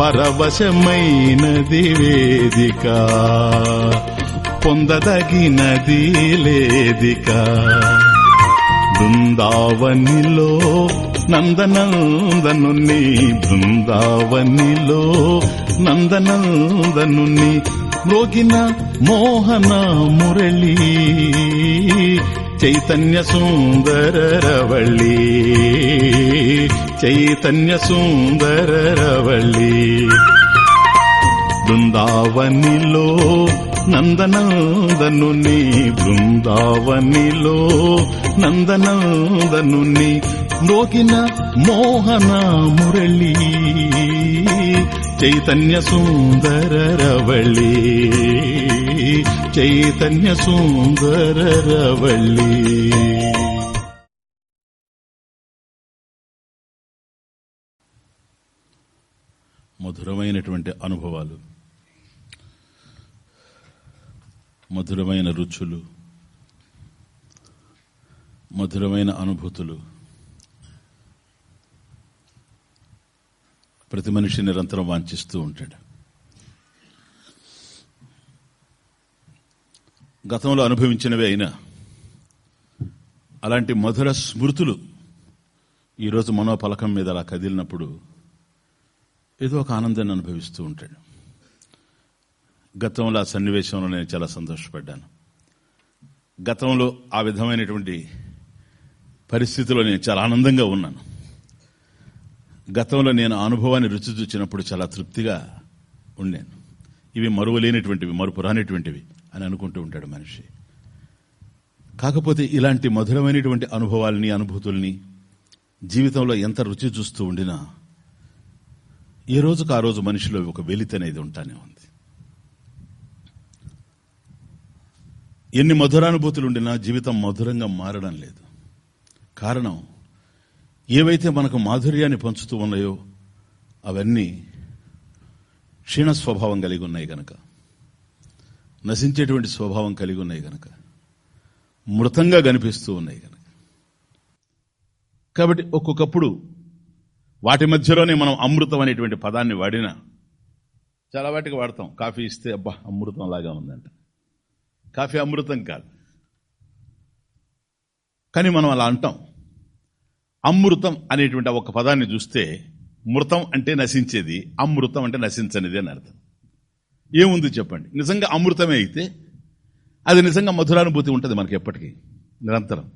పరవశమైనది వేదిక పొందదగినది లేదిక. బృందావనిలో నందనందనుని బృందావనిలో నందనందనుని మ్రోగిన మోహన మురళి చైతన్య సుందర రవళి చైతన్య సుందర రవళి. బృందావనిలో నందనందనుని బృందావనిలో నందనందనుని మోగిన మోహన మురళి చైతన్య సుందర రవళి చైతన్య సుందర రవళి. మధురమైనటువంటి అనుభవాలు మధురమైన రుచులు మధురమైన అనుభూతులు ప్రతి మనిషి నిరంతరం వాంఛిస్తూ ఉంటాడు. గతంలో అనుభవించినవే అయినా అలాంటి మధుర స్మృతులు ఈరోజు మనోపలకం మీద అలా కదిలినప్పుడు ఏదో ఒక ఆనందాన్ని అనుభవిస్తూ ఉంటాడు. గతంలో ఆ సన్నివేశంలో నేను చాలా సంతోషపడ్డాను. గతంలో ఆ విధమైనటువంటి పరిస్థితిలో నేను చాలా ఆనందంగా ఉన్నాను. గతంలో నేను అనుభవాన్ని రుచి చూచినప్పుడు చాలా తృప్తిగా ఉండేను. ఇవి మరువలేనటువంటివి మరుపురానిటువంటివి అని అనుకుంటూ ఉంటాడు మనిషి. కాకపోతే ఇలాంటి మధురమైనటువంటి అనుభవాల్ని అనుభూతుల్ని జీవితంలో ఎంత రుచి చూస్తూ ఉండినా ఏ రోజుకు ఆ రోజు మనిషిలో ఒక వెలితి అనేది ఉంటానే ఉంది. ఎన్ని మధురానుభూతులు ఉండినా జీవితం మధురంగా మారడం లేదు. కారణం ఏవైతే మనకు మాధుర్యాన్ని పంచుతూ ఉన్నాయో అవన్నీ క్షీణ స్వభావం కలిగి ఉన్నాయి గనక. నశించేటువంటి స్వభావం కలిగి ఉన్నాయి గనక. మృతంగా కనిపిస్తూ ఉన్నాయి గనక. కాబట్టి ఒక్కొక్కప్పుడు వాటి మధ్యలోనే మనం అమృతం అనేటువంటి పదాన్ని వాడినా చాలా వాటికి వాడతాం. కాఫీ ఇస్తే అబ్బా అమృతం లాగా ఉందంట. కాఫీ అమృతం కాదు. కానీ మనం అలా అంటాం. అమృతం అనేటువంటి ఒక పదాన్ని చూస్తే మృతం అంటే నశించేది అమృతం అంటే నశించనిది అని అర్థం. ఏముంది చెప్పండి? నిజంగా అమృతమే అయితే అది నిజంగా మధురానుభూతి ఉంటుంది మనకి ఎప్పటికీ నిరంతరం.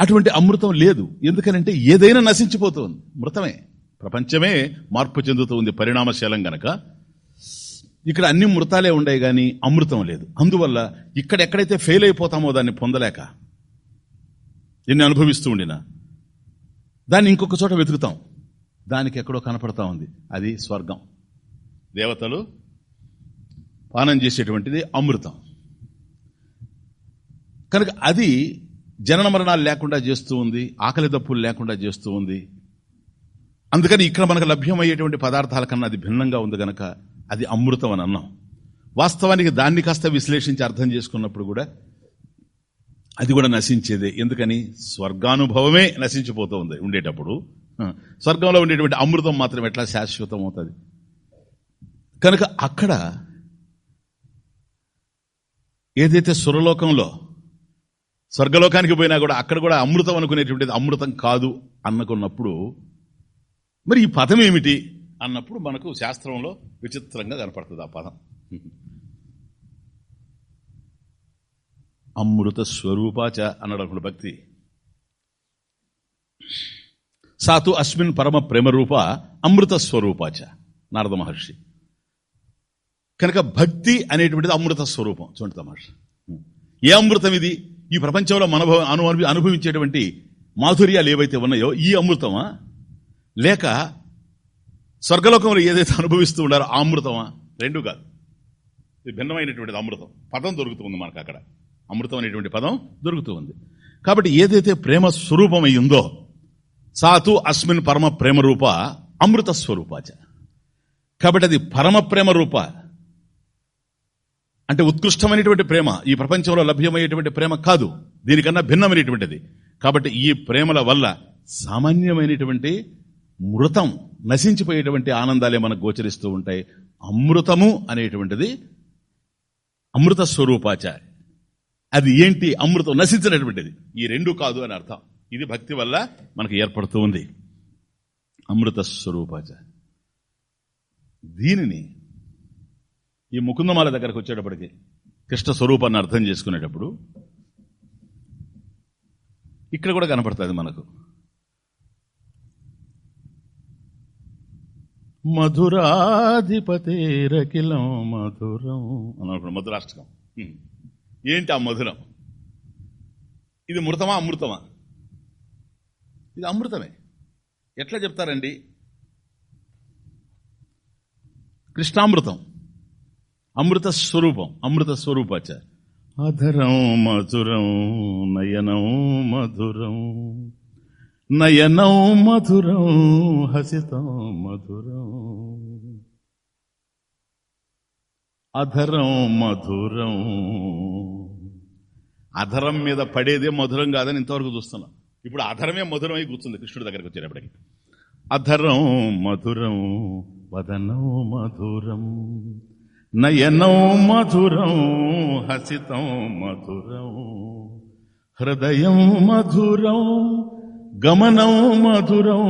అటువంటి అమృతం లేదు. ఎందుకనంటే ఏదైనా నశించిపోతుంది. మృతమే. ప్రపంచమే మార్పు చెందుతూ ఉంది పరిణామశీలం గనక. ఇక్కడ అన్ని మృతాలే ఉన్నాయి కానీ అమృతం లేదు. అందువల్ల ఇక్కడ ఎక్కడైతే ఫెయిల్ అయిపోతామో దాన్ని పొందలేక ఎన్ని అనుభవిస్తూ ఉండినా. దాన్ని ఇంకొక చోట వెతుకుతాం. దానికి ఎక్కడో కనపడతా ఉంది. అది స్వర్గం. దేవతలు పానం చేసేటువంటిది అమృతం. కనుక అది జనన మరణాలు లేకుండా చేస్తూ ఉంది ఆకలి దప్పులు లేకుండా చేస్తూ ఉంది. అందుకని ఇక్కడ మనకు లభ్యమయ్యేటువంటి పదార్థాల కన్నా అది భిన్నంగా ఉంది గనక అది అమృతం అని అన్నాం. వాస్తవానికి దాన్ని కాస్త విశ్లేషించి అర్థం చేసుకున్నప్పుడు కూడా అది కూడా నశించేదే. ఎందుకని? స్వర్గానుభవమే నశించిపోతూ ఉంది ఉండేటప్పుడు స్వర్గంలో ఉండేటువంటి అమృతం మాత్రం ఎట్లా శాశ్వతం అవుతుంది కనుక అక్కడ ఏదైతే సురలోకంలో స్వర్గలోకానికి పోయినా కూడా అక్కడ కూడా అమృతం అనుకునేటువంటిది అమృతం కాదు అనుకున్నప్పుడు మరి ఈ పదం ఏమిటి? అన్నప్పుడు మనకు శాస్త్రంలో విచిత్రంగా కనపడుతుంది ఆ పదం. అమృత స్వరూపాచ అన్నాడు అప్పుడు భక్తి. సాతు అస్మిన్ పరమ ప్రేమ రూప అమృత స్వరూపాచ నారద మహర్షి. కనుక భక్తి అనేటువంటిది అమృత స్వరూపం చూడండి తమాష ఏ అమృతం ఇది? ఈ ప్రపంచంలో మనభ అనుభవి అనుభవించేటువంటి మాధుర్యాలు ఏవైతే ఉన్నాయో ఈ అమృతమా? లేక స్వర్గలోకంలో ఏదైతే అనుభవిస్తూ ఉన్నారో ఆ అమృతమా? రెండు కాదు. ఇది భిన్నమైనటువంటిది అమృతం. పదం దొరుకుతుంది మనకు అక్కడ. అమృతం అనేటువంటి పదం దొరుకుతూ ఉంది. కాబట్టి ఏదైతే ప్రేమ స్వరూపమై ఉందో సాతు అస్మిన్ పరమ ప్రేమ రూప అమృత స్వరూపాచ. కాబట్టి అది పరమ ప్రేమ రూప. అంటే ఉత్కృష్టమైనటువంటి ప్రేమ ఈ ప్రపంచంలో లభ్యమయ్యేటువంటి ప్రేమ కాదు. దీనికన్నా భిన్నమైనటువంటిది. కాబట్టి ఈ ప్రేమల వల్ల సామాన్యమైనటువంటి మృతం నశించిపోయేటువంటి ఆనందాలే మనకు గోచరిస్తూ ఉంటాయి. అమృతము అనేటువంటిది అమృత స్వరూపాచారి అది ఏంటి? అమృతం నశించినటువంటిది. ఈ రెండు కాదు అని అర్థం. ఇది భక్తి వల్ల మనకు ఏర్పడుతూ ఉంది. అమృత స్వరూపాచ దీనిని ఈ ముకుందమాల దగ్గరకు వచ్చేటప్పటికి కృష్ణ స్వరూపాన్ని అర్థం చేసుకునేటప్పుడు ఇక్కడ కూడా కనపడుతుంది మనకు. మధురాధిపతేరకిలం మధురం అన్నప్పుడు మధురాష్టకం. ఏంటి ఆ మధురం? ఇది మృతమా అమృతమా? ఇది అమృతమే. ఎట్లా చెప్తారండి? కృష్ణామృతం. అమృత స్వరూపం. అమృత స్వరూపాచ. అధరం మధురం నయనం మధురం. నయనం మధురం హసితం మధురం. అధరం మధురం. అధరం మీద పడేదే మధురం కాదని ఇంతవరకు చూస్తున్నాం. ఇప్పుడు అధరమే మధురమై కూర్చుంది కృష్ణుడి దగ్గరికి వచ్చేటప్పటికి. అధరం మధురం వదనం మధురం నయనం మధురం హసితం మధురం హృదయం మధురం గమనం మధురం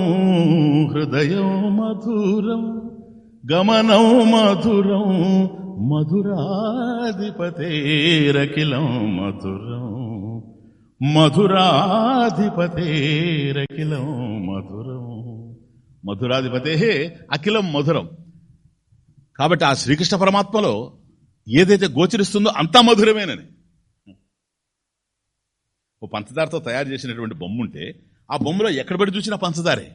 హృదయం మధురం గమనం మధురం మధురాధిపతేరకిలం మధురం. మధురాధిపతేరకిలం మధురం. మధురాధిపతే అఖిలం మధురం. కాబట్టి ఆ శ్రీకృష్ణ పరమాత్మలో ఏదైతే గోచరిస్తుందో అంతా మధురమేనని. ఓ పంచదారతో తయారు చేసినటువంటి బొమ్మ ఉంటే ఆ బొమ్మలో ఎక్కడ పడి చూసినా పంచదారే.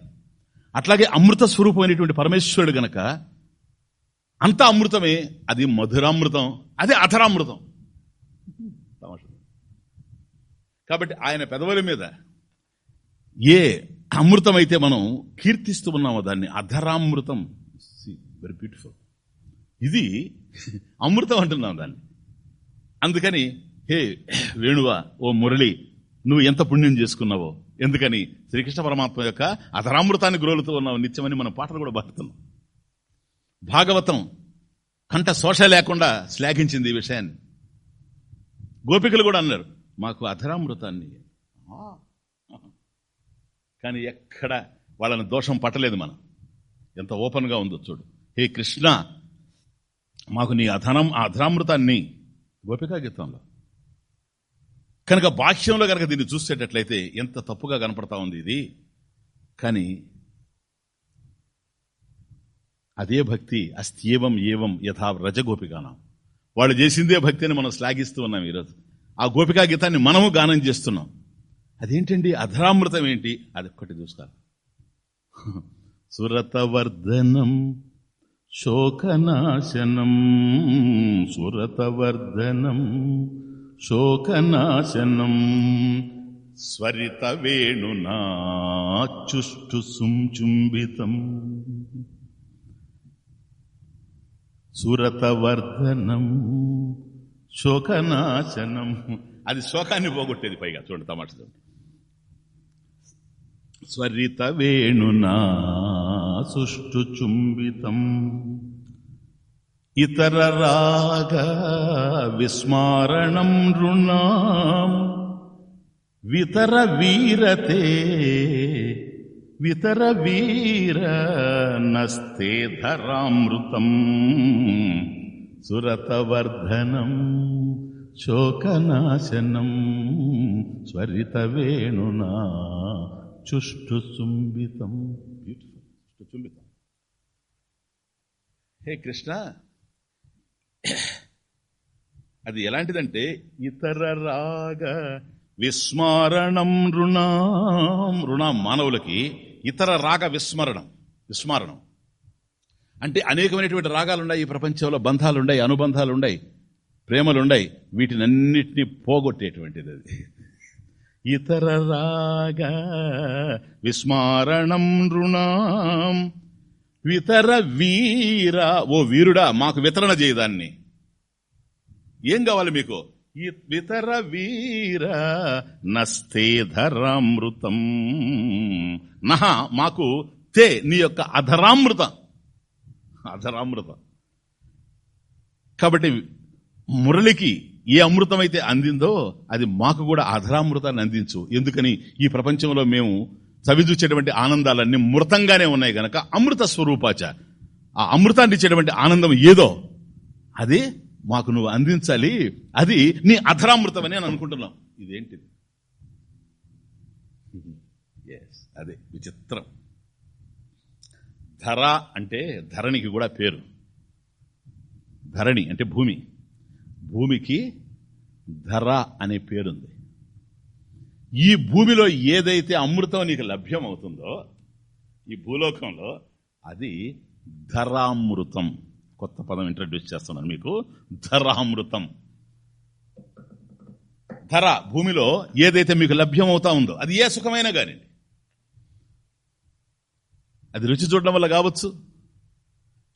అట్లాగే అమృత స్వరూపమైనటువంటి పరమేశ్వరుడు గనక అంత అమృతమే అది మధురామృతం అదే అధరామృతం కాబట్టి ఆయన పెదవుల మీద ఏ అమృతం అయితే మనం కీర్తిస్తూ ఉన్నామో దాన్ని అధరామృతం. వెరీ బ్యూటిఫుల్ ఇది అమృతం అంటున్నాం దాన్ని. అందుకని హే వేణువ ఓ మురళి నువ్వు ఎంత పుణ్యం చేసుకున్నావో. ఎందుకని శ్రీకృష్ణ పరమాత్మ యొక్క అధరామృతాన్ని గ్రోలుతూ ఉన్నావు నిత్యమని మనం పాటలు కూడా పాడుతున్నాం. భాగవతం కంట శోష లేకుండా శ్లాఘించింది ఈ విషయాన్ని. గోపికలు కూడా అన్నారు మాకు అధరామృతాన్ని కానీ ఎక్కడ వాళ్ళని దోషం పట్టలేదు మనం. ఎంత ఓపెన్గా ఉందో చూడు. హే కృష్ణ మాకు నీ అధనం అధరామృతాన్ని గోపికా గీతంలో. కనుక బాహ్యంలో కనుక దీన్ని చూసేటట్లయితే ఎంత తప్పుగా కనపడతా ఉంది ఇది. కానీ అదే భక్తి అస్థ్యేవం ఏవం యథా రజగోపికానం వాళ్ళు చేసిందే భక్తి మనం శ్లాఘిస్తూ ఉన్నాం ఈరోజు. ఆ గోపికా గీతాన్ని మనము గానం చేస్తున్నాం. అదేంటండి? అధరామృతం ఏంటి? అది ఒక్కటి చూసుకోవాలి. సురతవర్ధనం శోకనాశనం. సురతవర్ధనం శోకనాశనం. స్వరిత వేణునాచుష్టు సుంచుంబితం. సురతవర్ధనం శోకనాశనం. అది శోకాన్ని పోగొట్టేది పైగా చూడండి తమాష స్వరిత వేణునా సుష్టు చుంబితం. ఇతర రాగ విస్మారణం రుణాం వితర వీరతే వితర వీర నస్తే ధరామృతం. సురతవర్ధనం శోకనాశనం స్వరిత వేణునా చుష్టు చుంబితం బ్యూటిఫుల్ చుంబితం హే కృష్ణ. అది ఎలాంటిదంటే ఇతర రాగ విస్మరణం రుణ రుణాం మానవులకి ఇతర రాగ విస్మరణం. విస్మరణం. అంటే అనేకమైనటువంటి రాగాలున్నాయి ఈ ప్రపంచంలో బంధాలున్నాయి అనుబంధాలున్నాయి ప్రేమలున్నాయి వీటినన్నిటినీ పోగొట్టేటువంటిది అది. ఇతర రాగ విస్మరణం రుణాం వితర వీర ఓ వీరుడా మాకు వితరణ చేయదాన్ని ఏం కావాలి మీకు? ఈ వీర నస్తేధరామృతం. నహ మాకు తే నీ యొక్క అధరామృతం. అధరామృతం. కాబట్టి మురళికి ఏ అమృతం అయితే అందిందో అది మాకు కూడా అధరామృతాన్ని అందించు. ఎందుకని ఈ ప్రపంచంలో మేము చవిచూచేటువంటి ఆనందాలన్నీ మృతంగానే ఉన్నాయి గనక అమృత స్వరూపాచ. ఆ అమృతాన్ని ఇచ్చేటువంటి ఆనందం ఏదో? అది మాకు నువ్వు అందించాలి. అది నీ అధరామృతం అని నేను అనుకుంటున్నాం. ఇదేంటిది? ఎస్ అదే విచిత్రం. ధర అంటే ధరణికి కూడా పేరు. ధరణి అంటే భూమి. భూమికి ధర అనే పేరుంది. ఈ భూమిలో ఏదైతే అమృతం నీకు లభ్యం అవుతుందో ఈ భూలోకంలో అది ధరామృతం. కొత్త పదం ఇంట్రడ్యూస్ చేస్తున్నాను మీకు. ధరామృతం. ధర భూమిలో ఏదైతే మీకు లభ్యమవుతా ఉందో అది ఏ సుఖమైనా కానీ అది రుచి చూడడం వల్ల కావచ్చు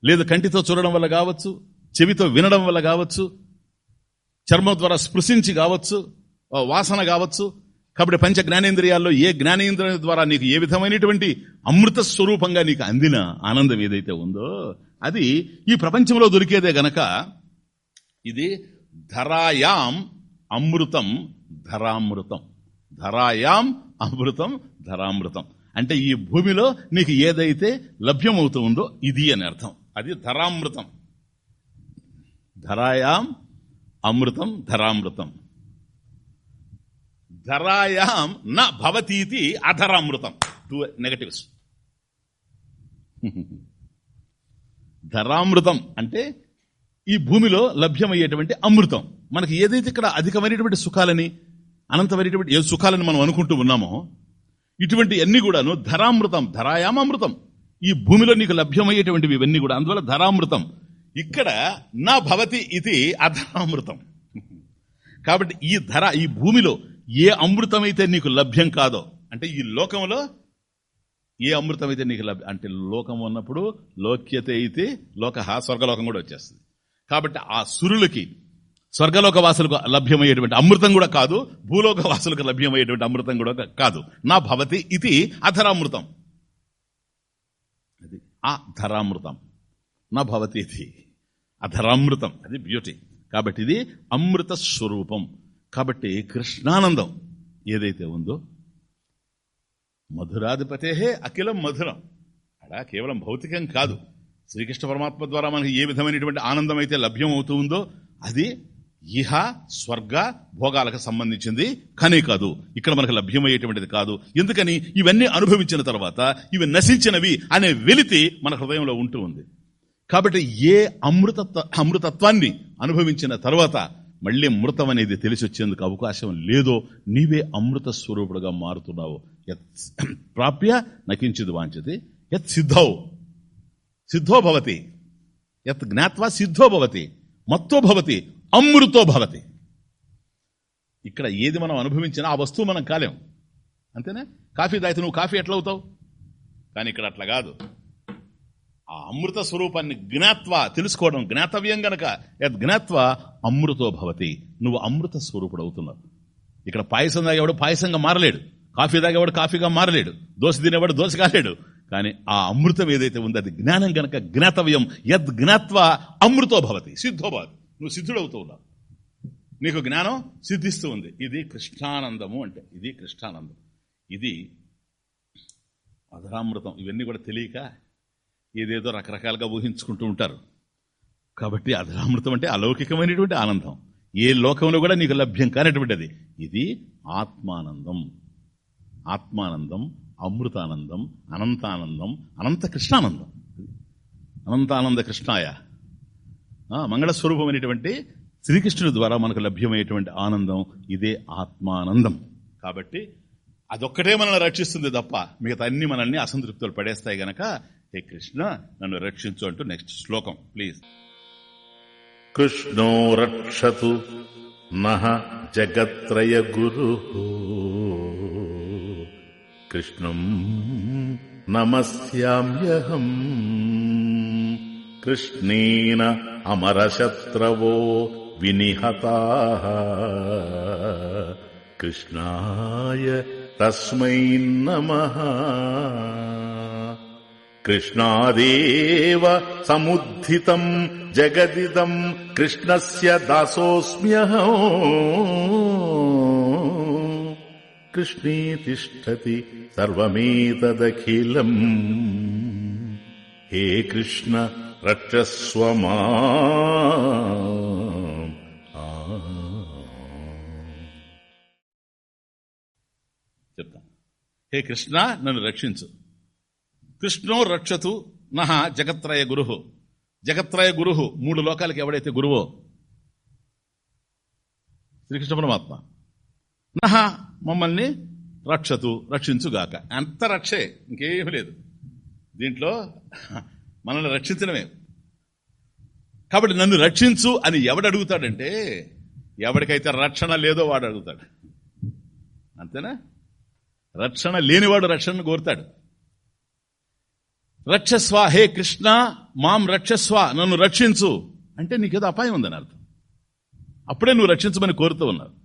లేదు కంటితో చూడడం వల్ల కావచ్చు చెవితో వినడం వల్ల కావచ్చు చర్మం ద్వారా స్పృశించి కావచ్చు వాసన కావచ్చు. కాబట్టి పంచ జ్ఞానేంద్రియాల్లో ఏ జ్ఞానేంద్రియ ద్వారా నీకు ఏ విధమైనటువంటి అమృత స్వరూపంగా నీకు అందిన ఆనందం ఏదైతే ఉందో అది ఈ ప్రపంచంలో దొరికేదే గనక ఇది ధరాయాం అమృతం ధరామృతం. ధరాయాం అమృతం ధరామృతం. అంటే ఈ భూమిలో నీకు ఏదైతే లభ్యమవుతూ ఉందో ఇది అని అర్థం. అది ధరామృతం. ధరాయాం అమృతం ధరామృతం. ధరాయాం న భవతీతి అధరామృతం. టూ నెగటివ్స్ ధరామృతం అంటే ఈ భూమిలో లభ్యమయ్యేటువంటి అమృతం. మనకి ఏదైతే ఇక్కడ అధికమైనటువంటి సుఖాలని అనంతమైనటువంటి ఏ సుఖాలని మనం అనుకుంటూ ఉన్నామో ఇటువంటి అన్ని కూడాను ధరామృతం ధరాయామృతం ఈ భూమిలో నీకు లభ్యమయ్యేటువంటివి ఇవన్నీ కూడా. అందువల్ల ధరామృతం. ఇక్కడ నా భవతి ఇది అధరామృతం. కాబట్టి ఈ ధర ఈ భూమిలో ఏ అమృతం అయితే నీకు లభ్యం కాదో అంటే ఈ లోకంలో ఏ అమృతం అయితే నీకు లభ్య? అంటే లోకం ఉన్నప్పుడు లోక్యత అయితే లోక స్వర్గలోకం కూడా వచ్చేస్తుంది. కాబట్టి ఆ సురులకి స్వర్గలోక వాసులకు లభ్యమయ్యేటువంటి అమృతం కూడా కాదు భూలోక వాసులకు లభ్యమయ్యేటువంటి అమృతం కూడా కాదు. నా భవతి ఇది అధరామృతం. అది ఆ ధరామృతం. నా భవతి ఇది అధరామృతం. అది బ్యూటీ కాబట్టి ఇది అమృత స్వరూపం. కాబట్టి కృష్ణానందం ఏదైతే ఉందో మధురాధిపతే అఖిలం మధురం. అలా కేవలం భౌతికం కాదు. శ్రీకృష్ణ పరమాత్మ ద్వారా మనకి ఏ విధమైనటువంటి ఆనందం అయితే లభ్యం అవుతూ ఉందో అది ఇహ స్వర్గ భోగాలకు సంబంధించింది కానీ కాదు. ఇక్కడ మనకు లభ్యమయ్యేటువంటిది కాదు. ఎందుకని? ఇవన్నీ అనుభవించిన తర్వాత ఇవి నశించినవి అనే వెలితి మన హృదయంలో ఉంటూ ఉంది. కాబట్టి ఏ అమృతత్వ అమృతత్వాన్ని అనుభవించిన తర్వాత మళ్ళీ మృతం అనేది తెలిసి వచ్చేందుకు అవకాశం లేదో నీవే అమృత స్వరూపుడుగా మారుతున్నావు. యత్ ప్రాప్య నకించిది వాంచది యత్ సిద్ధౌ. సిద్ధో భవతి. యత్ జ్ఞాత్వా సిద్ధో భవతి. మత్తో భవతి. అమృతో భవతి. ఇక్కడ ఏది మనం అనుభవించినా ఆ వస్తువు మనం కాలేం. అంతేనా? కాఫీ తాగితే నువ్వు కాఫీ ఎట్లా అవుతావు కానీ ఇక్కడ అట్లా కాదు. ఆ అమృత స్వరూపాన్ని జ్ఞాత్వ తెలుసుకోవడం జ్ఞాతవ్యం గనక. యద్ జ్ఞాత్వ అమృతో భవతి. నువ్వు అమృత స్వరూపుడు అవుతున్నావు ఇక్కడ పాయసం తాగేవాడు పాయసంగా మారలేడు. కాఫీ తాగేవాడు కాఫీగా మారలేడు. దోశ తినేవాడు దోశ కాలేడు. కానీ ఆ అమృతం ఏదైతే ఉందో అది జ్ఞానం గనక జ్ఞాతవ్యం. యద్ జ్ఞాత్వ అమృతో భవతి. సిద్ధో భవతి. నువ్వు సిద్ధుడవుతూ ఉన్నావు. నీకు జ్ఞానం సిద్ధిస్తూ ఉంది. ఇది కృష్ణానందము అంటే ఇది కృష్ణానందం. ఇది అధరామృతం. ఇవన్నీ కూడా తెలియక ఏదేదో రకరకాలుగా ఊహించుకుంటూ ఉంటారు. కాబట్టి అధరామృతం అంటే అలౌకికమైనటువంటి ఆనందం. ఏ లోకంలో కూడా నీకు లభ్యం కానటువంటిది. ఇది ఆత్మానందం. ఆత్మానందం అమృతానందం అనంతానందం అనంత కృష్ణానందం. అనంతానంద కృష్ణాయ. మంగళస్వరూపమైనటువంటి శ్రీకృష్ణుడి ద్వారా మనకు లభ్యమయ్యేటువంటి ఆనందం ఇదే ఆత్మానందం. కాబట్టి అదొక్కటే మనల్ని రక్షిస్తుంది తప్ప మిగతా అన్ని మనల్ని అసంతృప్తులు పడేస్తాయి గనక హే కృష్ణ నన్ను రక్షించు అంటూ నెక్స్ట్ శ్లోకం ప్లీజ్. కృష్ణో రక్షతు నహ జగత్రయ గురు. कृष्णम् नमस्याम्यहम्। कृष्णेन अमरशत्रवो विनिहताः। कृष्णाय तस्मै नमः। कृष्णादेव समुद्धितम् जगदिदम्। कृष्णस्य दासोऽस्म्यहम्। దాసోస్మ్యహం కృష్ణే తిష్టతి సర్వమేతదఖిలం. హే కృష్ణ రక్షస్వమా. చెప్తాను. హే కృష్ణ నన్ను రక్షించు. కృష్ణో రక్షతు నహ జగత్రయ గురు. జగత్రయ గురు మూడు లోకాలకి ఎవడైతే గురువో? శ్రీకృష్ణ పరమాత్మ. నహ మమ్మల్ని రక్షతు రక్షించుగాక. అంత రక్షే ఇంకేమీ లేదు. దీంట్లో మనల్ని రక్షించడమే. కాబట్టి నన్ను రక్షించు అని ఎవడు అడుగుతాడంటే రక్షణ లేదో వాడు అడుగుతాడు. అంతేనా? రక్షణ లేనివాడు రక్షణను కోరుతాడు. రక్షస్వ హే కృష్ణ మాం రక్షస్వ నన్ను రక్షించు. అంటే నీకేదో అపాయం ఉందని అర్థం. అప్పుడే నువ్వు రక్షించమని కోరుతూ ఉన్నావు.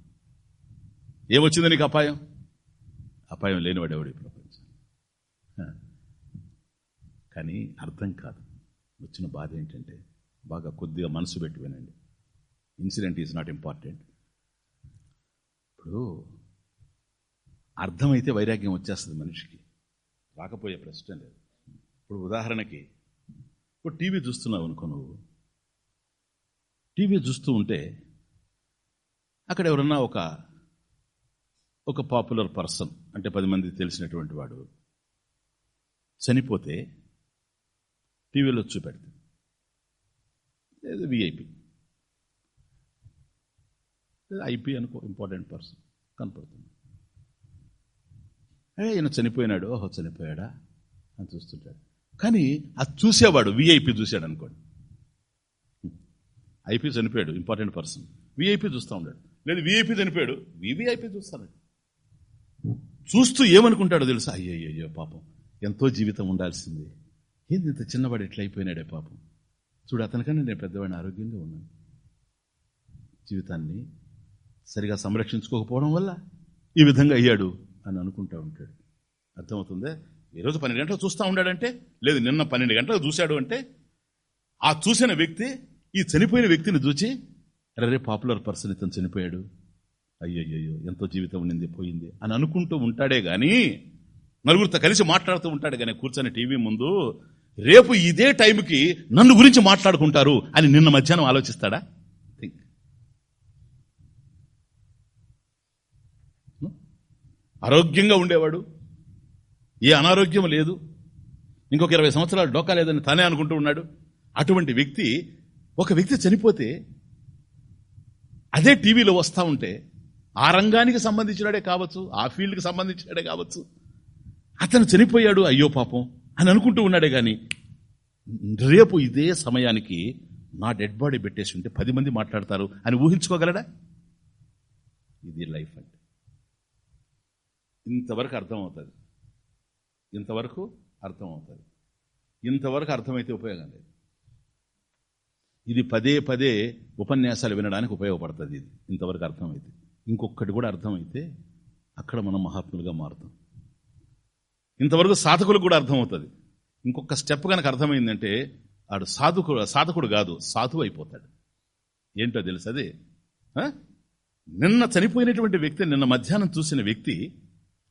ఏమొచ్చింది నీకు అపాయం? అపాయం లేనివాడు ఎవడు ప్రపంచం? కానీ అర్థం కాదు. వచ్చిన బాధ ఏంటంటే బాగా కొద్దిగా మనసు పెట్టి వినండి. Incident is not important. ఇప్పుడు అర్థమైతే వైరాగ్యం వచ్చేస్తుంది మనిషికి. రాకపోయే ప్రశ్న లేదు. ఇప్పుడు ఉదాహరణకి ఇప్పుడు టీవీ చూస్తున్నావు అనుకో నువ్వు. టీవీ చూస్తూ ఉంటే అక్కడ ఎవరన్నా ఒక ఒక పాపులర్ పర్సన్ అంటే పది మంది తెలిసినటువంటి వాడు చనిపోతే టీవీలో చూపెడతాడు. లేదు విఐపి ఐపీ అనుకో ఇంపార్టెంట్ పర్సన్ కనపడుతుంది. ఏ ఈయన చనిపోయినాడు ఓహో చనిపోయాడా అని చూస్తుంటాడు. కానీ అది చూసేవాడు విఐపి చూశాడు అనుకోండి. ఐపీ చనిపోయాడు ఇంపార్టెంట్ పర్సన్ విఐపి చూస్తూ ఉన్నాడు. లేదు విఐపి చనిపోయాడు వివిఐపి చూస్తాడు. చూస్తూ ఏమనుకుంటాడో తెలుసా? అయ్యో అయ్యో పాపం. ఎంతో జీవితం ఉండాల్సింది. ఏంది ఇంత చిన్నవాడు ఎట్లయిపోయినాడే పాపం? చూడు అతనికన్నా నేను పెద్దవాడిని ఆరోగ్యంగా ఉన్నాను. జీవితాన్ని సరిగా సంరక్షించుకోకపోవడం వల్ల ఈ విధంగా అయ్యాడు అని అనుకుంటా ఉంటాడు. అర్థమవుతుందే? ఈరోజు పన్నెండు గంటలు చూస్తూ ఉన్నాడంటే లేదు నిన్న పన్నెండు గంటలు చూశాడు అంటే ఆ చూసిన వ్యక్తి ఈ చనిపోయిన వ్యక్తిని చూచి అరే పాపులర్ పర్సన్ ఇతను చనిపోయాడు. అయ్యయ్యో ఎంతో జీవితం ఉండింది పోయింది అని అనుకుంటూ ఉంటాడే కానీ నలుగురితో కలిసి మాట్లాడుతూ ఉంటాడు కానీ కూర్చొని టీవీ ముందు రేపు ఇదే టైంకి నన్ను గురించి మాట్లాడుకుంటారు అని నిన్న మధ్యాహ్నం ఆలోచిస్తాడా? Think hmm? ఆరోగ్యంగా ఉండేవాడు. ఏ అనారోగ్యం లేదు. ఇంకొక ఇరవై సంవత్సరాలు డోకా లేదని తానే అనుకుంటూ ఉన్నాడు. అటువంటి వ్యక్తి ఒక వ్యక్తి చనిపోతే అదే టీవీలో వస్తూ ఉంటే ఆ రంగానికి సంబంధించినడే కావచ్చు ఆ ఫీల్డ్కి సంబంధించినడే కావచ్చు. అతను చనిపోయాడు అయ్యో పాపం అని అనుకుంటూ ఉన్నాడే గాని రేపు ఇదే సమయానికి నా డెడ్ బాడీ పెట్టేసి ఉంటే పది మంది మాట్లాడతారు అని ఊహించుకోగలడా? ఇది లైఫ్ అంటే. ఇంతవరకు అర్థమవుతుంది. ఇంతవరకు అర్థమవుతుంది. ఇంతవరకు అర్థమైతే ఉపయోగం లేదు. ఇది పదే పదే ఉపన్యాసాలు వినడానికి ఉపయోగపడుతుంది. ఇది ఇంతవరకు అర్థమైతే. ఇంకొకటి కూడా అర్థమైతే అక్కడ మనం మహాత్ములుగా మారుతాం. ఇంతవరకు సాధకులకు కూడా అర్థమవుతుంది. ఇంకొక స్టెప్ కనుక అర్థమైందంటే ఆడు సాధుకుడు సాధకుడు కాదు సాధువు అయిపోతాడు. ఏంటో తెలుసు అది? నిన్న చనిపోయినటువంటి వ్యక్తి నిన్న మధ్యాహ్నం చూసిన వ్యక్తి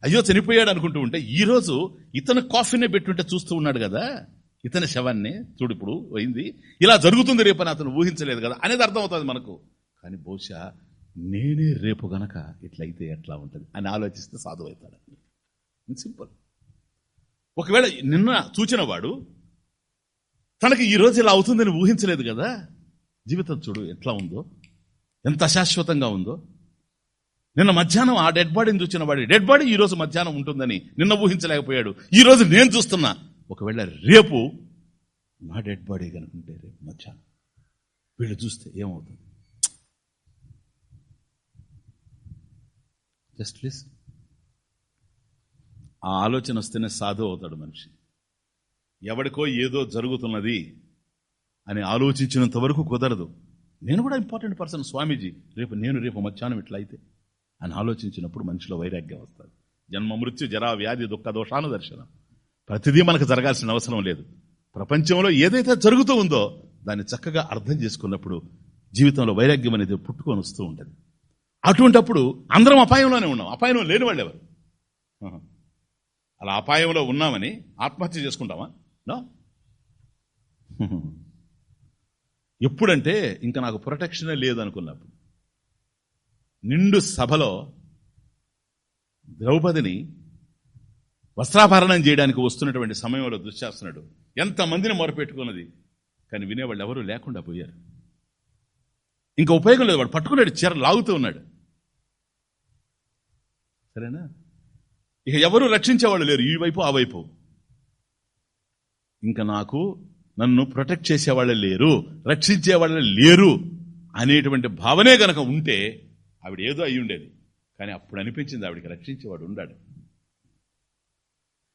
అయ్యో చనిపోయాడు అనుకుంటూ ఉంటే ఈరోజు ఇతను కాఫీనే పెట్టుంటే చూస్తూ ఉన్నాడు కదా? ఇతని శవాన్ని చూడు ఇప్పుడు పోయింది. ఇలా జరుగుతుంది రేపని అతను ఊహించలేదు కదా? అనేది అర్థమవుతుంది మనకు. కానీ బహుశా నేనే రేపు గనక ఇట్లయితే ఎట్లా ఉంటుంది? అని ఆలోచిస్తే సాధువు అవుతాడు సింపుల్ ఒకవేళ నిన్న చూచిన వాడు తనకి ఈ రోజు ఇలా అవుతుందని ఊహించలేదు కదా? జీవితం చూడు ఎట్లా ఉందో ఎంత అశాశ్వతంగా ఉందో. నిన్న మధ్యాహ్నం ఆ డెడ్ బాడీని చూసిన వాడి డెడ్ బాడీ ఈ రోజు మధ్యాహ్నం ఉంటుందని నిన్న ఊహించలేకపోయాడు. ఈరోజు నేను చూస్తున్నా. ఒకవేళ రేపు నా డెడ్ బాడీ కనుకుంటే రేపు మధ్యాహ్నం. వీళ్ళు చూస్తే ఏమవుతుంది? జస్ట్ లిస్ట్ ఆ ఆలోచన వస్తేనే సాధు అవుతాడు మనిషి. ఎవడికో ఏదో జరుగుతున్నది అని ఆలోచించినంత వరకు కుదరదు. నేను కూడా ఇంపార్టెంట్ పర్సన్ స్వామీజీ. రేపు నేను రేపు మధ్యాహ్నం ఇట్లా అయితే అని ఆలోచించినప్పుడు మనిషిలో వైరాగ్యం వస్తుంది. జన్మ మృత్యు జరా వ్యాధి దుఃఖ దోషాను దర్శనం ప్రతిదీ మనకు జరగాల్సిన అవసరం లేదు. ప్రపంచంలో ఏదైతే జరుగుతూ ఉందో దాన్ని చక్కగా అర్థం చేసుకున్నప్పుడు జీవితంలో వైరాగ్యం అనేది పుట్టుకొని వస్తూ ఉంటుంది. అటువంటప్పుడు అందరం అపాయంలోనే ఉన్నాం. అపాయంలో లేని వాళ్ళు ఎవరు? అలా అపాయంలో ఉన్నామని ఆత్మహత్య చేసుకుంటామా? నో. ఎప్పుడంటే ఇంకా నాకు ప్రొటెక్షనే లేదనుకున్నప్పుడు నిండు సభలో ద్రౌపదిని వస్త్రాభరణం చేయడానికి వస్తున్నటువంటి సమయంలో దుశ్శాసనుడు ఎంతమందిని మొరపెట్టుకున్నది? కానీ వినేవాళ్ళు ఎవరూ లేకుండా పోయారు. ఇంకా ఉపయోగం లేదు. వాడు పట్టుకున్నాడు చీర లాగుతూ ఉన్నాడు. సరేనా? ఇక ఎవరు రక్షించేవాళ్ళు లేరు ఈ వైపు ఆ వైపు. ఇంకా నాకు నన్ను ప్రొటెక్ట్ చేసేవాళ్ళు లేరు రక్షించేవాళ్ళు లేరు అనేటువంటి భావనే గనక ఉంటే ఆవిడ ఏదో అయి ఉండేది. కానీ అప్పుడు అనిపించింది ఆవిడకి రక్షించేవాడు ఉండాడు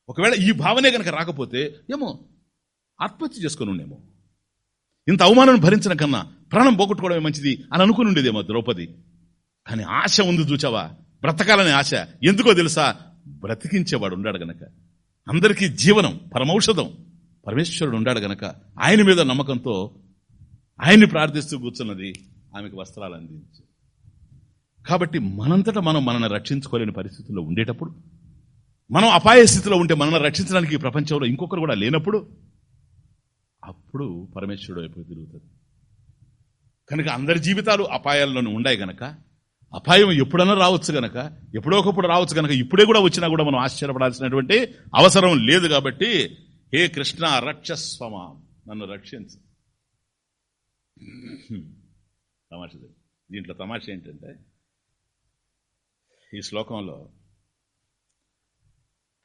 ఒకవేళ ఈ భావనే గనక రాకపోతే ఏమో ఆత్మహత్య చేసుకుని ఉండేమో. ఇంత అవమానం భరించిన కన్నా ప్రాణం పోగొట్టుకోవడమే మంచిది అని అనుకుని ఉండేదేమో ద్రౌపది. కానీ ఆశ ఉంది చూచావా? బ్రతకాలనే ఆశ ఎందుకో తెలుసా? బ్రతికించేవాడు ఉండాడు గనక. అందరికీ జీవనం పరమౌషధం. పరమేశ్వరుడు ఉండాడు గనక. ఆయన మీద నమ్మకంతో ఆయన్ని ప్రార్థిస్తూ కూర్చున్నది ఆమెకు వస్త్రాలు అందించి. కాబట్టి మనంతటా మనం మనల్ని రక్షించుకోలేని పరిస్థితుల్లో ఉండేటప్పుడు మనం అపాయ స్థితిలో ఉంటే మనల్ని రక్షించడానికి ఈ ప్రపంచంలో ఇంకొకరు కూడా లేనప్పుడు అప్పుడు పరమేశ్వరుడు వైపు తిరుగుతుంది కనుక అందరి జీవితాలు అపాయాల్లోనే ఉన్నాయి గనక అపాయం ఎప్పుడన్నా రావచ్చు గనక ఎప్పుడో ఒకప్పుడు రావచ్చు గనక ఇప్పుడే కూడా వచ్చినా కూడా మనం ఆశ్చర్యపడాల్సినటువంటి అవసరం లేదు కాబట్టి హే కృష్ణ రక్షస్వమా నన్ను రక్షించు. తమాష దీంట్లో తమాష ఏంటంటే ఈ శ్లోకంలో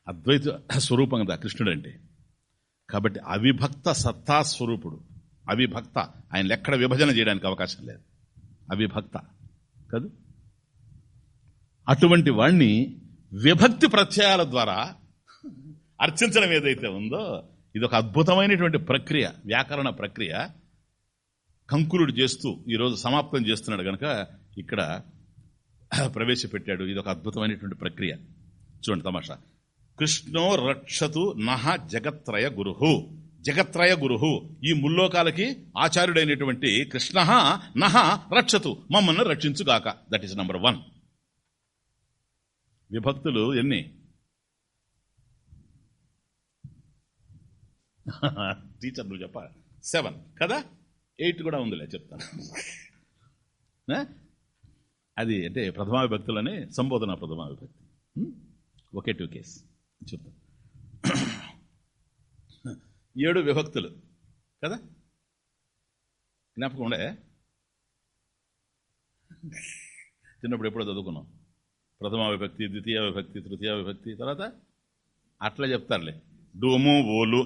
అద్వైత స్వరూపం కదా కృష్ణుడు అంటే కాబట్టి అవిభక్త సత్తా స్వరూపుడు అవిభక్త ఆయన ఎక్కడ విభజన చేయడానికి అవకాశం లేదు. అవిభక్త కాదు? అటువంటి వాణ్ణి విభక్తి ప్రత్యయాల ద్వారా అర్చించడం ఏదైతే ఉందో ఇది ఒక అద్భుతమైనటువంటి ప్రక్రియ వ్యాకరణ ప్రక్రియ. కంకులుడు చేస్తూ ఈరోజు సమాప్తం చేస్తున్నాడు గనక ఇక్కడ ప్రవేశపెట్టాడు. ఇది ఒక అద్భుతమైనటువంటి ప్రక్రియ. చూడండి తమాషా. కృష్ణో రక్షతు నహ జగత్రయ గురుహు జగత్రయ గురుహు ఈ ముల్లోకాలకి ఆచార్యుడైనటువంటి కృష్ణ నహ రక్షతు. మమ్మల్ని రక్షించుగాక. దట్ ఈస్ నంబర్ వన్ విభక్తులు ఎన్ని? టీచర్ నువ్వు చెప్ప సెవెన్ కదా? ఎయిట్ కూడా ఉందిలే చెప్తాను? అది అంటే ప్రథమా విభక్తులని సంబోధన ప్రథమా విభక్తి? ఒకే టూ కేస్ చెప్తాను ఏడు విభక్తులు. కదా? జ్ఞాపకం ఉండే చిన్నప్పుడు ఎప్పుడో చదువుకున్నాం. ప్రథమ విభక్తి ద్వితీయ విభక్తి తృతీయ విభక్తి తర్వాత అట్లా చెప్తారులే డూము ఓలు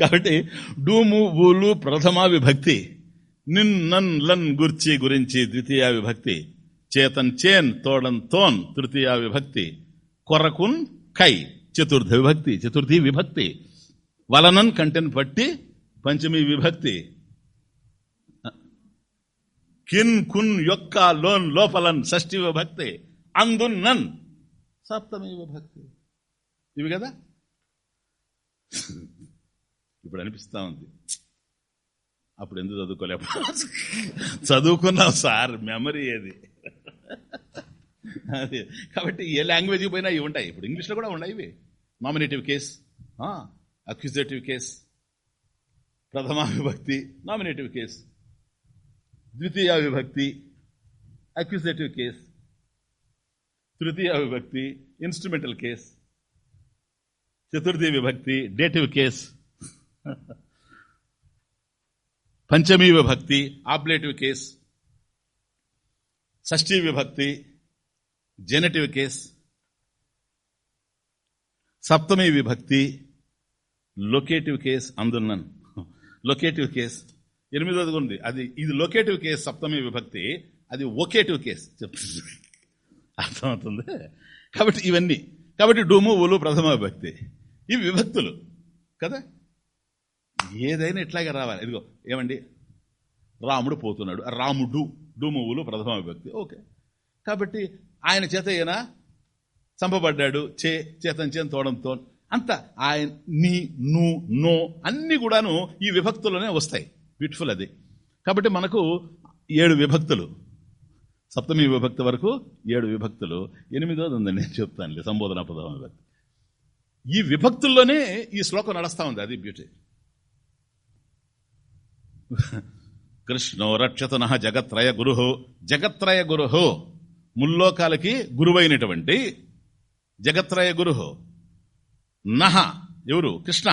కాబట్టి డూము ఓలు ప్రథమ విభక్తి నిన్ నన్ లన్ గుర్చి గురించి ద్వితీయ విభక్తి చేతన్ చేన్ తోడన్ తోన్ తృతీయ విభక్తి కొరకున్ కై చతుర్థ విభక్తి చతుర్థి విభక్తి వలనన్ కంటెన్ పట్టి పంచమి విభక్తి కిన్ కున్ యొక్క లోన్ లోపలన్ షష్ఠి విభక్తి అందున్నన్ సప్తమి విభక్తి ఇవి కదా? ఇప్పుడు అనిపిస్తా ఉంది. అప్పుడు ఎందుకు చదువుకోలేకపో చదువుకున్నాం సార్ మెమరీ ఏది? అది. కాబట్టి ఏ లాంగ్వేజ్ పోయినా ఇవి ఉంటాయి. ఇప్పుడు ఇంగ్లీష్లో కూడా ఉన్నాయి ఇవి. నామినేటివ్ కేస్ అక్యూజేటివ్ కేస్ ప్రథమా విభక్తి నామినేటివ్ కేస్. ద్వితీయ విభక్తి అక్యూజేటివ్ కేస్ తృతీయ విభక్తి ఇన్స్ట్రుమెంటల్ కేస్ చతుర్థి విభక్తి డేటివ్ కేస్ పంచమీ విభక్తి ఆబ్లేటివ్ కేస్ షష్ఠీ విభక్తి జెనటివ్ కేస్ సప్తమి విభక్తి లొకేటివ్ కేస్ అందున్నాను లొకేటివ్ కేస్ ఎనిమిదోది ఉంది. అది ఇది లొకేటివ్ కేస్ సప్తమి విభక్తి అది ఒకేటివ్ కేస్ చెప్తుంది. అర్థమవుతుంది? కాబట్టి ఇవన్నీ. కాబట్టి డూము ఉలు ప్రథమ విభక్తి. ఇవి విభక్తులు. కదా? ఏదైనా ఇట్లాగే రావాలి. ఇదిగో ఏమండి? రాముడు పోతున్నాడు. రాముడు డూమువులు ప్రథమ విభక్తి. ఓకే. కాబట్టి ఆయన చేత ఈయన చంపబడ్డాడు. చే చేతన్ చేత తోడంతో అంత ఆయన నీ ను నో అన్ని కూడాను ఈ విభక్తుల్లోనే వస్తాయి. బ్యూటిఫుల్ అది. కాబట్టి మనకు ఏడు విభక్తులు. సప్తమి విభక్తి వరకు ఏడు విభక్తులు. ఎనిమిదోది ఉంది నేను చెప్తానులే సంబోధన ప్రథమ విభక్తి. ఈ విభక్తుల్లోనే ఈ శ్లోకం నడుస్తూ ఉంది అది బ్యూటీ కృష్ణో రక్షతన జగత్రయ గురు. జగత్రయ గురు ముల్లోకాలకి గురువైనటువంటి జగత్రయ గురు. నహ ఎవరు? కృష్ణ.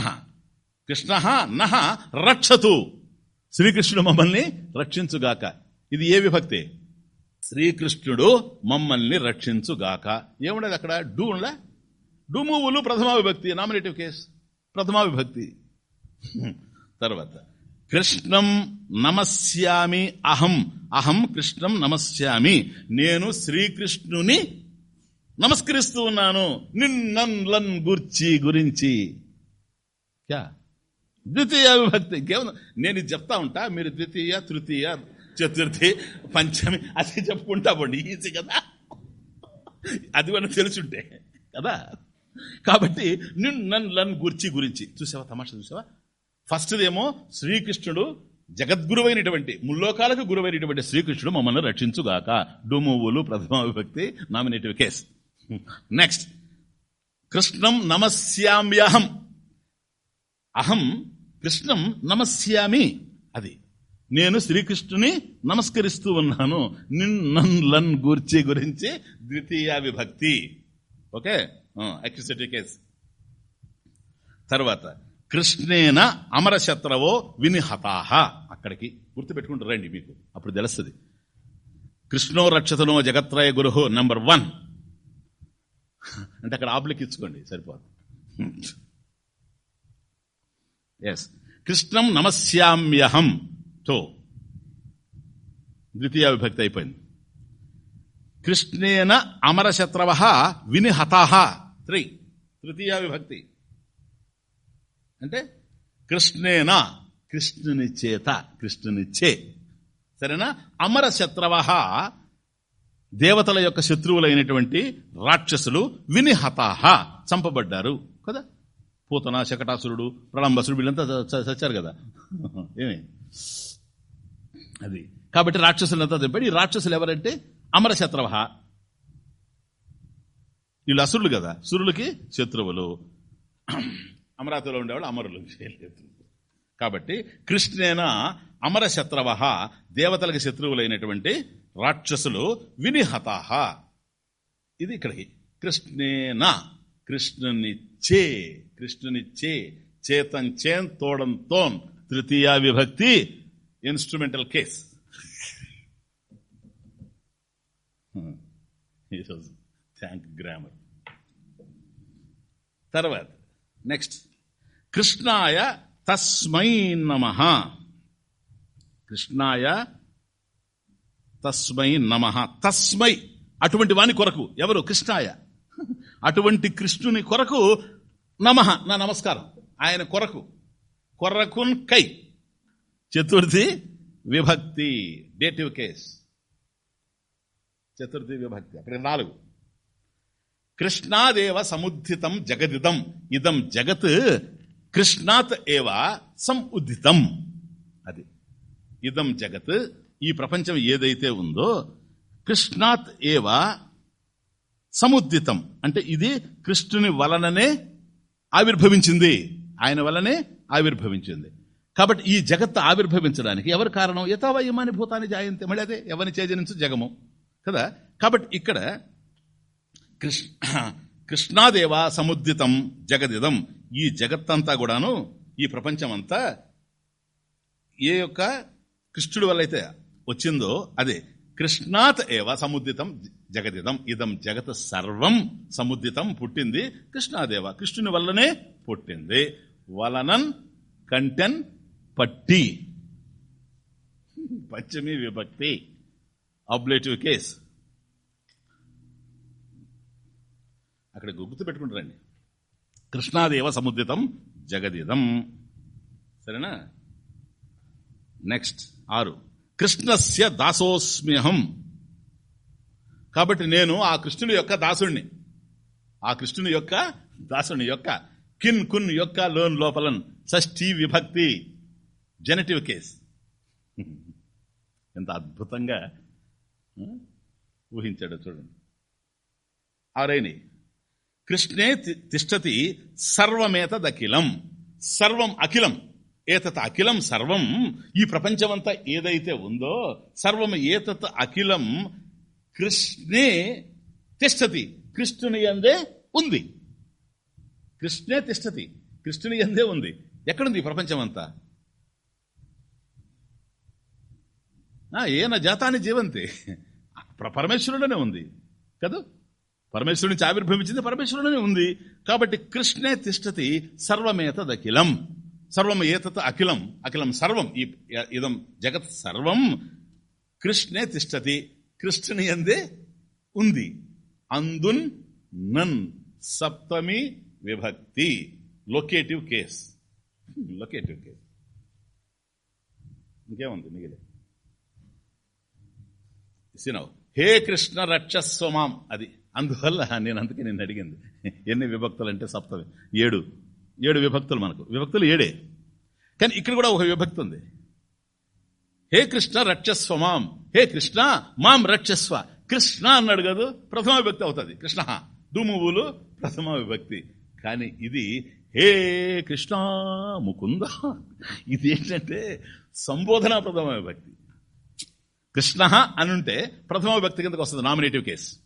కృష్ణ నహ రక్షతు. శ్రీకృష్ణుడు మమ్మల్ని రక్షించుగాక. ఇది ఏ విభక్తి? శ్రీకృష్ణుడు మమ్మల్ని రక్షించుగాక. ఏముండదు అక్కడ? డూ ఉండా డూమువులు ప్రథమా విభక్తి నామినేటివ్ కేస్ ప్రథమా విభక్తి. తర్వాత కృష్ణం నమస్యామి అహం. అహం కృష్ణం నమస్యామి. నేను శ్రీకృష్ణుని నమస్కరిస్తూ ఉన్నాను. నిన్నన్ గుర్చి గురించి. క్యా? ద్వితీయ విభక్తి. ఇంకేముంది నేను ఇది చెప్తా ఉంటా మీరు ద్వితీయ తృతీయ చతుర్థి పంచమి అది చెప్పుకుంటా పోండి. ఈజీ కదా. అది మనం తెలుసుంటే కదా. కాబట్టి నిన్ను నన్ను గుర్చి గురించి. చూసావా తమాషా చూసావా? ఫస్ట్దేమో శ్రీకృష్ణుడు జగద్గురువైనటువంటి ముల్లోకాలకు గురువైనటువంటి శ్రీకృష్ణుడు మమ్మల్ని రక్షించుగాక. డుమువులు ప్రథమ విభక్తి నామినేటివ్ కేస్. నెక్స్ట్. కృష్ణం నమస్యామ్యహం. అహం కృష్ణం నమస్యామి అది. నేను శ్రీకృష్ణుని నమస్కరిస్తూ ఉన్నాను. నిన్నన్ లన్ గూర్చి గురించి ద్వితీయ విభక్తి. ఓకే? అక్యుసెటికేస్ కేస్ తర్వాత కృష్ణేన అమరశత్రవో వినిహతాహ అక్కడికి గుర్తుపెట్టుకుంటూ రండి మీకు. అప్పుడు తెలుస్తుంది. కృష్ణో రక్షతనో జగత్రయ గురు నంబర్ వన్. అంటే అక్కడ ఆబ్లిక్ ఇచ్చుకోండి సరిపోదు. ఎస్ కృష్ణం నమస్యామ్యహం. తో. ద్వితీయ విభక్తి అయిపోయింది. కృష్ణేన అమరశత్రవ వినిహతాహ త్రీ. తృతీయ విభక్తి. అంటే కృష్ణేన కృష్ణుని చేత కృష్ణుని చే. సరేనా? అమరశత్రవ దేవతల యొక్క శత్రువులైనటువంటి రాక్షసులు వినిహతాహ చంపబడ్డారు. కదా? పూతన శకటాసురుడు ప్రళంబసుడు వీళ్ళంతా చచ్చారు కదా. ఏమి? అది. కాబట్టి రాక్షసులంతా చెప్పాడు ఈ రాక్షసులు ఎవరంటే అమర శత్రవ వీళ్ళు అసురులు కదా. సురులకి శత్రువులు. అమరావతిలో ఉండేవాళ్ళు అమరులు. కాబట్టి కృష్ణేన అమర శత్రవ దేవతలకు శత్రువులైనటువంటి రాక్షసులు వినిహతాహ. ఇది ఇక్కడికి. కృష్ణేన. కృష్ణుని చే కృష్ణుని చే చేతం చేన్ తోడం తోన్ తృతీయ విభక్తి instrumental case. Hmm. Thank grammar తర్వాత నెక్స్ట్ కృష్ణాయ తస్మై నమ. కృష్ణాయ తస్మై నమ. తస్మై అటువంటి వాని కొరకు. ఎవరు? కృష్ణాయ. అటువంటి కృష్ణుని కొరకు నమ నా నమస్కారం. ఆయన కొరకు. కొరకున్ కై. చతుర్థి విభక్తి డేటివ్ కేస్. చతుర్థి విభక్తి అక్కడ నాలుగు. కృష్ణాదేవ సముద్ధితం జగదిదం. ఇదం జగత్ కృష్ణాత్ ఏవ సముద్ధితం అది. ఇదం జగత్ ఈ ప్రపంచం ఏదైతే ఉందో కృష్ణాత్ ఏవ సముద్దితం అంటే ఇది కృష్ణుని వలననే ఆవిర్భవించింది. ఆయన వల్లనే ఆవిర్భవించింది. కాబట్టి ఈ జగత్తు ఆవిర్భవించడానికి ఎవరు కారణం? యథావయమాని భూతాన్ని జాయంతి. మళ్ళీ అదే ఎవరిని చేజనించు జగము. కదా? కాబట్టి ఇక్కడ కృష్ణ కృష్ణాదేవ సముద్దితం జగదిదం. ఈ జగత్తంతా కూడాను ఈ ప్రపంచమంతా ఏ యొక్క కృష్ణుడి వల్ల అయితే వచ్చిందో అదే కృష్ణాత్ ఏవ సముద్దితం జగదిదం ఇదం జగత్ సర్వం సముద్దితం పుట్టింది కృష్ణాదేవ. కృష్ణుని వల్లనే పుట్టింది. వలనన్ కంటెన్ పట్టి. పశ్చిమి విభక్తి. Ablative case. అక్కడ గుర్తు పెట్టుకుంటారండి కృష్ణాదేవ సముద్దితం జగదిదం. సరేనా? నెక్స్ట్ ఆరు. కృష్ణస్య దాసోస్మ్యహం. కాబట్టి నేను ఆ కృష్ణుని యొక్క దాసుణ్ణి. ఆ కృష్ణుని యొక్క దాసుని యొక్క కిన్ కున్ యొక్క లోన్ లోపలన్ షష్ఠీ విభక్తి జెనటివ్ కేస్. ఎంత అద్భుతంగా ఊహించాడు చూడండి. ఆరైని కృష్ణే తి- తిష్టతి సర్వమేతదఖిలం సర్వం అఖిలం ఏతత్ అఖిలం సర్వం ఈ ప్రపంచమంతా ఏదైతే ఉందో సర్వం ఏతత్ అఖిలం కృష్ణే తిష్టతి కృష్ణుని అందే ఉంది కృష్ణే తిష్టతి కృష్ణుని ఎందే ఉంది ఎక్కడుంది ప్రపంచం అంతా ఏన జాతాన్ని జీవంతి పరమేశ్వరుడనే ఉంది కదా పరమేశ్వరుడి నుంచి ఆవిర్భవించింది పరమేశ్వరుడనే ఉంది కాబట్టి కృష్ణే తిష్టతి సర్వమేతదఖిలం సర్వం ఏతత్ అఖిలం అఖిలం సర్వం ఈ ఇదం జగత్ సర్వం కృష్ణే తిష్టతి కృష్ణుని ఎందే ఉంది. అందున్ నన్ సప్తమి విభక్తి లొకేటివ్ కేస్. Locative case. ఇంకేముంది మిగిలి సినవ్ హే కృష్ణ రక్షస్వమాం అది అందువల్ల నేను అందుకే నేను అడిగింది. ఎన్ని విభక్తులు అంటే సప్తమి? ఏడు. ఏడు విభక్తులు మనకు. విభక్తులు ఏడే. కానీ ఇక్కడ కూడా ఒక విభక్తి ఉంది. హే కృష్ణ రక్షస్వ మాం. హే కృష్ణ మాం రక్షస్వ. కృష్ణ అన్నాడు కదా ప్రథమ విభక్తి అవుతుంది. కృష్ణ దుమువులు ప్రథమ విభక్తి కానీ ఇది హే కృష్ణ ముకుంద. ఇది ఏంటంటే సంబోధన ప్రథమ విభక్తి కృష్ణ అనుంటే ప్రథమ విభక్తి కిందకు వస్తుంది నామినేటివ్ కేస్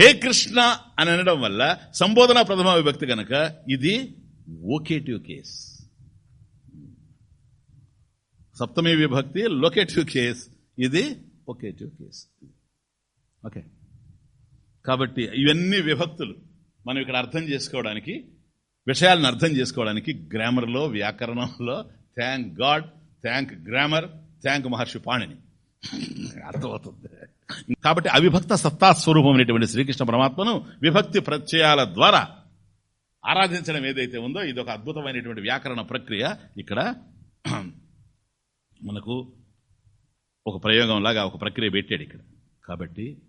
హే కృష్ణ అని అనడం వల్ల సంబోధన ప్రథమ విభక్తి కనుక ఇది ఓకేటివ్ కేస్ సప్తమి విభక్తి లొకేటివ్ కేస్. ఇది ఒకేటివ్ కేస్. ఓకే. కాబట్టి ఇవన్నీ విభక్తులు. మనం ఇక్కడ అర్థం చేసుకోవడానికి విషయాలను అర్థం చేసుకోవడానికి గ్రామర్లో వ్యాకరణంలో thank god thank grammar thank Maharshi Panini. అర్థమవుతుంది. కాబట్టి అవిభక్త సత్తాస్వరూపం అనేటువంటి శ్రీకృష్ణ పరమాత్మను విభక్తి ప్రత్యయాల ద్వారా ఆరాధించడం ఏదైతే ఉందో ఇది ఒక అద్భుతమైనటువంటి వ్యాకరణ ప్రక్రియ. ఇక్కడ మనకు ఒక ప్రయోగంలాగా ఒక ప్రక్రియ పెట్టాడు ఇక్కడ. కాబట్టి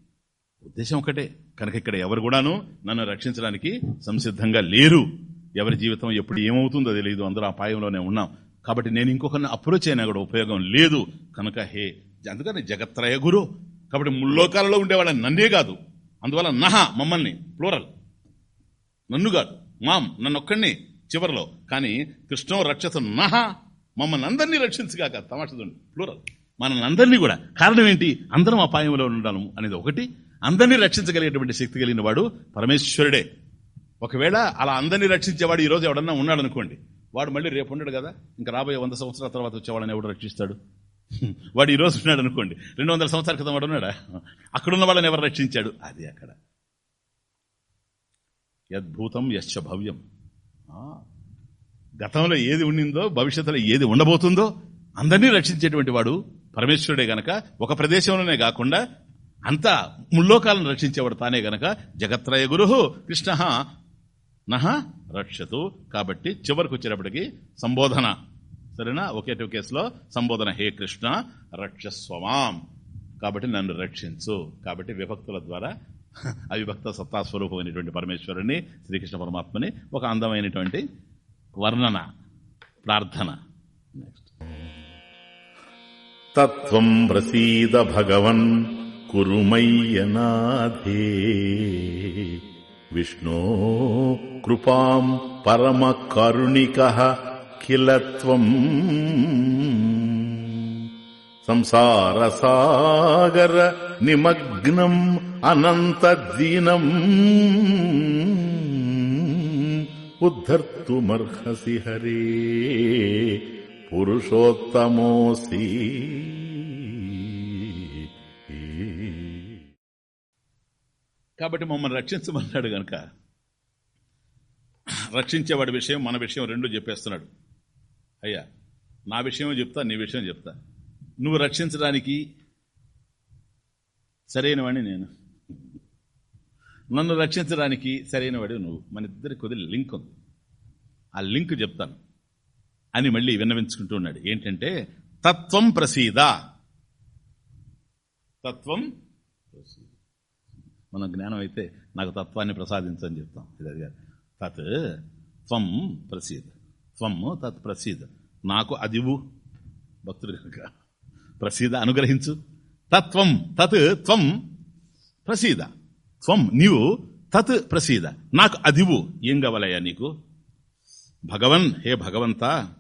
ఉద్దేశం ఒకటే. కనుక ఇక్కడ ఎవరు కూడాను నన్ను రక్షించడానికి సంసిద్ధంగా లేరు. ఎవరి జీవితం ఎప్పుడు ఏమవుతుందో తెలియదు అందరూ అపాయంలోనే ఉన్నాం. కాబట్టి నేను ఇంకొకరిని అప్రోచ్ అయినా కూడా ఉపయోగం లేదు. కనుక హే అందుకని జగత్రయ గురు. కాబట్టి ముల్లోకాలలో ఉండేవాళ్ళని నన్నే కాదు. అందువల్ల నహ మమ్మల్ని ప్లూరల్. నన్ను కాదు మాం నన్నొక్కడిని చివరిలో. కానీ కృష్ణం రక్షత నహ మమ్మల్ని అందరినీ రక్షించగాక తమాషదండి ప్లూరల్ మనల్ని అందరినీ కూడా. కారణం ఏంటి? అందరం అపాయంలో ఉండడం అనేది ఒకటి. అందరినీ రక్షించగలిగేటువంటి శక్తి కలిగిన వాడు పరమేశ్వరుడే. ఒకవేళ అలా అందరినీ రక్షించేవాడు ఈరోజు ఎవడన్నా ఉన్నాడు అనుకోండి వాడు మళ్ళీ రేపు ఉండడు కదా? ఇంకా రాబోయే వంద సంవత్సరాల తర్వాత వచ్చేవాడని ఎవడు రక్షిస్తాడు? వాడు ఈరోజు ఉన్నాడు అనుకోండి రెండు వందల సంవత్సరాల క్రితం వాడు ఉన్నాడా? అక్కడున్న వాళ్ళని ఎవరు రక్షించాడు? అది అక్కడ. యద్భూతం యశ్చ భవ్యం. గతంలో ఏది ఉండిందో భవిష్యత్తులో ఏది ఉండబోతుందో అందరినీ రక్షించేటువంటి వాడు పరమేశ్వరుడే గనక ఒక ప్రదేశంలోనే కాకుండా అంతా ముల్లోకాలను రక్షించేవాడు తానే గనక జగత్రయ గురు కృష్ణ నహ రక్షతు. కాబట్టి చివరికి వచ్చేటప్పటికి సంబోధన. సరేనా? ఒకే కేసులో సంబోధన హే కృష్ణ రక్షస్వమాం. కాబట్టి నన్ను రక్షించు. కాబట్టి విభక్తుల ద్వారా అవిభక్త సత్తాస్వరూపమైనటువంటి పరమేశ్వరుని శ్రీకృష్ణ పరమాత్మని ఒక అందమైనటువంటి వర్ణన ప్రార్థన. తత్వం ప్రసీద భగవన్ కురుమయ్యనాథే విష్ణో కృపాం పరమ కరుణిక కిలత్వం సంసార సాగర నిమగ్నం అనంత దీనం. ఉద్ధర్తుమర్హసి హరే పురుషోత్తమోసి. కాబట్టి మమ్మల్ని రక్షించమన్నాడు గనక రక్షించేవాడి విషయం మన విషయం రెండు చెప్పేస్తున్నాడు. అయ్యా నా విషయం చెప్తా నీ విషయం చెప్తా. నువ్వు రక్షించడానికి సరైన వాడిని నేను. నన్ను రక్షించడానికి సరైన వాడు నువ్వు. మన ఇద్దరికి కొద్ది లింక్ ఉంది. ఆ లింక్ చెప్తాను. అని మళ్ళీ విన్నవించుకుంటూ ఉన్నాడు. ఏంటంటే తత్వం ప్రసీద. తత్వం ప్రసీద. మన జ్ఞానం అయితే నాకు తత్వాన్ని ప్రసాదించని చెప్తాం. ఇది కాదు. తత్ త్వం ప్రసీద. త్వం తత్ ప్రసీద. నాకు అదివు భక్తుడు కనుక ప్రసీద అనుగ్రహించు. తత్వం తత్ త్వం ప్రసీద. త్వం నీవు తత్ ప్రసీద. నాకు అదివు. ఏం కావాలయ్యా నీకు? భగవన్ హే భగవంతా.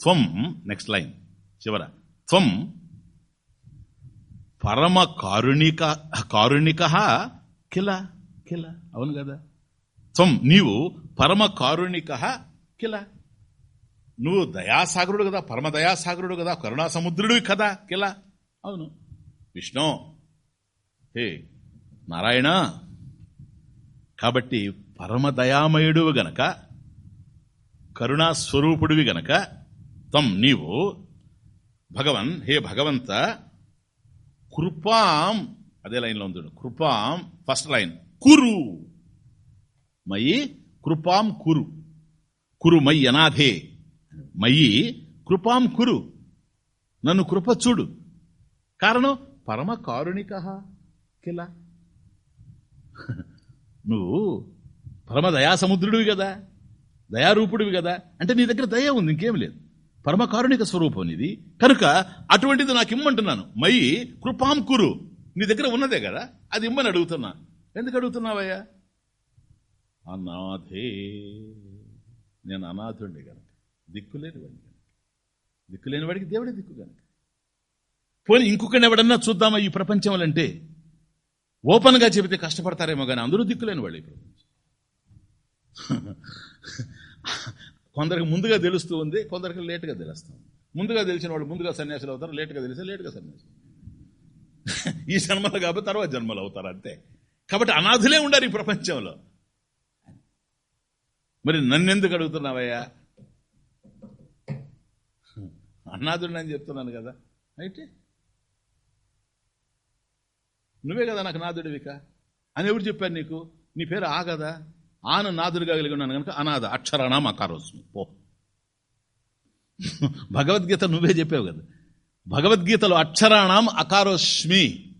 త్వం నెక్స్ట్ లైన్ చివర. త్వం పరమ కారుణిక కారుణిక కిల కిల. అవును కదా? త్వం నీవు పరమ కారుణిక కిల. నువ్వు దయాసాగరుడు కదా పరమ దయాసాగరుడు కదా కరుణా కదా కిల. అవును. విష్ణు హే నారాయణ కాబట్టి పరమదయామయుడు గనక కరుణాస్వరూపుడివి గనక తం నీవు భగవన్ హే భగవంత కృపాం అదే లైన్లో ఉంది కృపాం ఫస్ట్ లైన్ కురు. మయి కృపాం కురు. కురు మయి అనాథే మయి కృపాం కురు. నన్ను కృప చూడు. కారణం పరమ కారుణిక కిల. నువ్వు పరమ దయాసముద్రుడివి కదా దయారూపుడివి కదా అంటే నీ దగ్గర దయ ఉంది ఇంకేం లేదు. పరమ కారుణిక స్వరూపం ఇది కనుక అటువంటిది నాకు ఇమ్మంటున్నాను. మయి కృపాం కురు. నీ దగ్గర ఉన్నదే కదా అది ఇమ్మని అడుగుతున్నా. ఎందుకు అడుగుతున్నావయ్యా? అనాథే. నేను అనాథుండే కనుక దిక్కులేని వాడిని కనుక దిక్కులేని వాడికి దేవుడే దిక్కు కనుక పోనీ ఇంకొకరిని ఎవడన్నా చూద్దామా ఈ ప్రపంచంలో అంటే? ఓపెన్గా చెబితే కష్టపడతారేమో కానీ అందరూ దిక్కులేని వాళ్ళు ఈ ప్రపంచం. కొందరికి ముందుగా తెలుస్తూ ఉంది కొందరికి లేటుగా తెలుస్తాం ముందుగా తెలిసిన వాళ్ళు ముందుగా సన్యాసులు అవుతారు లేటుగా తెలిసే లేటుగా సన్యాసులు ఈ జన్మలు కాబట్టి తర్వాత జన్మలు అవుతారు అంతే. కాబట్టి అనాథులే ఉండారు ఈ ప్రపంచంలో. మరి నన్నెందుకు అడుగుతున్నావయ్యా? అనాథుడిని అని చెప్తున్నాను కదా. అయితే నువ్వే కదా నాకు నాదుడివిక అని ఎవరు చెప్పారు నీకు? నీ పేరు ఆ కదా? ఆను నాదుడిగా కలిగి ఉన్నాను కనుక అనాథ అక్షరాణం అకారోస్మి. పో. భగవద్గీత నువ్వే చెప్పావు కదా. భగవద్గీతలో అక్షరాణం అకారోస్మి.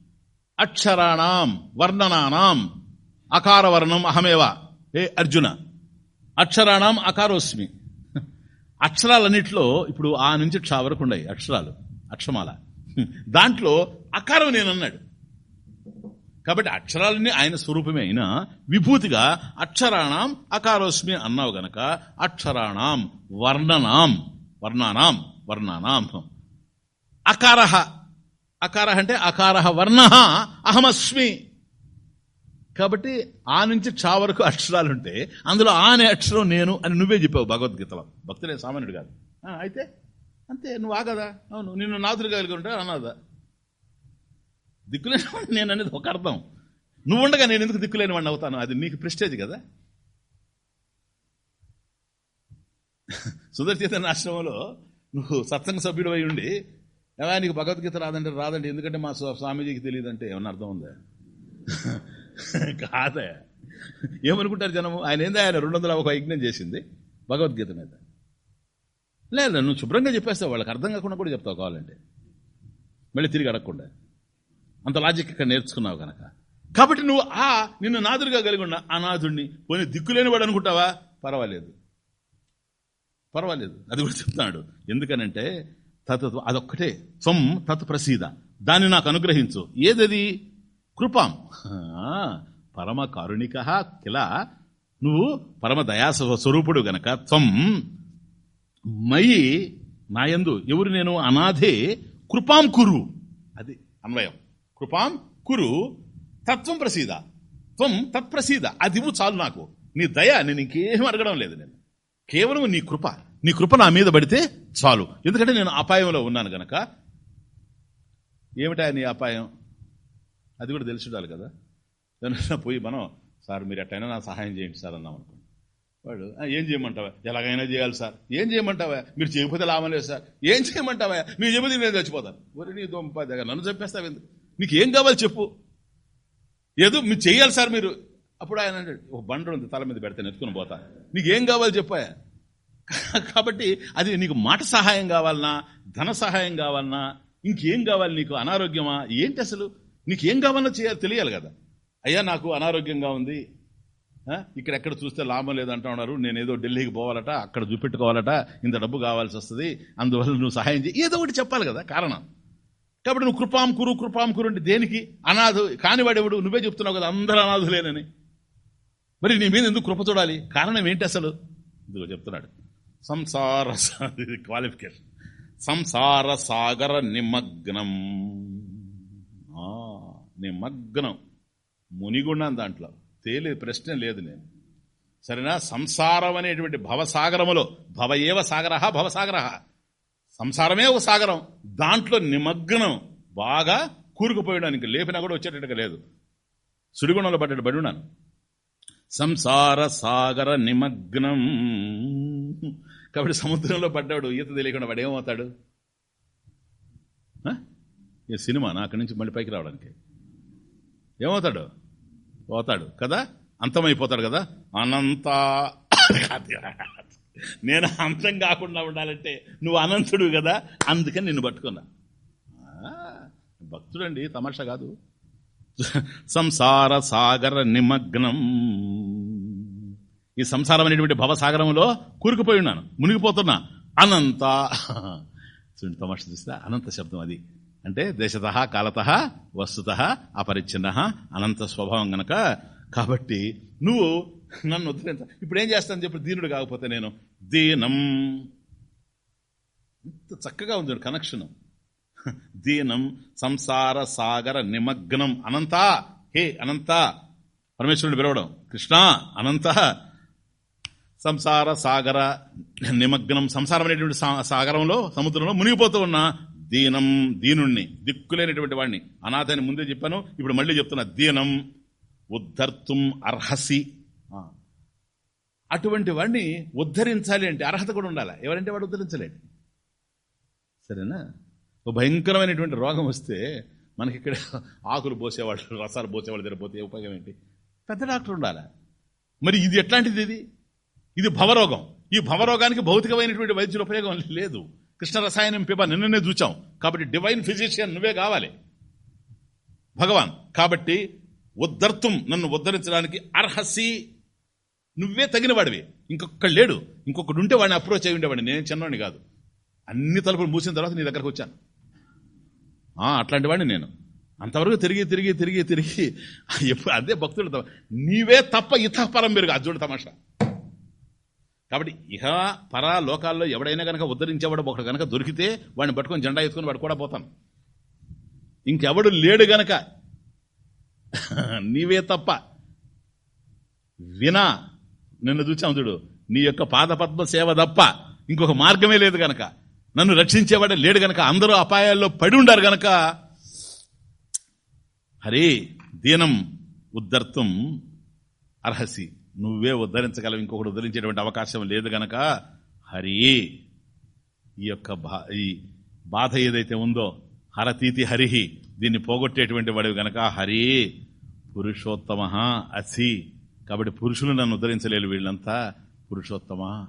అక్షరాణం వర్ణనానాం. అకారవర్ణం అహమేవా. అహమేవ ఏ అర్జున. అక్షరాణం అకారోస్మి. అక్షరాలన్నిట్లో ఇప్పుడు ఆ నుంచి క్షా వరకు ఉన్నాయి అక్షరాలు అక్షమాల. దాంట్లో అకారం నేనన్నాడు కాబట్టి అక్షరాలన్నీ ఆయన స్వరూపమే. అయినా విభూతిగా అక్షరాణం అకారోస్మి అన్నావు గనక అక్షరాణం వర్ణనాం వర్ణానాం వర్ణానాం. అకార అకార అంటే అకార వర్ణ అహమస్మి. కాబట్టి ఆ నుంచి క్షా వరకు అక్షరాలుంటే అందులో ఆ అనే అక్షరం నేను అని నువ్వే చెప్పావు భగవద్గీతలో. భక్తులే సామాన్యుడు కాదు. అయితే అంతే నువ్వు ఆగదా? అవును నిన్ను నాదురు కలిగి ఉంటా అన్నదా దిక్కులేని వాడిని నేను అనేది ఒక అర్థం. నువ్వు ఉండగా నేను ఎందుకు దిక్కులేని వాడిని అవుతాను? అది నీకు ప్రెస్టేజ్ కదా. సుదర్శీతన్ ఆశ్రమంలో నువ్వు సత్సంగ సభ్యుడు అయి ఉండి ఎలా నీకు భగవద్గీత రాదంటే రాదండి ఎందుకంటే మా స్వామీజీకి తెలియదు అంటే ఏమన్నా అర్థం ఉందా? కాదే. ఏమనుకుంటారు జనము? ఆయన ఏందో ఆయన? రెండు వందల ఒక యజ్ఞం చేసింది భగవద్గీత మీద. లేదు నువ్వు శుభ్రంగా చెప్పేస్తావు వాళ్ళకి అర్థం కాకుండా కూడా చెప్తావు కావాలంటే. మళ్ళీ తిరిగి అడగకుండా. అంత లాజిక్ ఇక్కడ నేర్చుకున్నావు కనుక. కాబట్టి నువ్వు ఆ నిన్ను నాదురుగా కలిగి ఉన్న అనాథుడిని పోనీ దిక్కులేని వాడు అనుకుంటావా? పర్వాలేదు. పర్వాలేదు. అది కూడా చెప్తున్నాడు. ఎందుకనంటే తత్ అదొక్కటే. త్వం తత్ ప్రసీద దాన్ని నాకు అనుగ్రహించు. ఏదది? కృపాం. పరమ కారుణిక కిల. నువ్వు పరమ దయా స్వరూపుడు గనక త్వం. మయి నాయందు ఎవరు నేను? అనాథే కృపాం కురు. అది అన్వయం. కృపాం కురు తత్వం ప్రసీద. త్వం తత్ప్రసీద అదివు చాలు నాకు. నీ దయ నేను ఇంకేం అడగడం లేదు నేను. కేవలం నీ కృప. నీ కృప నా మీద పడితే చాలు. ఎందుకంటే నేను అపాయంలో ఉన్నాను గనక. ఏమిటా నీ అపాయం? అది కూడా తెలిసి ఉండాలి కదా. ఎవరైనా పోయి మనం సార్ మీరు ఎట్టయినా నా సహాయం చేయండి సార్ అన్నాం అనుకోండి. వాడు ఏం చేయమంటావా? ఎలాగైనా చేయాలి సార్. ఏం చేయమంటావా? మీరు చేయకపోతే లాభం లేదు సార్. ఏం చేయమంటావా? మీరు చెప్పితే నేను చచ్చిపోతాను. ఒరి నీ దొంప దగ్గర నన్ను చెప్పేస్తావు ఎందుకు నీకు ఏం కావాలి చెప్పు. ఏదో మీరు చేయాలి సార్ మీరు. అప్పుడు ఆయన ఒక బండ ఉంది తల మీద పెడితే నెత్తుకుని పోతా. నీకు ఏం కావాలి చెప్పాయా కాబట్టి అది నీకు మాట సహాయం కావాలన్నా ధన సహాయం కావాలన్నా ఇంకేం కావాలి నీకు అనారోగ్యమా ఏంటి అసలు? నీకేం కావాలన్నా చేయాలి తెలియాలి కదా. అయ్యా నాకు అనారోగ్యంగా ఉంది. ఇక్కడ ఎక్కడ చూస్తే లాభం లేదంటా ఉన్నారు నేను ఏదో ఢిల్లీకి పోవాలట అక్కడ చూపెట్టుకోవాలట ఇంత డబ్బు కావాల్సి వస్తుంది అందువల్ల నువ్వు సహాయం చేయి. ఏదో ఒకటి చెప్పాలి కదా కారణం. కాబట్టి నువ్వు కృపాం కురు కృపాం కురు అంటే దేనికి? అనాథు కానివాడెవడు? నువ్వే చెప్తున్నావు కదా అందరూ అనాథులేనని. మరి నీ మీద ఎందుకు కృప చూడాలి? కారణం ఏంటి అసలు? ఇదిగో చెప్తున్నాడు. సంసార క్వాలిఫికేషన్ సంసార సాగర నిమగ్నం. ఆ, నిమగ్నం. మునిగున్నాను దాంట్లో. తేలి ప్రశ్న లేదు నేను. సరేనా? సంసారం అనేటువంటి భవసాగరములో భవ ఏవ సాగర భవసాగర. సంసారమే ఒక సాగరం. దాంట్లో నిమగ్నం బాగా కూరుకుపోయడానికి లేపినా కూడా వచ్చేటట్టుగా లేదు. సుడిగుణంలో పడ్డట్టు పడి ఉన్నాను సంసార సాగర నిమగ్నం. కాబట్టి సముద్రంలో పడ్డాడు. ఈత తెలియకుండా వాడు ఏమవుతాడు? ఆ? ఈ సినిమా నా అక్కడి నుంచి మళ్ళీ పైకి రావడానికి. ఏమవుతాడు? పోతాడు కదా? అంతమైపోతాడు కదా? అనంత నేను అంతం కాకుండా ఉండాలంటే నువ్వు అనంతుడు కదా అందుకని నిన్ను పట్టుకున్నా. భక్తుడండి తమాషా కాదు. సంసార సాగర నిమగ్నం. ఈ సంసారం అనేటువంటి భవసాగరంలో కూరుకుపోయి ఉన్నాను మునిగిపోతున్నా. అనంత. చూడండి తమాష చూస్తే అనంత శబ్దం అది. అంటే దేశత కాలత వస్తుత అపరిచ్ఛిన్న అనంత స్వభావం గనక. కాబట్టి నువ్వు నన్ను వదిలేంత. ఇప్పుడు ఏం చేస్తాను చెప్పి దీనుడు కాకపోతే నేను దీనం. ఇంత చక్కగా ఉంది కనెక్షన్ దీనం సంసార సాగర నిమగ్నం అనంత. హే అనంత. పరమేశ్వరుడు పిలవడం కృష్ణ అనంత. సంసార సాగర నిమగ్నం సంసారం అనేటువంటి సా- సాగరంలో సముద్రంలో మునిగిపోతూ ఉన్న దీనం దీనుణ్ణి దిక్కులేనటువంటి వాడిని అనాథని ముందే చెప్పాను ఇప్పుడు మళ్ళీ చెప్తున్నా దీనం ఉద్ధర్తుం అర్హసి అటువంటి వాడిని ఉద్ధరించాలి అంటే అర్హత కూడా ఉండాలి? ఎవరంటే వాడు ఉద్ధరించలేడు. సరేనా? ఒక భయంకరమైనటువంటి రోగం వస్తే మనకి ఇక్కడ ఆకులు పోసేవాళ్ళు రసాలు పోసేవాళ్ళు తిరగపోతే ఉపయోగం ఏంటి? పెద్ద డాక్టర్ ఉండాలి? మరి ఇది ఎట్లాంటిది ఇది? ఇది భవరోగం. ఈ భవరోగానికి భౌతికమైనటువంటి వైద్యుల ఉపయోగం లేదు. కృష్ణ రసాయనం పిప నిన్ననే చూచాం. కాబట్టి డివైన్ ఫిజిషియన్ నువ్వే కావాలి. భగవాన్. కాబట్టి ఉద్ధర్తం నన్ను ఉద్ధరించడానికి అర్హసి నువ్వే తగిన వాడివి ఇంకొకడు లేడు. ఇంకొకడు ఉంటే వాడిని అప్రోచ్ అయి ఉండేవాడిని. నేను చిన్నవాడిని కాదు. అన్ని తలుపులు మూసిన తర్వాత నీ దగ్గరకు వచ్చాను. అట్లాంటి వాడిని నేను. అంతవరకు తిరిగి తిరిగి తిరిగి తిరిగి ఎప్పుడు అదే భక్తుడు నీవే తప్ప ఇతః పరం పెరుగు అర్జునుడు తమాషా. కాబట్టి ఇహ పరా లోకాల్లో ఎవడైనా కనుక ఉద్ధరించేవాడు ఒకడు కనుక దొరికితే వాడిని పట్టుకొని జెండా ఎత్తుకొని వాడు కూడా పోతాను ఇంకెవడు లేడు గనక నీవే తప్ప వినా నిన్ను చూచాం చూడు. నీ యొక్క పాదపద్మ సేవ తప్ప ఇంకొక మార్గమే లేదు గనక. నన్ను రక్షించేవాడే లేడు గనక. అందరూ అపాయాల్లో పడి ఉండారు గనక. హరే దీనం ఉద్ధర్తం అర్హసి. నువ్వే ఉద్ధరించగలవు. ఇంకొకటి ఉద్ధరించేటువంటి అవకాశం లేదు గనక. హరి ఈ యొక్క బా ఈ బాధ ఏదైతే ఉందో హరతీతి హరిహి దీన్ని పోగొట్టేటువంటి వాడివి గనక. హరి పురుషోత్తమ అసి. కాబట్టి పురుషులు నన్ను ఉద్ధరించలేరు వీళ్ళంతా. పురుషోత్తమ?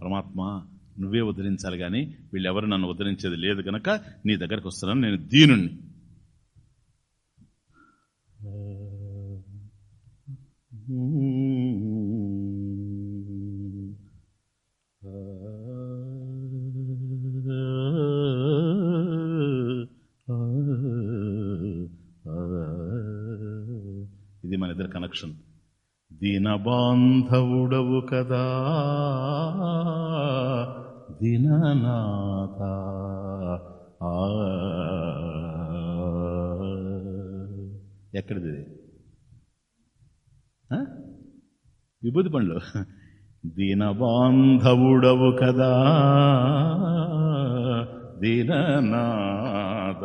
పరమాత్మ? నువ్వే ఉద్ధరించాలి కానీ వీళ్ళెవరు నన్ను ఉద్ధరించేది లేదు గనక నీ దగ్గరకు వస్తున్నాను నేను దీనుణ్ణి. ఇది మన ఇద్దరు కనెక్షన్ దినబాంధవుడవు కదా. దీననాథ. ఎక్కడిది? విభూతి పండ్లు. దీనబాంధవుడవు కదా. దీననాథ.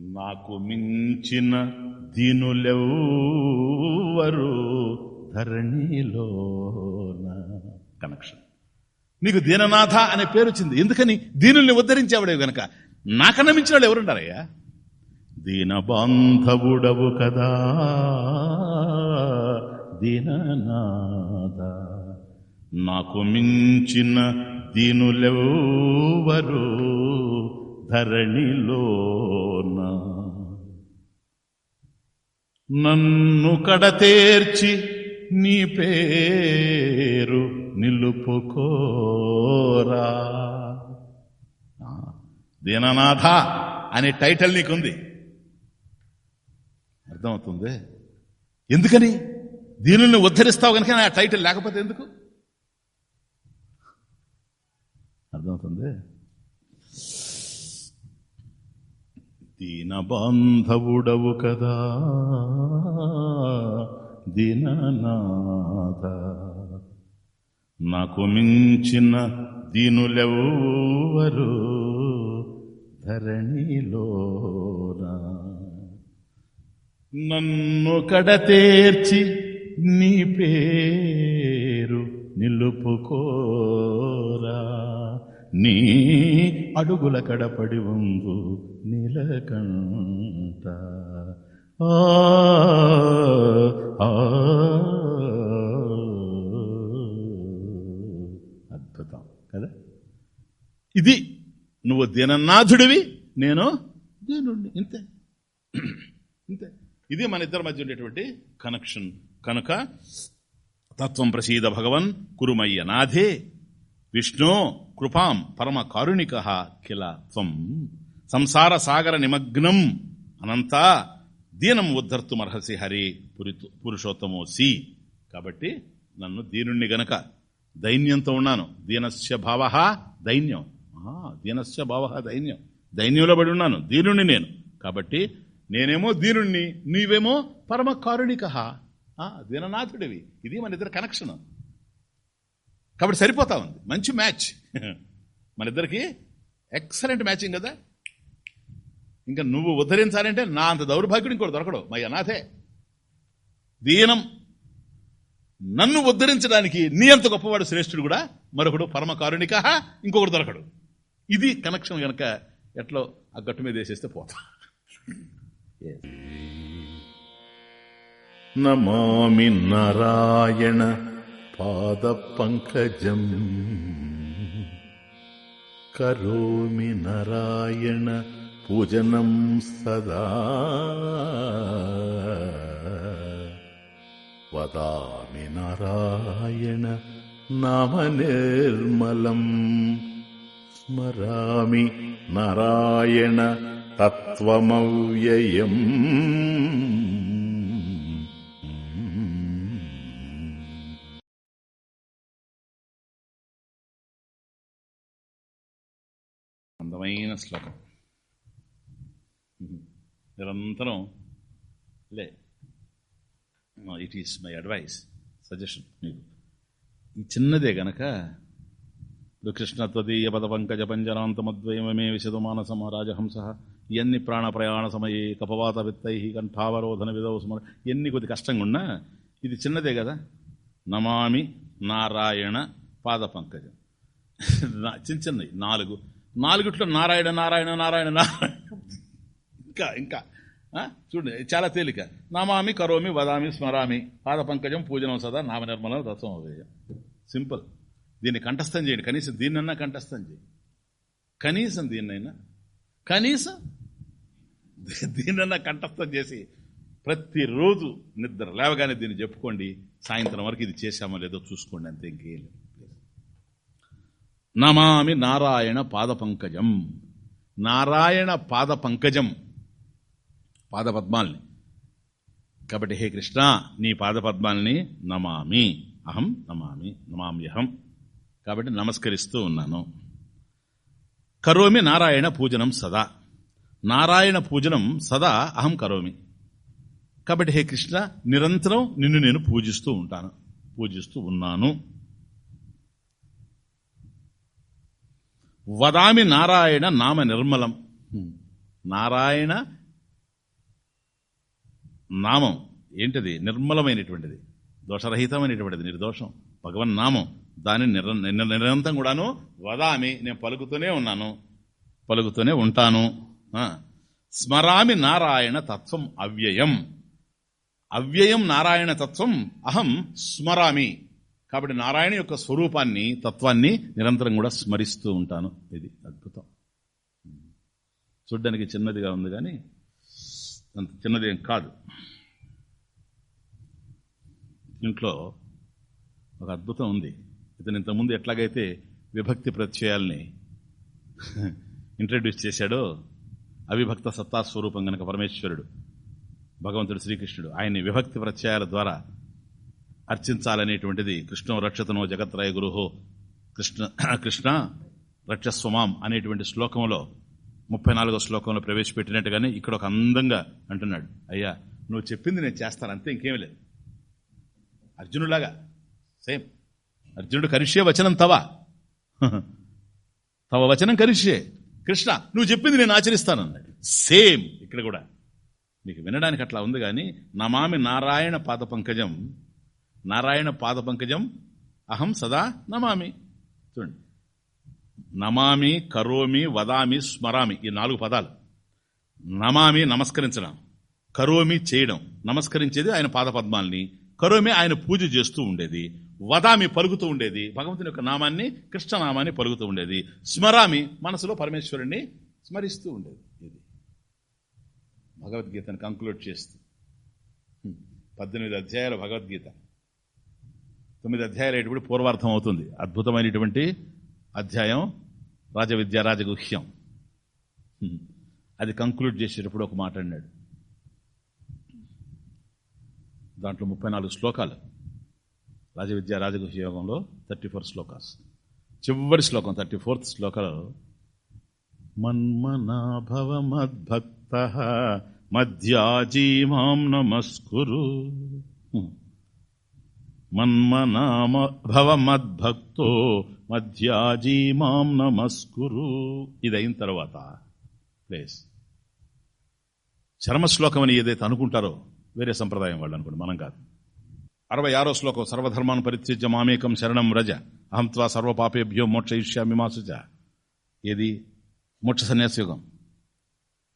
నాకు మించిన దీనులెవ్వరు ధరణిలోన. కనెక్షన్. నీకు దీననాథ అనే పేరు వచ్చింది ఎందుకని? దీనుల్ని ఉద్ధరించేవాడే గనక. నాకన్నా మించిన వాళ్ళు ఎవరుంటారయ్యా దీన బాంధవుడవు కదా. దీననాథ. నాకు మించిన దీనులెవ్వరు ధరణిలోనా. నన్ను కడతేర్చి నీ పేరు నిలుపుకోరా. ఆ, దీననాథ అనే టైటిల్ నీకుంది. అర్థమవుతుంది? ఎందుకని? దీనిని ఉద్ధరిస్తావు కనుక ఆ టైటిల్ లేకపోతే ఎందుకు? అర్థమవుతుంది? దీన బాంధవుడవు కదా. దీననాథ. నాకు మించిన దీనులెవ్వరు ధరణిలోనా. నన్ను కడతేర్చి నీ పేరు నిలుపుకోరా. నీ అడుగుల కడపడి వంగు నీలకంట ఆ, ఆ, అద్భుతం కదా? ఇది నువ్వు దీననాథుడివి నేను దీనుడిని ఇంతే. ఇంతే. ఇది మన ఇద్దరి మధ్య ఉండేటువంటి కనెక్షన్ కనుక తత్వం ప్రసీద భగవన్ కురుమయ్య నాథే విష్ణు కృపాం పరమ కారుణిక కిల త్వం సంసార సాగర నిమగ్నం అనంత దీనం ఉద్ధర్తుమర్హసి హరి పురుషోత్తమోసి. కాబట్టి నన్ను దీనుణ్ణి గనక దైన్యంతో ఉన్నాను. దీనస్య భావ దైన్యం. దీనస్య భావ దైన్యం. దైన్యంలో పడి ఉన్నాను. దీనుణ్ణి నేను. కాబట్టి నేనేమో దీనుణ్ణి నీవేమో పరమ కారుణిక దీననాథుడివి. ఇది మన ఇద్దరు కనెక్షన్ కాబట్టి సరిపోతా ఉంది. మంచి మ్యాచ్. మన ఇద్దరికి ఎక్సలెంట్ మ్యాచింగ్ కదా. ఇంకా నువ్వు ఉద్ధరించాలంటే నా అంత దౌర్భాగ్యుడు ఇంకోటి దొరకడు. మై అనాథే దీనం నన్ను ఉద్ధరించడానికి నీ అంత గొప్పవాడు శ్రేష్ఠుడు కూడా మరొకడు పరమకారుణిక ఇంకొకటి ఇంకొకడు దొరకడు. ఇది కనెక్షన్ కనుక ఎట్లో ఆ గట్టు మీద వేసేస్తే పోతా. నమామి నారాయణ. పాద పంకజం కరోమి నారాయణ పూజనం సదా. వదామి నారాయణ నామ నిర్మలం. స్మరామి నారాయణ అద్భుతమైన శ్లోకం. నిరంతరం let it is my advice suggestion మీకు. ఈ చిన్నదే గనక ఇప్పుడు కృష్ణ త్వదీయ పద పంకజ పంజనాంతమద్వయమే విశదు మానసమ రాజహంస ఇవన్నీ ప్రాణ ప్రయాణ సమయే కపవాత విత్తై కంఠావరోధన విధవ స్మర ఇవన్నీ కొద్ది కష్టంగా ఉన్నా ఇది చిన్నదే కదా నమామి నారాయణ పాద పంకజం చిన్న చిన్నవి నాలుగు. నాలుగుట్లో నారాయణ నారాయణ నారాయణ నారాయణ. ఇంకా ఇంకా. చూడండి చాలా తేలిక. నామామి కరోమి వదామి స్మరామి. పాద పంకజం పూజనం సదా నామ నిర్మలం రసం అవ్వేయ సింపుల్. దీన్ని కంఠస్థం చేయండి. కనీసం దీన్నన్నా కంఠస్థం చేయండి. కనీసం దీన్నైనా. కనీసం దీన్నన్నా కంఠస్థం చేసి ప్రతిరోజు నిద్ర లేవగానే దీన్ని చెప్పుకోండి సాయంత్రం వరకు ఇది చేశామో లేదో చూసుకోండి అంతే ఇంకేం లేదు. నమామి నారాయణ పాద పంకజం నారాయణ పాద పంకజం పాదపద్మాల్ని. కాబట్టి హే కృష్ణ నీ పాదపద్మాల్ని నమామి. అహం నమామి నమామ్యహం కాబట్టి నమస్కరిస్తూ ఉన్నాను. కరోమి నారాయణ పూజనం సదా. నారాయణ పూజనం సదా అహం కరోమి. కాబట్టి హే కృష్ణ నిరంతరం నిన్ను నేను పూజిస్తూ ఉంటాను పూజిస్తూ ఉన్నాను. వదామి నారాయణ నామ నిర్మలం. నారాయణ నామం. ఏంటిది? నిర్మలమైనటువంటిది. దోషరహితమైనటువంటిది నిర్దోషం. భగవన్ నామం. దానిని నిర నిరంతరం కూడాను వదామి. నేను పలుకుతూనే ఉన్నాను. పలుకుతూనే ఉంటాను. స్మరామి నారాయణ తత్వం అవ్యయం. అవ్యయం నారాయణ తత్వం అహం స్మరామి. కాబట్టి నారాయణ యొక్క స్వరూపాన్ని తత్వాన్ని నిరంతరం కూడా స్మరిస్తూ ఉంటాను. ఇది అద్భుతం. చూడ్డానికి చిన్నదిగా ఉంది కానీ అంత చిన్నది ఏం కాదు. ఇంట్లో ఒక అద్భుతం ఉంది. ఇతను ఇంతకుముందు ఎట్లాగైతే విభక్తి ప్రత్యయాల్ని ఇంట్రడ్యూస్ చేశాడో అవిభక్త సత్తా స్వరూపం గనక పరమేశ్వరుడు భగవంతుడు శ్రీకృష్ణుడు ఆయన్ని విభక్తి ప్రత్యయాల ద్వారా అర్చించాలనేటువంటిది కృష్ణో రక్షతనో జగత్రాయ గురుహో కృష్ణ కృష్ణ రక్షస్వమాం అనేటువంటి శ్లోకంలో ముప్పై నాలుగో శ్లోకంలో ప్రవేశపెట్టినట్టుగానే ఇక్కడ ఒక అందంగా అంటున్నాడు. అయ్యా నువ్వు చెప్పింది నేను చేస్తాను అంతే ఇంకేమీ లేదు. అర్జునులాగా సేమ్. అర్జునుడు కరిష్యే వచనం తవ. తవ వచనం కరిష్యే. కృష్ణ నువ్వు చెప్పింది నేను ఆచరిస్తాను అన్నాడు. సేమ్ ఇక్కడ కూడా. మీకు వినడానికి అట్లా ఉంది కానీ నమామి నారాయణ పాద పంకజం నారాయణ పాద పంకజం అహం సదా నమామి. చూడండి. నమామి కరోమి వదామి స్మరామి ఈ నాలుగు పదాలు. నమామి నమస్కరించడం. కరోమి చేయడం. నమస్కరించేది ఆయన పాదపద్మాల్ని కరోమి ఆయన పూజ చేస్తూ ఉండేది. వదామి పలుకుతూ ఉండేది. భగవంతుని యొక్క నామాన్ని కృష్ణనామాన్ని పలుకుతూ ఉండేది. స్మరామి మనసులో పరమేశ్వరుణ్ణి స్మరిస్తూ ఉండేది. ఇది భగవద్గీతను కంక్లూడ్ చేస్తూ. పద్దెనిమిది అధ్యాయాల భగవద్గీత. తొమ్మిది అధ్యాయాలు అయ్యేటప్పుడు పూర్వార్థం అవుతుంది. అద్భుతమైనటువంటి అధ్యాయం. రాజవిద్య రాజగుహ్యం. అది కంక్లూడ్ చేసేటప్పుడు ఒక మాట అన్నాడు. దాంట్లో ముప్పై నాలుగు శ్లోకాలు. రాజవిద్య రాజగుహ్య యోగంలో థర్టీ ఫోర్ శ్లోకాస్. చివరి శ్లోకం థర్టీ ఫోర్త్ శ్లోకాలు. మన్మనాభవ మద్భక్త మధ్యాజీ మాం నమస్కురు మన్మనామ భవ మద్భక్తో మధ్యాజీ మాం నమస్కురు. ఇదైన తర్వాత ప్లేస్. చర్మశ్లోకం అని ఏదైతే అనుకుంటారో వేరే సంప్రదాయం వాళ్ళు అనుకోండి మనం కాదు. అరవై ఆరో శ్లోకం సర్వధర్మాన్ పరిత్యజ్య మామేకం శరణం రజ అహం త్వా సర్వపాపేభ్యో మోక్షయిష్యామి మాసుజ ఏది? మోక్ష సన్యాసయోగం.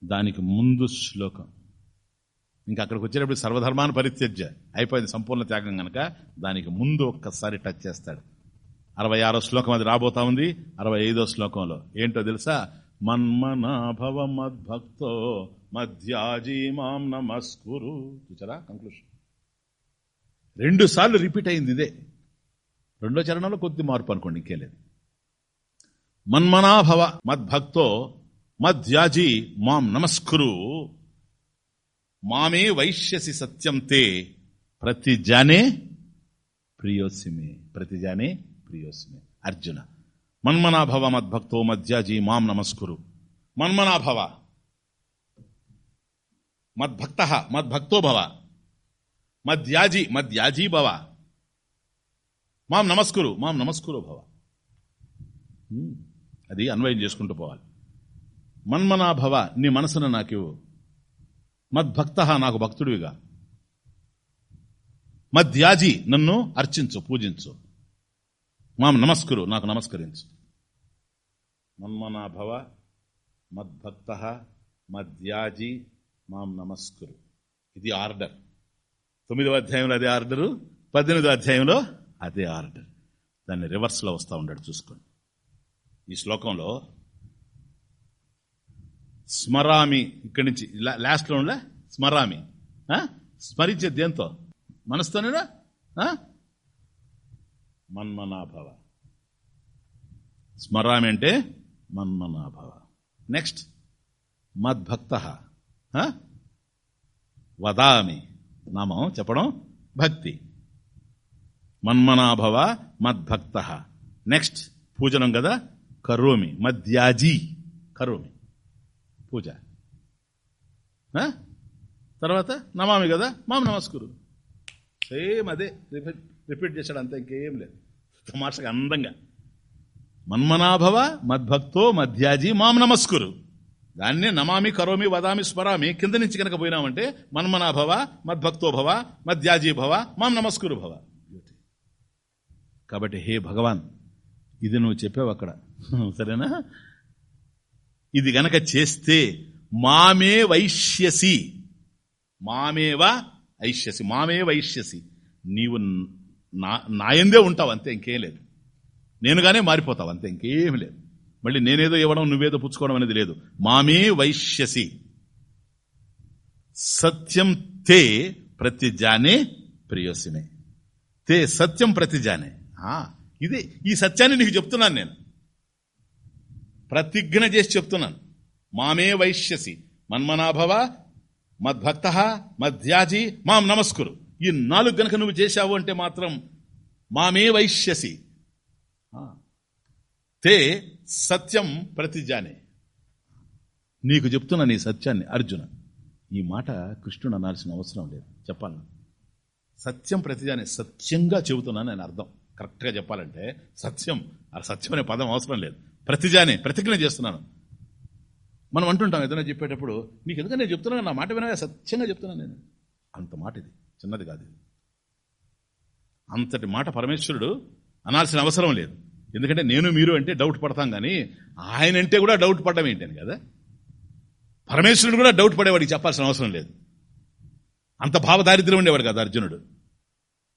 దానికి ముందు శ్లోకం. ఇంకా అక్కడికి వచ్చేటప్పుడు సర్వధర్మాన్ని పరిత్యజ్య. అయిపోయింది సంపూర్ణ త్యాగం కనుక దానికి ముందు ఒక్కసారి టచ్ చేస్తాడు. అరవై ఆరో శ్లోకం అది రాబోతా ఉంది. అరవై ఐదో శ్లోకంలో. ఏంటో తెలుసా? మన్మనాభవ మద్భక్తో మధ్యాజీ మాం నమస్కురు. చూచారా కంక్లూషన్ రెండు సార్లు రిపీట్ అయింది ఇదే. రెండో చరణంలో కొద్ది మార్పు అనుకోండి ఇంకేం లేదు. మన్మనాభవ మద్భక్తో మధ్యాజీ మాం నమస్కురు. మామే వైశ్యసి సత్యం తే ప్రతి జానే ప్రియోసిమే ప్రతి జానే ప్రియోసిమే. అర్జున మన్మనాభవ మద్భక్తో మధ్యాజీ మాం నమస్కురు. మన్మనాభవ మద్భక్త మద్భక్తో భవ. మధ్యాజీ మధ్యాజీ భవ. మాం నమస్కురు మాం నమస్కురు భవ. అది అన్వయం చేసుకుంటూ పోవాలి. మన్మనాభవ నీ మనసును నాకివ్వు. మద్భక్త నాకు భక్తుడివిగా. మధ్యాజీ నన్ను అర్చించు పూజించు. మాం నమస్కరు నాకు నమస్కరించు. మన్మనాభవ మద్భక్త మధ్యాజి మాం నమస్కరు. ఇది ఆర్డర్. తొమ్మిదవ అధ్యాయంలో అదే ఆర్డరు పద్దెనిమిదో అధ్యాయంలో అదే ఆర్డర్. దాన్ని రివర్స్లో వస్తూ ఉంటాడు చూసుకోండి. ఈ శ్లోకంలో స్మరామి ఇక్కడి నుంచి లాస్ట్లో ఉండలే స్మరామి. స్మరించే దేంతో? మనసుతోనేనా? మన్మనాభవ. స్మరామి అంటే మన్మనాభవ. నెక్స్ట్ మద్భక్త. వదామి. నామం చెప్పడం భక్తి. మన్మనాభవ మద్భక్త. నెక్స్ట్ పూజనం కదా? కరోమి. మద్యాజీ. కరోమి. పూజ. తర్వాత నమామి కదా? మామ నమస్కురు. సేమ్ అదే. రిపీట్ రిపీట్ చేశాడు అంతే ఇంకేం లేదు. తమాషగా అందంగా. మన్మనాభవ మద్భక్తో మధ్యాజీ మాం నమస్కురు. దాన్నే నమామి కరోమి వదామి స్మరామి కింద నుంచి కనుక పోయినామంటే మన్మనాభవ మద్భక్తో భవ మధ్యాజీ భవ మాం నమస్కురు భవ. కాబట్టి హే భగవాన్ ఇది నువ్వు చెప్పావు అక్కడ. సరేనా? ఇది గనక చేస్తే మామే వైశ్యసి మామేవ ఐష్యసి. మామే వైశ్యసి నీవు నా నాయందే ఉంటావు అంతే ఇంకేం లేదు. నేనుగానే మారిపోతావు అంతే ఇంకేం లేదు. మళ్ళీ నేనేదో ఇవ్వడం నువ్వేదో పుచ్చుకోవడం అనేది లేదు. మామే వైశ్యసి సత్యం తే ప్రతిజానే ప్రియోసిమే. తే సత్యం ప్రతిజానే ఇదే ఈ సత్యాన్ని నీకు చెప్తున్నాను నేను. ప్రతిజ్ఞ చేసి చెప్తున్నాను. మామే వైశ్యసి మన్మనాభవ మద్భక్త మధ్యాజి మాం నమస్కురు. ఈ నాలుగు గనక నువ్వు చేశావు అంటే మాత్రం మామే వైశ్యసి తే సత్యం ప్రతిజానే. నీకు చెప్తున్నా నీ సత్యాన్ని అర్జున. ఈ మాట కృష్ణుడు అనాల్సిన అవసరం లేదు. చెప్పాలి. సత్యం ప్రతిజానే. సత్యంగా చెబుతున్నాను నేను అర్థం. కరెక్ట్గా చెప్పాలంటే సత్యం ఆ సత్యం అనే పదం అవసరం లేదు. ప్రతిజానే ప్రతిజ్ఞ చేస్తున్నాను. మనం అంటుంటాం ఏదైనా చెప్పేటప్పుడు నీకు ఎందుకంటే నేను చెప్తున్నాను? నా మాట వినగా సత్యంగా చెప్తున్నాను నేను. అంత మాట ఇది చిన్నది కాదు ఇది. అంతటి మాట పరమేశ్వరుడు అనాల్సిన అవసరం లేదు. ఎందుకంటే నేను మీరు అంటే డౌట్ పడతాం కానీ ఆయన అంటే కూడా డౌట్ పడడం ఏంటని కదా? పరమేశ్వరుడు కూడా డౌట్ పడేవాడికి చెప్పాల్సిన అవసరం లేదు. అంత భావదారిద్ర్యం ఉండేవాడు కదా అర్జునుడు.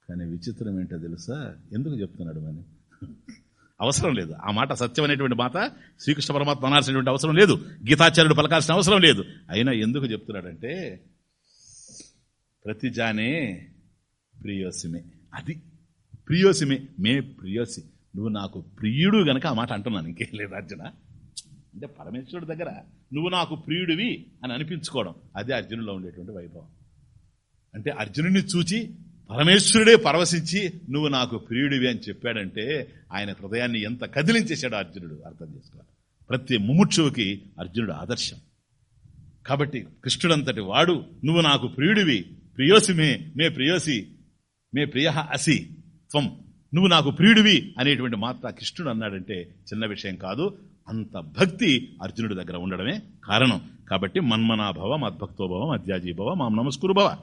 కానీ విచిత్రం ఏంటో తెలుసా? ఎందుకు చెప్తున్నాడు అని అవసరం లేదు. ఆ మాట సత్యం అనేటువంటి మాట శ్రీకృష్ణ పరమాత్మ అనాల్సినటువంటి అవసరం లేదు. గీతాచార్యుడు పలకాల్సిన అవసరం లేదు. అయినా ఎందుకు చెప్తున్నాడంటే ప్రతి జానే ప్రియోసిమే. అది ప్రియోసిమే. మే ప్రియోసి. నువ్వు నాకు ప్రియుడు గనక ఆ మాట అంటున్నాను. ఇంకేం లేదు అర్జున. అంటే పరమేశ్వరుడు దగ్గర నువ్వు నాకు ప్రియుడివి అని అనిపించుకోవడం. అదే అర్జునులో ఉండేటువంటి వైభవం. అంటే అర్జునుడిని చూచి పరమేశ్వరుడే పరవశించి నువ్వు నాకు ప్రియుడివి అని చెప్పాడంటే ఆయన హృదయాన్ని ఎంత కదిలించేశాడు అర్జునుడు అర్థం చేసుకోవాలి. ప్రతి ముముక్షువుకి అర్జునుడు ఆదర్శం. కాబట్టి కృష్ణుడంతటి వాడు నువ్వు నాకు ప్రియుడివి ప్రియోసి మే మే ప్రియోసి మే ప్రియ అసి త్వం. నువ్వు నాకు ప్రియుడివి అనేటువంటి మాత్ర కృష్ణుడు అన్నాడంటే చిన్న విషయం కాదు అంత భక్తి అర్జునుడి దగ్గర ఉండడమే కారణం. కాబట్టి మన్మనాభవ మద్భక్తోభవ మధ్యాజీభవ మాం నమస్కురు భవ.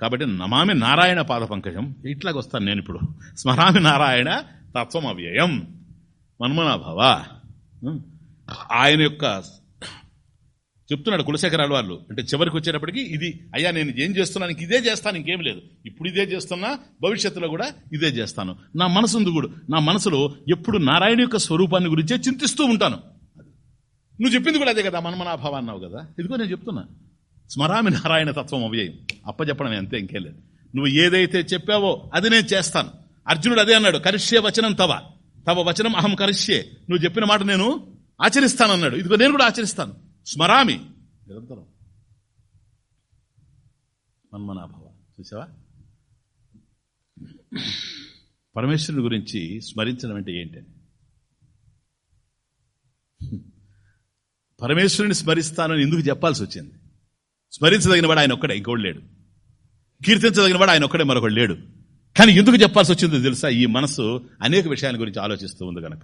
కాబట్టి నమామి నారాయణ పాద పంకజం. ఇట్లాగొస్తాను నేను ఇప్పుడు. స్మరామి నారాయణ తత్వం అవ్యయం మన్మనాభవ ఆయన యొక్క చెప్తున్నాడు కులశేఖరాలు వాళ్ళు. అంటే చివరికి వచ్చేటప్పటికి ఇది అయ్యా నేను ఏం చేస్తున్నాను? ఇదే చేస్తాను ఇంకేం లేదు. ఇప్పుడు ఇదే చేస్తున్నా భవిష్యత్తులో కూడా ఇదే చేస్తాను. నా మనసు ఉంది కూడా. నా మనసులో ఎప్పుడు నారాయణ యొక్క స్వరూపాన్ని గురించే చింతిస్తూ ఉంటాను. నువ్వు చెప్పింది కూడా అదే కదా మన్మనాభావ అన్నావు కదా. ఇదిగో నేను చెప్తున్నా. స్మరామి నారాయణ తత్వం అవ్యయం అప్పచెప్పడమే అంతే ఇంకేం లేదు. నువ్వు ఏదైతే చెప్పావో అది నేను చేస్తాను. అర్జునుడు అదే అన్నాడు కరిష్యే వచనం తవ. తవ వచనం అహం కరిష్యే. నువ్వు చెప్పిన మాట నేను ఆచరిస్తాను అన్నాడు ఇదిగో నేను కూడా ఆచరిస్తాను. స్మరామి. నిరంతరం. మన్మనాభవ. చూసావా? పరమేశ్వరుని గురించి స్మరించడం అంటే ఏంటని పరమేశ్వరుని స్మరిస్తానని ఎందుకు చెప్పాల్సి వచ్చింది? స్మరించదగిన వాడు ఆయన ఒక్కడే ఇంకోడు లేడు. కీర్తించదగినవాడు ఆయన ఒక్కడే మరొకడు లేడు. కానీ ఎందుకు చెప్పాల్సి వచ్చిందో తెలుసా? ఈ మనసు అనేక విషయాల గురించి ఆలోచిస్తూ ఉంది కనుక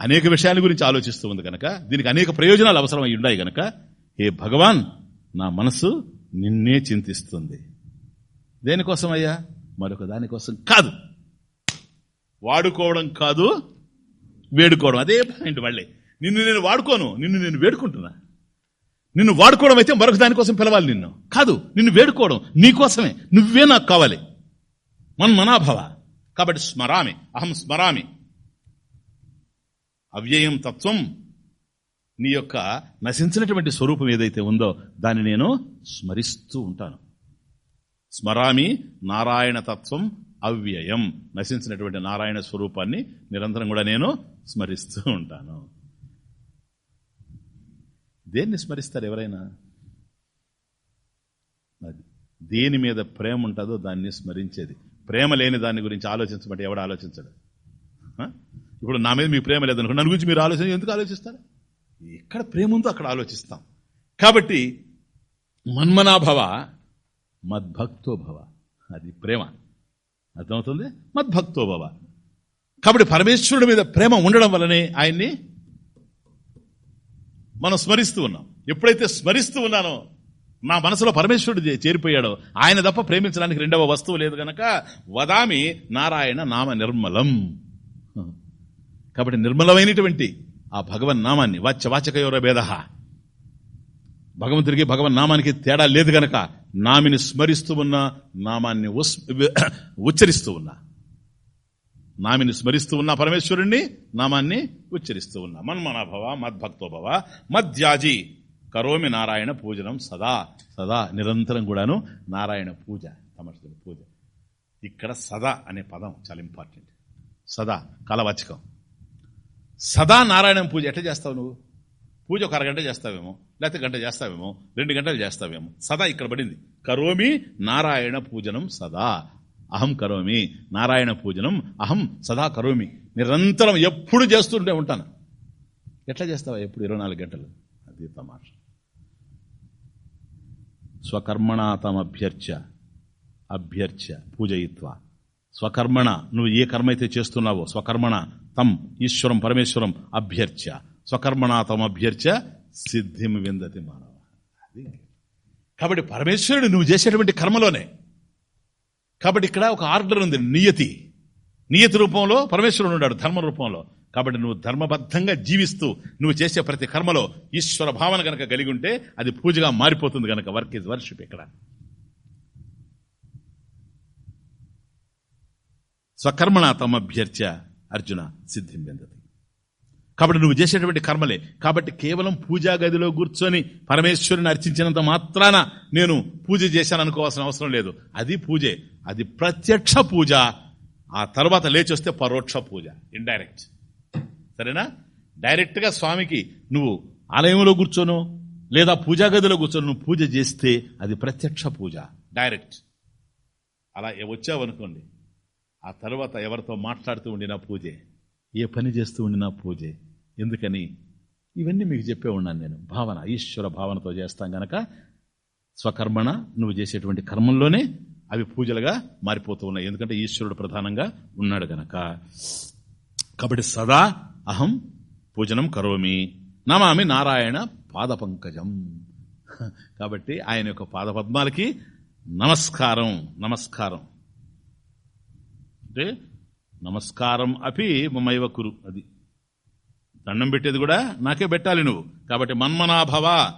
అనేక విషయాల గురించి ఆలోచిస్తూ ఉంది కనుక దీనికి అనేక ప్రయోజనాలు అవసరమై ఉన్నాయి గనక. ఏ భగవాన్ నా మనసు నిన్నే చింతిస్తుంది. దేనికోసం అయ్యా? మరొక దానికోసం కాదు. వాడుకోవడం కాదు వేడుకోవడం. అదే పాయింట్ మళ్ళీ. నిన్ను నేను వాడుకోను నిన్ను నేను వేడుకుంటున్నా. నిన్ను వాడుకోవడం అయితే మరొక దానికోసం పిలవాలి నిన్ను. కాదు నిన్ను వేడుకోవడం నీకోసమే నువ్వే నాకు కావాలి. మన్మనాభవ కాబట్టి స్మరామి అహం స్మరామి. అవ్యయం తత్వం నీ యొక్క నశించినటువంటి స్వరూపం ఏదైతే ఉందో దాన్ని నేను స్మరిస్తూ ఉంటాను. స్మరామి నారాయణ తత్వం అవ్యయం. నశించినటువంటి నారాయణ స్వరూపాన్ని నిరంతరం కూడా నేను స్మరిస్తూ ఉంటాను. దేన్ని స్మరిస్తారు ఎవరైనా? అది దేని మీద ప్రేమ ఉంటుందో దాన్ని స్మరించేది. ప్రేమ లేని దాని గురించి ఆలోచించమంటే ఎవడు ఆలోచించడు? ఇప్పుడు నా మీద మీ ప్రేమ లేదనుకో నన్ను గురించి మీరు ఆలోచన ఎందుకు ఆలోచిస్తారు? ఎక్కడ ప్రేమ ఉందో అక్కడ ఆలోచిస్తాం. కాబట్టి మన్మనాభవ మద్భక్తో భవ అది ప్రేమ. అర్థమవుతుంది? మద్భక్తో భవ కాబట్టి పరమేశ్వరుడి మీద ప్రేమ ఉండడం వల్లనే ఆయన్ని మనం స్మరిస్తూ ఉన్నాం. ఎప్పుడైతే స్మరిస్తూ ఉన్నానో నా మనసులో పరమేశ్వరుడు చేరిపోయాడో ఆయన తప్ప ప్రేమించడానికి రెండవ వస్తువు లేదు గనక వదామి నారాయణ నామ నిర్మలం. కాబట్టి నిర్మలమైనటువంటి ఆ భగవన్ నామాన్ని వాచ్యవాచకయోర భేద. భగవంతుడికి భగవన్ నామానికి తేడా లేదు గనక నామిని స్మరిస్తూ ఉన్న నామాన్ని ఉస్- ఉచ్చరిస్తూ ఉన్నా. నామిని స్మరిస్తూ ఉన్న పరమేశ్వరుణ్ణి నామాన్ని ఉచ్చరిస్తూ ఉన్నా. మన్మనాభవ మద్భక్తోభవ మద్యాజి. కరోమి నారాయణ పూజనం సదా సదా నిరంతరం కూడాను నారాయణ పూజ సమర్థుల పూజ. ఇక్కడ సదా అనే పదం చాలా ఇంపార్టెంట్ సదా కలవచకం. సదా నారాయణ పూజ ఎట్లా చేస్తావు నువ్వు? పూజ ఒక అరగంట చేస్తావేమో లేకపోతే గంట చేస్తావేమో రెండు గంటలు చేస్తావేమో. సదా ఇక్కడ పడింది. కరోమి నారాయణ పూజనం సదా. అహం కరోమి నారాయణ పూజనం అహం సదా కరోమి. నిరంతరం ఎప్పుడు చేస్తుంటే ఉంటాను. ఎట్లా చేస్తావా ఎప్పుడు ఇరవై నాలుగు గంటలు? అది తమాష. స్వకర్మణ తమభ్యర్చ అభ్యర్చ పూజయిత్వ. స్వకర్మణ నువ్వు ఏ కర్మ అయితే చేస్తున్నావో స్వకర్మణ తం ఈశ్వరం పరమేశ్వరం అభ్యర్చ స్వకర్మణ తమభ్యర్చ సిద్ధిం విందతి మానవ. అది. కాబట్టి పరమేశ్వరుడు నువ్వు చేసేటువంటి కర్మలోనే కాబట్టి ఇక్కడ ఒక ఆర్డర్ ఉంది నియతి. నియతి రూపంలో పరమేశ్వరుడు ఉన్నాడు ధర్మ రూపంలో. కాబట్టి నువ్వు ధర్మబద్ధంగా జీవిస్తూ నువ్వు చేసే ప్రతి కర్మలో ఈశ్వర భావన గనక కలిగి ఉంటే అది పూజగా మారిపోతుంది గనక. వర్క్ ఇస్ వర్షిప్ ఇక్కడ. స్వకర్మణ తమభ్యర్చ అర్జున సిద్ధిం కాబట్టి నువ్వు చేసేటువంటి కర్మలే. కాబట్టి కేవలం పూజా గదిలో కూర్చొని పరమేశ్వరుని అర్చించినంత మాత్రాన నేను పూజ చేశాను అనుకోవాల్సిన అవసరం లేదు. అది పూజే. అది ప్రత్యక్ష పూజ. ఆ తర్వాత లేచి వస్తే పరోక్ష పూజ. ఇండైరెక్ట్ సరేనా? డైరెక్ట్గా స్వామికి నువ్వు ఆలయంలో కూర్చోను లేదా పూజా గదిలో కూర్చొని నువ్వు పూజ చేస్తే అది ప్రత్యక్ష పూజ. డైరెక్ట్ అలా వచ్చావనుకోండి ఆ తర్వాత ఎవరితో మాట్లాడుతూ ఉండినా పూజే. ఏ పని చేస్తూ ఉండినా పూజే. ఎందుకని? ఇవన్నీ మీకు చెప్పే ఉన్నాను నేను. భావన ఈశ్వర భావనతో చేస్తాం గనక స్వకర్మణ నువ్వు చేసేటువంటి కర్మంలోనే అవి పూజలుగా మారిపోతూ ఉన్నాయి. ఎందుకంటే ఈశ్వరుడు ప్రధానంగా ఉన్నాడు గనక. కాబట్టి సదా అహం పూజనం కరోమి. నమామి నారాయణ పాదపంకజం. కాబట్టి ఆయన యొక్క పాదపద్మాలకి నమస్కారం నమస్కారం. అంటే నమస్కారం అపి మమైవ కురు అది. దండం పెట్టేది కూడా నాకే పెట్టాలి నువ్వు. కాబట్టి మన్మనాభవ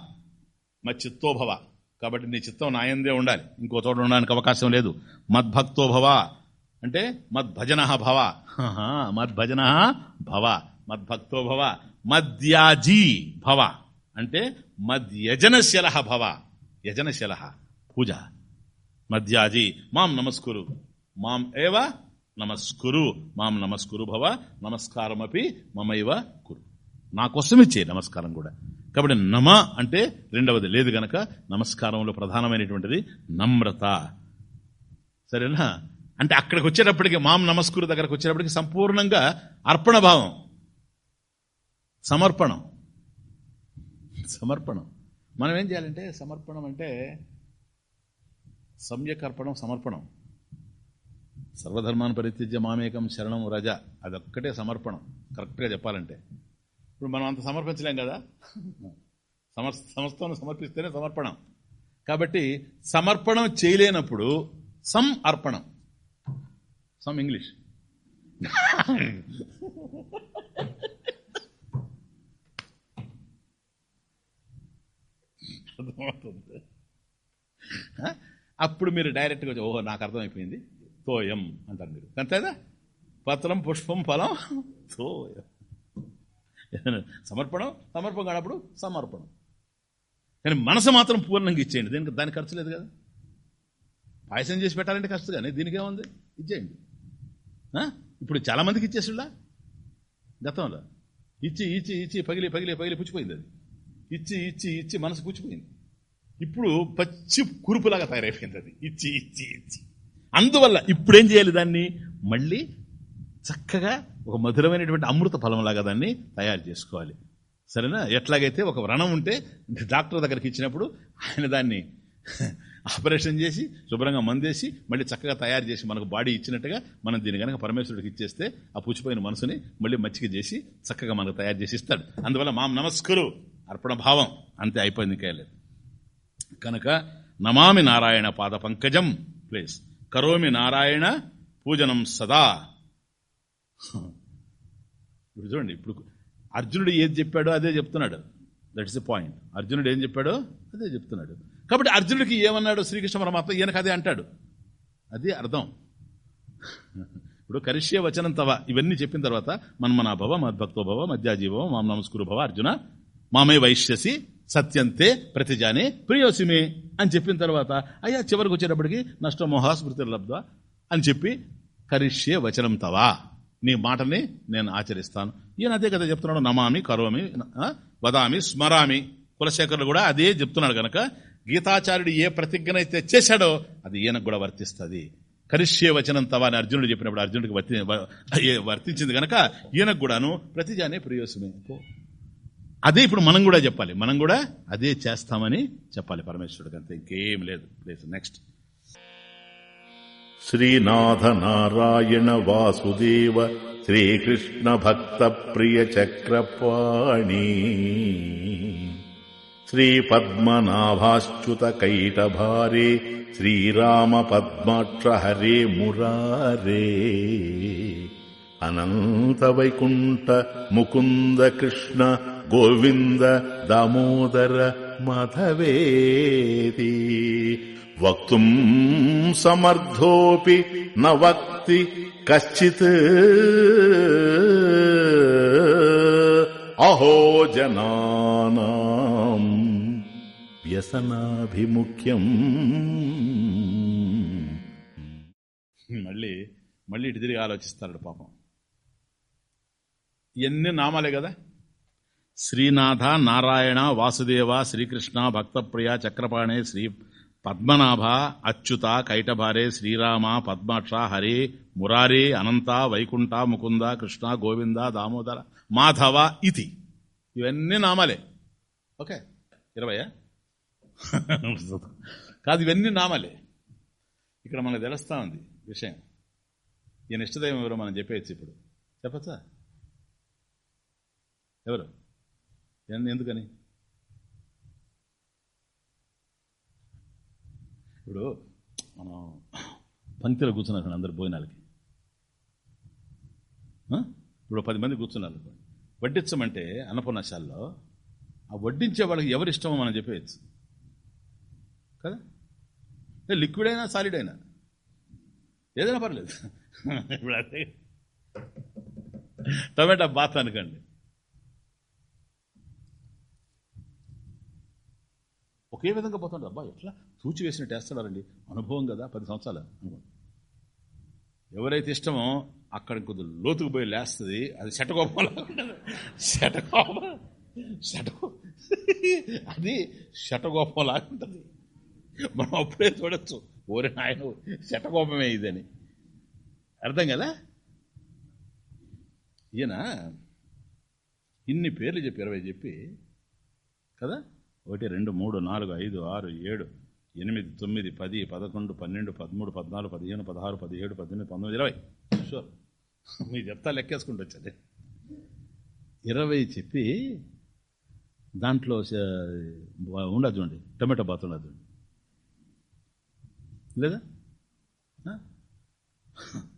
మా చిత్తోభవ కాబట్టి నీ చిత్తం నాయందే ఉండాలి. ఇంకో చోట ఉండడానికి అవకాశం లేదు. మద్భక్తోభవ అంటే మద్భజన భవ. మద్భజన భవ. మద్భక్తోభవ మద్యాజీ భవ. అంటే మద్యజనశల భవ. యజనశల. పూజ. మద్యాజీ మాం నమస్కురు. మాం ఏవ నమస్కురు. మాం నమస్కురు భవ. నమస్కారమపి మమైవ కురు. నా ఇచ్చే నమస్కారం కూడా. కాబట్టి నమ అంటే రెండవది. లేదు గనక నమస్కారంలో ప్రధానమైనటువంటిది నమ్రత. సరేనా? అంటే అక్కడికి వచ్చేటప్పటికి మాం నమస్కురు దగ్గరకు వచ్చేటప్పటికి సంపూర్ణంగా అర్పణ భావం. సమర్పణం. సమర్పణం. మనం ఏం చేయాలంటే సమర్పణం అంటే సమ్యక్ అర్పణం సమర్పణం. సర్వధర్మాన్ని పరిత్యజ్య మామేకం శరణం రజ. అదొక్కటే సమర్పణం. కరెక్ట్గా చెప్పాలంటే. ఇప్పుడు మనం అంత సమర్పించలేం కదా? సమర్ సమస్తం సమర్పిస్తేనే సమర్పణం. కాబట్టి సమర్పణం చేయలేనప్పుడు సం అర్పణం. సమ్ ఇంగ్లీష్. అర్థమవుతుంది. అప్పుడు మీరు డైరెక్ట్గా ఓహో నాకు అర్థమైపోయింది. తోయం అంటారు మీరు. అంతేదా పత్రం పుష్పం ఫలం తోయం. సమర్పణం సమర్పం కానప్పుడు సమర్పణం. కానీ మనసు మాత్రం పూర్ణంగా ఇచ్చేయండి. దీనికి? దానికి ఖర్చు లేదు కదా? పాయసం చేసి పెట్టాలంటే ఖర్చు కానీ దీనికి ఏముంది? ఇచ్చేయండి. ఇప్పుడు చాలామందికి ఇచ్చేసిలా గతంలో. ఇచ్చి ఇచ్చి ఇచ్చి పగిలి పగిలి పగిలి పుచ్చిపోయింది అది. ఇచ్చి ఇచ్చి ఇచ్చి మనసు పుచ్చిపోయింది. ఇప్పుడు పచ్చి కురుపులాగా తయారైపోయింది అది. ఇచ్చి ఇచ్చి ఇచ్చి. అందువల్ల ఇప్పుడేం చేయాలి దాన్ని? మళ్ళీ చక్కగా ఒక మధురమైనటువంటి అమృత ఫలంలాగా దాన్ని తయారు చేసుకోవాలి. సరేనా? ఎట్లాగైతే ఒక వ్రణం ఉంటే డాక్టర్ దగ్గరికి ఇచ్చినప్పుడు ఆయన దాన్ని ఆపరేషన్ చేసి శుభ్రంగా మందేసి మళ్ళీ చక్కగా తయారు చేసి మనకు బాడీ ఇచ్చినట్టుగా మనం దీని కనుక పరమేశ్వరుడికి ఇచ్చేస్తే ఆ పుచ్చిపోయిన మనసుని మళ్ళీ మచ్చిక చేసి చక్కగా మనకు తయారు చేసి ఇస్తాడు. అందువల్ల మాం నమస్కరు అర్పణ భావం. అంతే అయిపోయింది ఇంకా లేదు. కనుక నమామి నారాయణ పాద పంకజం. ప్లేస్ కరోమి నారాయణ పూజనం సదా. ఇప్పుడు చూడండి ఇప్పుడు అర్జునుడు ఏది చెప్పాడో అదే చెప్తున్నాడు. దట్ ఇస్ ద పాయింట్ అర్జునుడు ఏం చెప్పాడో అదే చెప్తున్నాడు. కాబట్టి అర్జునుడికి ఏమన్నాడు శ్రీకృష్ణ పరమాత్మ? ఈయనకు అదే అంటాడు. అది అర్థం. ఇప్పుడు కరిష్య వచనం తవ. ఇవన్నీ చెప్పిన తర్వాత మన్మనాభవ మద్భక్తోభవ మధ్యాజీభవ మాం నమస్కురు భవ అర్జున మామే వైశ్యసి సత్యంతే ప్రతిజానే ప్రియోసిమే అని చెప్పిన తర్వాత అయ్యా చివరికి వచ్చేటప్పటికి నష్టం స్మృతి లబ్ధ అని చెప్పి కరిష్యే వచనం తవా. నీ మాటని నేను ఆచరిస్తాను. ఈయన అదే కదా చెప్తున్నాడు నమామి కరోమి వదామి స్మరామి. కులశేఖరులు కూడా అదే చెప్తున్నాడు గనక గీతాచార్యుడు ఏ ప్రతిజ్ఞ అయితే చేశాడో అది ఈయనకు కూడా వర్తిస్తుంది. కరిష్యే వచనం తవా అని అర్జునుడు చెప్పినప్పుడు అర్జునుడికి వర్తి వర్తించింది గనక ఈయనకు కూడాను ప్రతిజానే ప్రియోసమే అదే ఇప్పుడు మనం కూడా చెప్పాలి. మనం కూడా అదే చేస్తామని చెప్పాలి పరమేశ్వరుడికి అంతే. ఇంకేం లేదు. Please next. శ్రీనాథ నారాయణ వాసుదేవ శ్రీకృష్ణ భక్త ప్రియ చక్రపాణి. శ్రీ పద్మనాభాశ్చుత కైటభారే శ్రీరామ పద్మాక్ష హరే మురారే. అనంత వైకుంఠ ముకుంద కృష్ణ గోవింద దామోదర మాధవేతి వక్తుం సమర్థోపి న వక్తి కశ్చిత్ అహో జనానాం వ్యసనాభిముఖ్యం మళ్ళీ మళ్ళీ ఇటు తిరిగి ఆలోచిస్తాడు పాపం ఇవన్నీ నామాలే కదా శ్రీనాథ నారాయణ వాసుదేవ శ్రీకృష్ణ భక్తప్రియ చక్రపాణే శ్రీ పద్మనాభ అచ్యుత కైటభారే శ్రీరామ పద్మాక్ష హరి మురారి అనంత వైకుంఠ ముకుంద కృష్ణ గోవింద దామోదర మాధవ ఇతి. ఇవన్నీ నామాలే. ఓకే? ఇరవయా? కాదు ఇవన్నీ నామాలే. ఇక్కడ మనకు తెలుస్తా ఉంది విషయం. ఈయన ఇష్టదైవం ఎవరో మనం చెప్పేయచ్చు ఇప్పుడు. చెప్పచ్చా? ఎవరు? ఎందుకని? ఇప్పుడు మనం పంక్తిలో కూర్చున్నారు అందరు భోజనాలకి. ఇప్పుడు పది మంది కూర్చున్నారు వడ్డించమంటే అన్నపూర్ణశాలలో ఆ వడ్డించే వాళ్ళకి ఎవరి ఇష్టమో మనం చెప్పేయచ్చు. కదా? ఏ లిక్విడ్ అయినా సాలిడ్ అయినా. ఏదైనా పర్లేదు. ఇప్పుడు అదే. టమాటా బాత్ అనుకోండి. ఒకే విధంగా పోతుంటారు. అబ్బా ఎట్లా? తూచి వేసినట్టు వేస్తున్నారండి. అనుభవం కదా పది సంవత్సరాలు అనుకోండి ఎవరైతే ఇష్టమో అక్కడ కొద్దిగా లోతుకు పోయి లేస్తుంది. అది శటకోపం శటకోపం. శటకో అది శటకోపం లాగా ఉంటుంది. మనం అప్పుడే చూడొచ్చు. ఓరి నాయన శటకోపమే ఇదని. అర్థం కదా? ఈయన ఇన్ని పేర్లు చెప్పి ఇరవై చెప్పి కదా? ఒకటి రెండు మూడు నాలుగు ఐదు ఆరు ఏడు ఎనిమిది తొమ్మిది పది పదకొండు పన్నెండు పదమూడు పద్నాలుగు పదిహేను పదహారు పదిహేడు పద్దెనిమిది పంతొమ్మిది ఇరవై. షూర్ మీరు చెప్తా లెక్కేసుకుంటూ వచ్చాది ఇరవై చెప్పి దాంట్లో ఉండదు చూడండి. టమాటో బాత్ ఉండదు లేదా?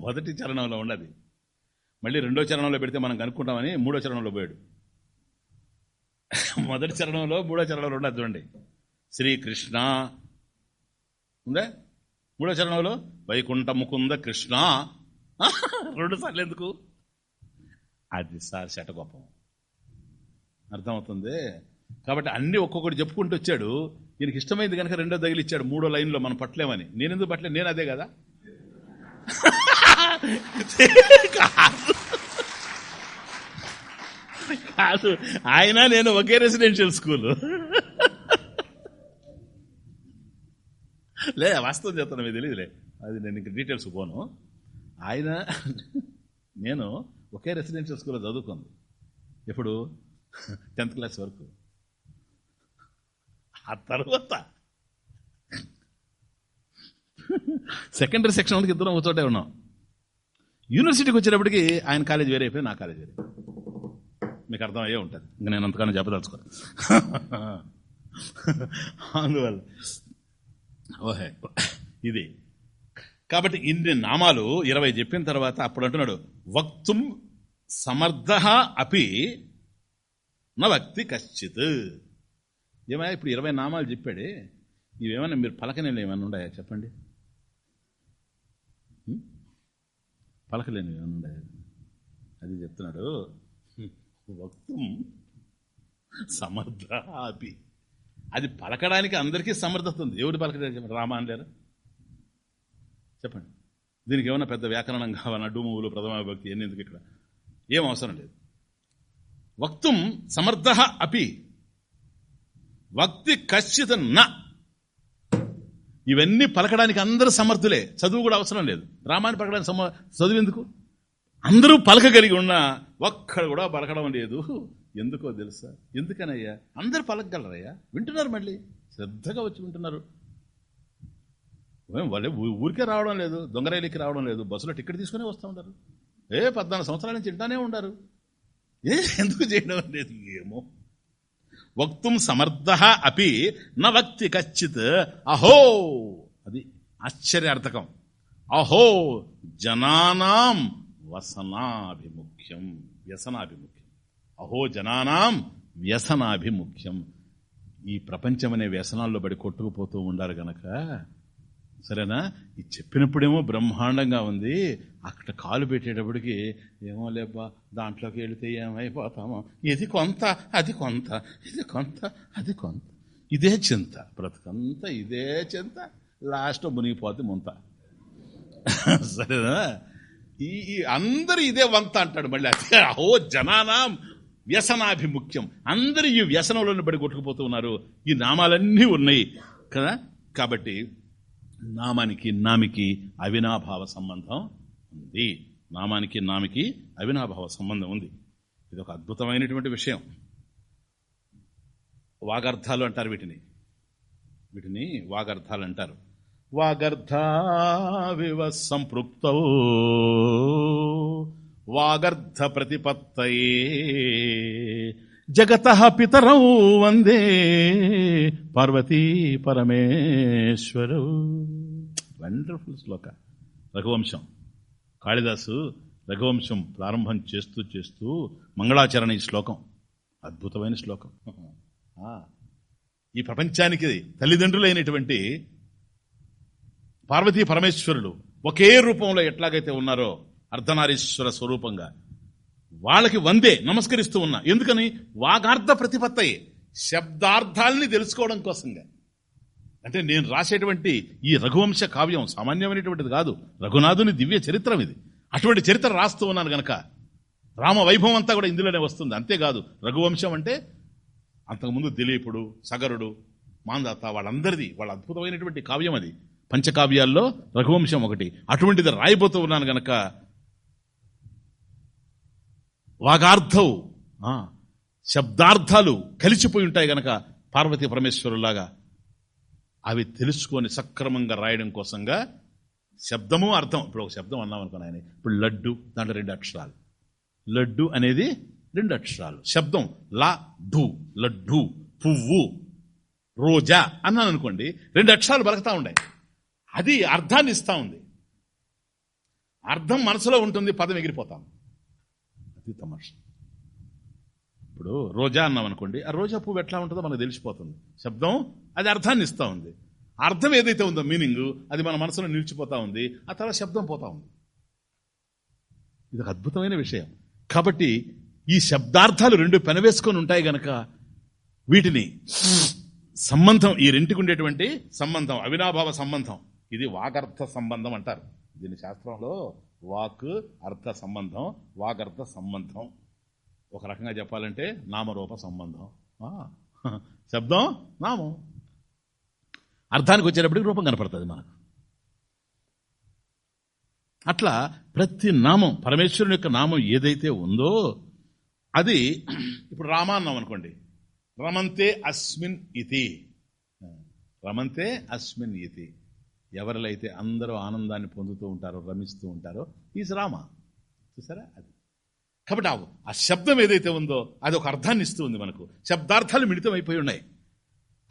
మొదటి చరణంలో ఉండదు. మళ్ళీ రెండో చరణంలో పెడితే మనం కనుక్కుంటామని మూడో చరణంలో పోయాడు. మొదటి చరణంలో మూడో చరణంలో ఉండదు చూడండి. శ్రీకృష్ణ. ఉందా? మూడో చరణంలో వైకుంఠ ముకుంద కృష్ణ. రెండు సార్లు ఎందుకు? అది సార్ శటగొప్పం అర్థమవుతుంది? కాబట్టి అన్ని ఒక్కొక్కటి చెప్పుకుంటూ వచ్చాడు. ఈయనకి ఇష్టమైంది కనుక రెండో తగిలిచ్చాడు మూడో లైన్లో మనం పట్టలేమని. నేను ఎందుకు నేను అదే కదా? కాదు. కాదు ఆయన నేను ఒకే రెసిడెన్షియల్ స్కూల్ లే వాస్తవం చెప్తాను మీకు తెలియదులే అది నేను ఇంక డీటెయిల్స్ పోను. ఆయన నేను ఒకే రెసిడెన్షియల్ స్కూల్లో చదువుకుంది. ఎప్పుడు? టెన్త్ క్లాస్ వరకు. ఆ తర్వాత. సెకండరీ సెక్షన్ వాళ్ళకి ఇద్దరం ఒక చోటే ఉన్నాం. యూనివర్సిటీకి వచ్చేటప్పటికి ఆయన కాలేజ్ వేరే అయిపోయి నా కాలేజ్ వేరే మీకు అర్థం అయ్యే ఉంటుంది. ఇంకా నేను అంతకన్నా చెప్పదలుచుకో అందువల్ల ఓహే ఇది. కాబట్టి ఇన్ని నామాలు ఇరవై చెప్పిన తర్వాత అప్పుడు అంటున్నాడు వక్తుం సమర్థ అపి నా భక్తి కశ్చిత్. ఏమయ్యా ఇప్పుడు ఇరవై నామాలు చెప్పాడే. ఇవేమన్నా మీరు పలకనేలు ఏమైనా ఉన్నాయా? చెప్పండి. పలకలేని ఏమైనా అది చెప్తున్నాడు. వక్తుం సమర్థ అపి అది పలకడానికి అందరికీ సమర్థత ఉంది. ఎవరు పలకడానికి చెప్పండి రామ అని చెప్పండి. దీనికి ఏమైనా పెద్ద వ్యాకరణం కావాలన్నా డూమువులు ప్రథమ భక్తి ఎన్ని ఎందుకు ఇక్కడ? ఏం అవసరం లేదు. వక్తుం సమర్థ అపి. వక్తి కశ్చిత్ నా. ఇవన్నీ పలకడానికి అందరూ సమర్థులే. చదువు కూడా అవసరం లేదు. రామాన్ని పలకడానికి సమ చదువు ఎందుకు? అందరూ పలకగలిగి ఉన్నా ఒక్కడు కూడా పలకడం లేదు. ఎందుకో తెలుసా? ఎందుకనయ్యా? అందరు పలకగలరయ్యా? వింటున్నారు మళ్ళీ? శ్రద్ధగా వచ్చి వింటున్నారు. వాళ్ళే ఊరికే రావడం లేదు. దొంగరైలికి రావడం లేదు. బస్సులో టికెట్ తీసుకునే వస్తూ ఉంటారు. ఏ పద్నాలుగు సంవత్సరాల నుంచి తింటానే ఉండరు. ఏ ఎందుకు చేయడం లేదు ఏమో. వక్తుం సమర్థ అపి న వక్తి కచ్చిత్. అహో! అది ఆశ్చర్యార్థకం. అహో! జనానాం వసనాభిముఖ్యం. వ్యసనాభిముఖ్యం. అహో! జనానాం వ్యసనాభిముఖ్యం. ఈ ప్రపంచం అనే వ్యసనాల్లో బడి కొట్టుకుపోతూ ఉండారు గనక. సరేనా? ఇది చెప్పినప్పుడేమో బ్రహ్మాండంగా ఉంది. అక్కడ కాలు పెట్టేటప్పటికి ఏమో లేబ్బా దాంట్లోకి వెళితే ఏమైపోతామో. ఇది కొంత అది కొంత ఇది కొంత అది కొంత. ఇదే చింత. బ్రతుకంతా ఇదే చింత. లాస్ట్ మునిగిపోతే ముంత. సరేనా? ఈ అందరూ అందరు ఇదే వంత అంటాడు మళ్ళీ. అదే ఓ జనానాం వ్యసనాభిముఖ్యం. అందరూ ఈ వ్యసనంలోనే పడి కొట్టుకుపోతూ ఉన్నారు. ఈ నామాలన్నీ ఉన్నాయి. కదా? కాబట్టి నామానికి నామికి అవినాభావ సంబంధం. ఉంది. నామానికి నామికి అవినాభావ సంబంధం ఉంది. ఇది ఒక అద్భుతమైనటువంటి విషయం. వాగర్థాలు అంటారు వీటిని. వీటిని వాగర్థాలు అంటారు. వాగర్థావివ సంపృక్త వాగర్థ ప్రతిపత్తయే. జగత పితరౌ వందే. పార్వతీ పరమేశ్వరు. వండర్ఫుల్ శ్లోక. రఘువంశం. కాళిదాసు రఘువంశం ప్రారంభం చేస్తూ చేస్తూ మంగళాచరణ ఈ శ్లోకం. అద్భుతమైన శ్లోకం. ఈ ప్రపంచానికి తల్లిదండ్రులైనటువంటి పార్వతీ పరమేశ్వరులు ఒకే రూపంలో ఎట్లాగైతే ఉన్నారో అర్ధనారీశ్వర స్వరూపంగా వాళ్ళకి వందే నమస్కరిస్తూ ఉన్నా. ఎందుకని? వాగార్థ ప్రతిపత్తయే. శబ్దార్థాల్ని తెలుసుకోవడం కోసంగా. అంటే నేను రాసేటువంటి ఈ రఘువంశ కావ్యం సామాన్యమైనటువంటిది కాదు. రఘునాథుని దివ్య చరిత్రం ఇది. అటువంటి చరిత్ర రాస్తూ ఉన్నాను గనక రామ వైభవం అంతా కూడా ఇందులోనే వస్తుంది. అంతేకాదు రఘువంశం అంటే అంతకుముందు దిలీపుడు సగరుడు మాందాత వాళ్ళందరిది వాళ్ళ అద్భుతమైనటువంటి కావ్యం అది. పంచకావ్యాల్లో రఘువంశం ఒకటి. అటువంటిది రాయబోతూ ఉన్నాను గనక వాగార్థవు శబ్దార్థాలు కలిసిపోయి ఉంటాయి గనక పార్వతీ పరమేశ్వరులాగా. అవి తెలుసుకొని సక్రమంగా రాయడం కోసంగా శబ్దము అర్థం. ఇప్పుడు ఒక శబ్దం అన్నాం అనుకున్నా ఆయన. ఇప్పుడు లడ్డు దాంట్లో రెండు అక్షరాలు. లడ్డు అనేది రెండు అక్షరాలు. శబ్దం లా డు లడ్డు పువ్వు రోజా అన్నాను అనుకోండి రెండు అక్షరాలు బలకతా ఉన్నాయి అది అర్థాన్ని ఇస్తా ఉంది. అర్థం మనసులో ఉంటుంది పదం ఎగిరిపోతాం. అది తమాష. ఇప్పుడు రోజా అన్నాం అనుకోండి ఆ రోజా పువ్వు ఎట్లా ఉంటుందో మనకు తెలిసిపోతుంది. శబ్దం అది అర్థాన్ని ఇస్తూ ఉంది. అర్థం ఏదైతే ఉందో మీనింగ్ అది మన మనసులో నిలిచిపోతూ ఉంది. ఆ తర్వాత శబ్దం పోతా ఉంది. ఇది ఒక అద్భుతమైన విషయం. కాబట్టి ఈ శబ్దార్థాలు రెండు పెనవేసుకొని ఉంటాయి గనక వీటిని సంబంధం ఈ రెంటికి ఉండేటువంటి సంబంధం అవినాభావ సంబంధం. ఇది వాగర్థ సంబంధం అంటారు. దీని శాస్త్రంలో వాక్ అర్థ సంబంధం వాగర్థ సంబంధం. ఒక రకంగా చెప్పాలంటే నామరూప సంబంధం. శబ్దం నామం. అర్థానికి వచ్చేటప్పటికి రూపం కనపడుతుంది మనకు. అట్లా ప్రతి నామం పరమేశ్వరుని యొక్క నామం ఏదైతే ఉందో అది ఇప్పుడు రామాన్నాం అనుకోండి. రమంతే అస్మిన్ ఇతి. రమంతే అస్మిన్ ఇతి. ఎవరిలో అయితే అందరూ ఆనందాన్ని పొందుతూ ఉంటారో రమిస్తూ ఉంటారో ఈజ్ రామ. చూసారా అది? కాబట్టి ఆ- ఆ శబ్దం ఏదైతే ఉందో అది ఒక అర్థాన్ని ఇస్తూ ఉంది మనకు. శబ్దార్థాలు మిళితం అయిపోయి ఉన్నాయి.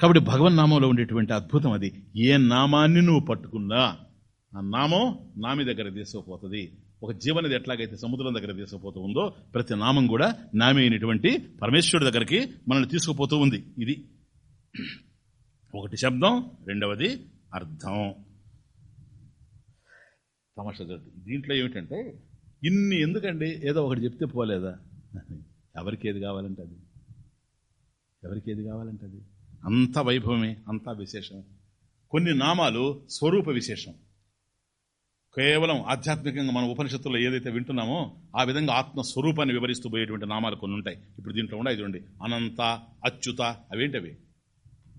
కాబట్టి భగవన్ నామంలో ఉండేటువంటి అద్భుతం అది. ఏ నామాన్ని నువ్వు పట్టుకున్నా ఆ నామం నామి దగ్గర తీసుకుపోతుంది. ఒక జీవనది ఎట్లాగైతే సముద్రం దగ్గర తీసుకుపోతూ ఉందో ప్రతి నామం కూడా నామి అయినటువంటి పరమేశ్వరుడి దగ్గరికి మనల్ని తీసుకుపోతూ ఉంది. ఇది ఒకటి శబ్దం రెండవది అర్థం. తమాషా దీంట్లో ఏమిటంటే ఇన్ని ఎందుకండి? ఏదో ఒకటి చెప్తే పోలేదా? ఎవరికి ఏది కావాలంటే అది. ఎవరికి ఏది కావాలంటే అది. అంత వైభవమే అంత విశేషమే. కొన్ని నామాలు స్వరూప విశేషం. కేవలం ఆధ్యాత్మికంగా మన ఉపనిషత్తుల్లో ఏదైతే వింటున్నామో ఆ విధంగా ఆత్మ స్వరూపాన్ని వివరిస్తూ పోయేటువంటి నామాలు కొన్ని ఉంటాయి. ఇప్పుడు దీంట్లో ఉన్నాయి చూడండి. అనంత అచ్యుత అవేంటవి?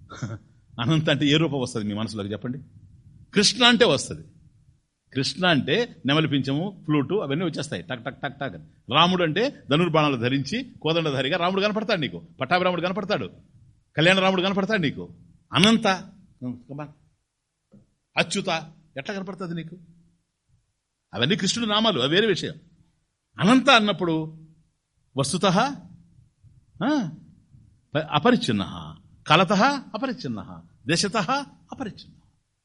అనంత అంటే ఏ రూపం వస్తుంది మీ మనసులోకి చెప్పండి? కృష్ణ అంటే వస్తుంది. కృష్ణ అంటే నెమలిపించము ఫ్లూటు అవన్నీ వచ్చేస్తాయి. టక్ టక్ టక్ టక్. రాముడు అంటే ధనుర్బాణాలు ధరించి కోదండధారిగా రాముడు కనపడతాడు నీకు. పట్టాభిరాముడు కనపడతాడు. కళ్యాణ రాముడు కనపడతాడు నీకు. అనంత. అచ్యుత ఎట్లా కనపడుతుంది నీకు? అవన్నీ కృష్ణుడు నామాలు అవి వేరే విషయం. అనంత అన్నప్పుడు వస్తుత అపరిచ్ఛిన్న కలత అపరిచ్ఛిన్న దశత అపరిచ్ఛిన్న.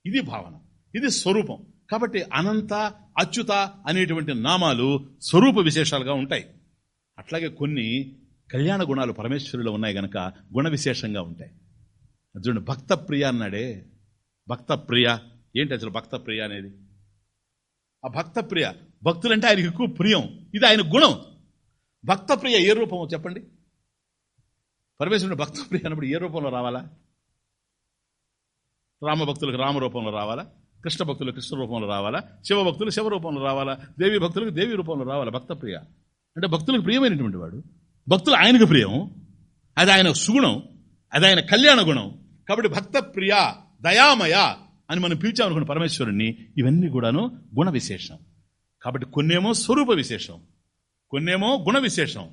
ఇది భావన. ఇది స్వరూపం. కాబట్టి అనంత అచ్యుత అనేటువంటి నామాలు స్వరూప విశేషాలుగా ఉంటాయి. అట్లాగే కొన్ని కళ్యాణ గుణాలు పరమేశ్వరులో ఉన్నాయి గనక గుణ విశేషంగా ఉంటాయి. చూడండి భక్త ప్రియ అన్నాడే. భక్త ప్రియ ఏంటి అసలు భక్త ప్రియ అనేది? ఆ భక్త ప్రియ భక్తులంటే ఆయనకి ఎక్కువ ప్రియం. ఇది ఆయన గుణం. భక్త ప్రియ ఏ రూపమో చెప్పండి. పరమేశ్వరుడు భక్త ప్రియ అన్నప్పుడు ఏ రూపంలో రావాలా? రామ భక్తులకు రామ రూపంలో రావాలా? కృష్ణ భక్తులు కృష్ణ రూపంలో రావాలా? శివ భక్తులు శివ రూపంలో రావాలా? దేవి భక్తులకు దేవి రూపంలో రావాలా? భక్త ప్రియ. అంటే భక్తులకు ప్రియమైనటువంటి వాడు. భక్తులు ఆయనకు ప్రియం. అది ఆయన సుగుణం. అది ఆయన కళ్యాణ గుణం. కాబట్టి భక్త ప్రియ దయామయ అని మనం పిలిచామనుకున్న పరమేశ్వరుణ్ణి. ఇవన్నీ కూడాను గుణ విశేషం. కాబట్టి కొన్నేమో స్వరూప విశేషం. కొన్నేమో గుణ విశేషం.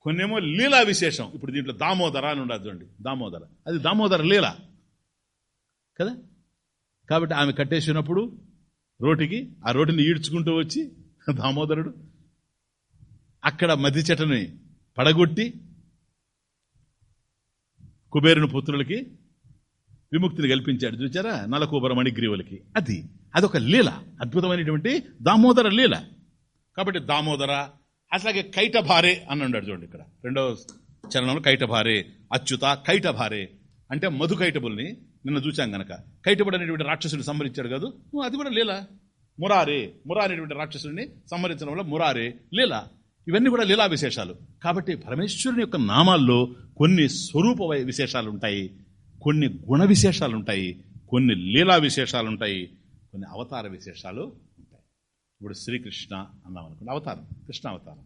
కొన్నేమో లీలా విశేషం. ఇప్పుడు దీంట్లో దామోదర అని ఉండదు చూడండి. దామోదర. అది దామోదర లీల. కదా? కాబట్టి ఆమె కట్టేసినప్పుడు రోటికి ఆ రోటిని ఈడ్చుకుంటూ వచ్చి దామోదరుడు అక్కడ మధ్య చెట్టుని పడగొట్టి కుబేరుని పుత్రులకి విముక్తిని కల్పించాడు. చూచారా? నలకూబర మణిగ్రీవులకి అది అదొక లీల అద్భుతమైనటువంటి దామోదర లీల. కాబట్టి దామోదర అట్లాగే కైటభారే అని అన్నాడు చూడండి ఇక్కడ. రెండవ చరణంలో కైటభారే అచ్యుత కైటభారే. అంటే మధు కైటబుల్ని నిన్న చూచాం గనక. కైటబుడు అనేటువంటి రాక్షసుని సంహరించాడు కాదు. అది కూడా లీల. మురారే మురా అనేటువంటి రాక్షసుడిని సంహరించడం వల్ల మురారే లీల. ఇవన్నీ కూడా లీలా విశేషాలు. కాబట్టి పరమేశ్వరుని యొక్క నామాల్లో కొన్ని స్వరూప విశేషాలు ఉంటాయి. కొన్ని గుణ విశేషాలు ఉంటాయి. కొన్ని లీలా విశేషాలు ఉంటాయి. కొన్ని అవతార విశేషాలు ఉంటాయి. ఇప్పుడు శ్రీకృష్ణ అన్నాం అనుకోండి. అవతారం. కృష్ణ అవతారం.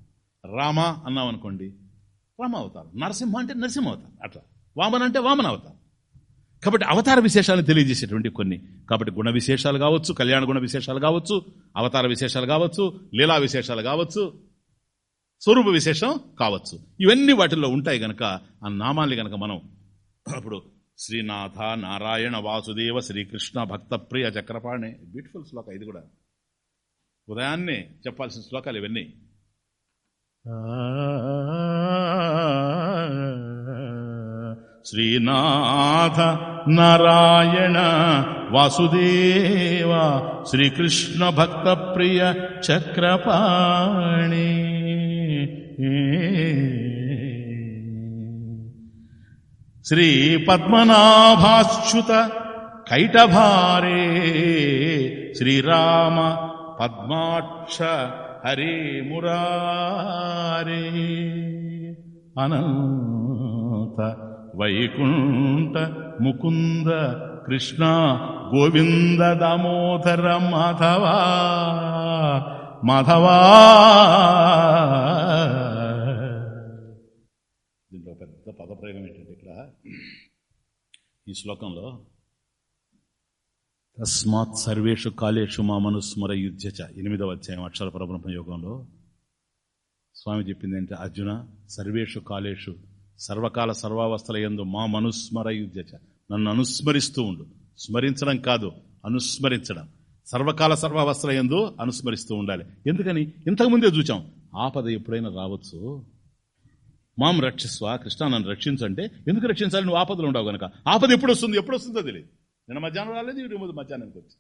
రామ అన్నాం అనుకోండి. రామ అవతారం. నరసింహ అంటే నరసింహ అవతారం. అట్లా. వామన అంటే వామన అవతారం. కాబట్టి అవతార విశేషాలను తెలియజేసేటువంటి కొన్ని. కాబట్టి గుణ విశేషాలు కావచ్చు కళ్యాణ గుణ విశేషాలు కావచ్చు అవతార విశేషాలు కావచ్చు లీలా విశేషాలు కావచ్చు స్వరూప విశేషం కావచ్చు. ఇవన్నీ వాటిల్లో ఉంటాయి గనక ఆ నామాల్ని గనక మనం అప్పుడు శ్రీనాథ నారాయణ వాసుదేవ శ్రీకృష్ణ భక్త ప్రియ చక్రపాణి బ్యూటిఫుల్ శ్లోక ఇది కూడా. ఉదయాన్నే చెప్పాల్సిన శ్లోకాలు ఇవన్నీ. శ్రీనాథ నారాయణ వాసుదేవ శ్రీకృష్ణ భక్త ప్రియ చక్రపాణి. శ్రీ పద్మనాభాచ్యుత కైటభారే శ్రీరామ పద్మాక్ష హరే మురారే. అనంత. వైకుంఠ ముకుంద కృష్ణ గోవింద దామోదర మాధవా మాధవా. దీంట్లో పెద్ద పదప్రయోగం ఏంటంటే ఇక్కడ ఈ శ్లోకంలో తస్మాత్ సర్వేషు కాలేషు మా మనుస్మర యుద్ధచ ఎనిమిదవ అధ్యాయం అక్షర పరబ్రహ్మ యోగంలో స్వామి చెప్పింది ఏంటంటే అర్జున సర్వేషు కాలేషు సర్వకాల సర్వావస్థల ఎందు మా మనుస్మర నన్ను అనుస్మరిస్తూ ఉండు. స్మరించడం కాదు అనుస్మరించడం. సర్వకాల సర్వావస్థల ఎందు అనుస్మరిస్తూ ఉండాలి. ఎందుకని? ఇంతకుముందే చూచాం. ఆపద ఎప్పుడైనా రావచ్చు? మాం రక్షిస్వ కృష్ణ నన్ను రక్షించంటే. ఎందుకు రక్షించాలి? నువ్వు ఆపదలు ఉండవు కనుక ఆపద ఎప్పుడు వస్తుంది ఎప్పుడు వస్తుందో తెలియదు నిన్న మధ్యాహ్నం రాలేదు ఈ ముందు మధ్యాహ్నానికి వచ్చి.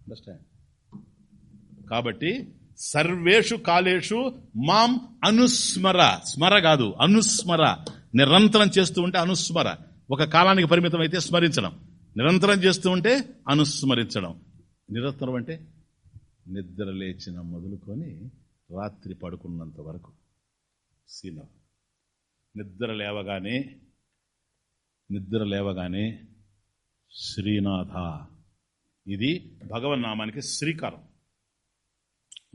అండర్స్టాండ్ కాబట్టి సర్వేషు కాలేషు మాం అనుస్మర. స్మర కాదు అనుస్మర. నిరంతరం చేస్తూ ఉంటే అనుస్మర. ఒక కాలానికి పరిమితం అయితే స్మరించడం. నిరంతరం చేస్తూ ఉంటే అనుస్మరించడం. నిరంతరం అంటే నిద్ర లేచిన మొదలుకొని రాత్రి పడుకున్నంత వరకు సీన నిద్ర లేవగానే నిద్ర లేవగానే శ్రీనాథ. ఇది భగవన్నామానికి శ్రీకారం.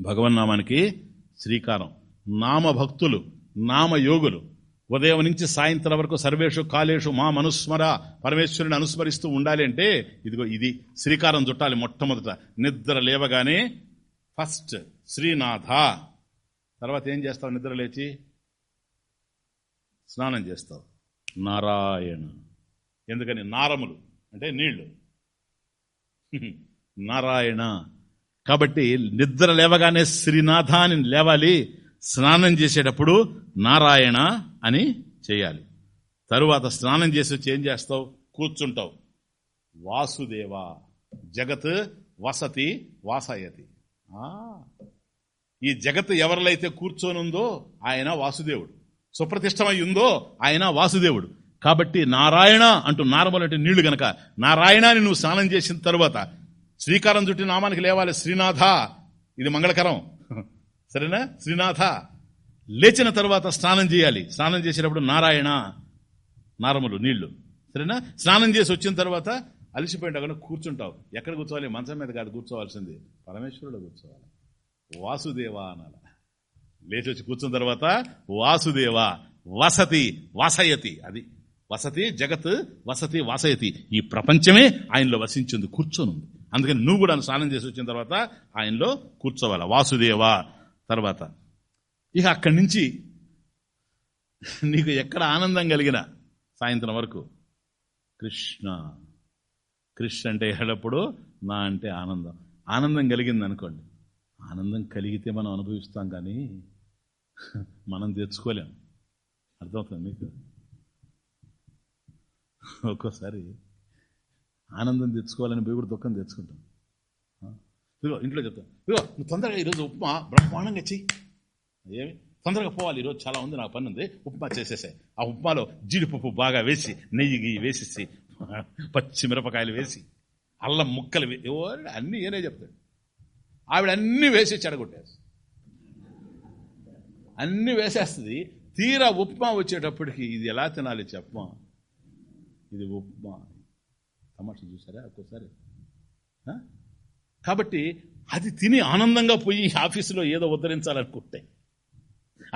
భగవన్నామానికి శ్రీకారం. నామభక్తులు నామయోగులు. ఉదయం నుంచి సాయంత్రం వరకు సర్వేషు కాలేషు మా మనుస్మర పరమేశ్వరుని అనుస్మరిస్తూ ఉండాలి అంటే ఇదిగో ఇది శ్రీకారం చుట్టాలి మొట్టమొదట. నిద్ర లేవగానే ఫస్ట్ శ్రీనాథ. తర్వాత ఏం చేస్తావు నిద్ర లేచి? స్నానం చేస్తావు. నారాయణ. ఎందుకని? నారములు. అంటే నీళ్ళు. నారాయణ. కాబట్టి నిద్ర లేవగానే శ్రీనాథ అని లేవాలి స్నానం చేసేటప్పుడు నారాయణ అని చేయాలి. తరువాత స్నానం చేసి వచ్చి ఏం చేస్తావు? కూర్చుంటావు. వాసుదేవ జగత్ వసతి వాసయతి. ఈ జగత్ ఎవరిలో అయితే ఆయన వాసుదేవుడు. సుప్రతిష్టమై ఉందో ఆయన వాసుదేవుడు. కాబట్టి నారాయణ అంటూ నార్మల్ అంటే నీళ్ళు గనక నారాయణని నువ్వు స్నానం చేసిన తర్వాత శ్రీకారం చుట్టి నామానికి లేవాలి శ్రీనాథ. ఇది మంగళకరం. సరేనా? శ్రీనాథ. లేచిన తర్వాత స్నానం చేయాలి. స్నానం చేసేటప్పుడు నారాయణ నారములు నీళ్ళు. సరేనా? స్నానం చేసి వచ్చిన తర్వాత అలసిపోయిన అక్కడ కూర్చుంటావు. ఎక్కడ కూర్చోవాలి? మంచం మీద కాదు కూర్చోవాల్సింది. పరమేశ్వరుడు కూర్చోవాలి. వాసుదేవ అనాల. లేచి వచ్చి కూర్చున్న తర్వాత వాసుదేవ వసతి వాసయతి. అది వసతి జగత్ వసతి వాసయతి. ఈ ప్రపంచమే ఆయనలో వసించింది. కూర్చొనుంది. అందుకని నువ్వు కూడా స్నానం చేసి వచ్చిన తర్వాత ఆయనలో కూర్చోవాలి. వాసుదేవ. తర్వాత ఇక అక్కడి నుంచి నీకు ఎక్కడ ఆనందం కలిగిన సాయంత్రం వరకు కృష్ణ కృష్ణ అంటే ఎడప్పుడు నా అంటే ఆనందం. ఆనందం కలిగింది అనుకోండి ఆనందం కలిగితే మనం అనుభవిస్తాం కానీ మనం తెచ్చుకోలేం. అర్థమవుతుంది మీకు? ఒక్కోసారి ఆనందం తెచ్చుకోవాలని పోయి కూడా దుఃఖం తెచ్చుకుంటాం. ఇదిగో ఇంట్లో చెప్తాం. ఇదిగో నువ్వు తొందరగా ఈరోజు ఉప్మా బ్రహ్మాండంగా చెయ్యి. ఏమి? తొందరగా పోవాలి ఈరోజు. చాలా ఉంది నాకు పని ఉంది. ఉప్మా చేసేసాయి ఆ ఉప్మాలో జీడిపప్పు బాగా వేసి నెయ్యి గీ వేసేసి పచ్చిమిరపకాయలు వేసి అల్లం ముక్కలు వేసి ఏవో అన్నీ ఏనే చెప్తాడు. ఆవిడ అన్ని వేసి చెడగొట్టేసి అన్ని వేసేస్తుంది. తీరా ఉప్మా వచ్చేటప్పటికి ఇది ఎలా తినాలి చెప్పమా ఇది ఉప్మా. తమాషా చూసారా ఒక్కోసారి. కాబట్టి అది తిని ఆనందంగా పోయి ఆఫీసులో ఏదో ఉద్ధరించాలనుకుంటే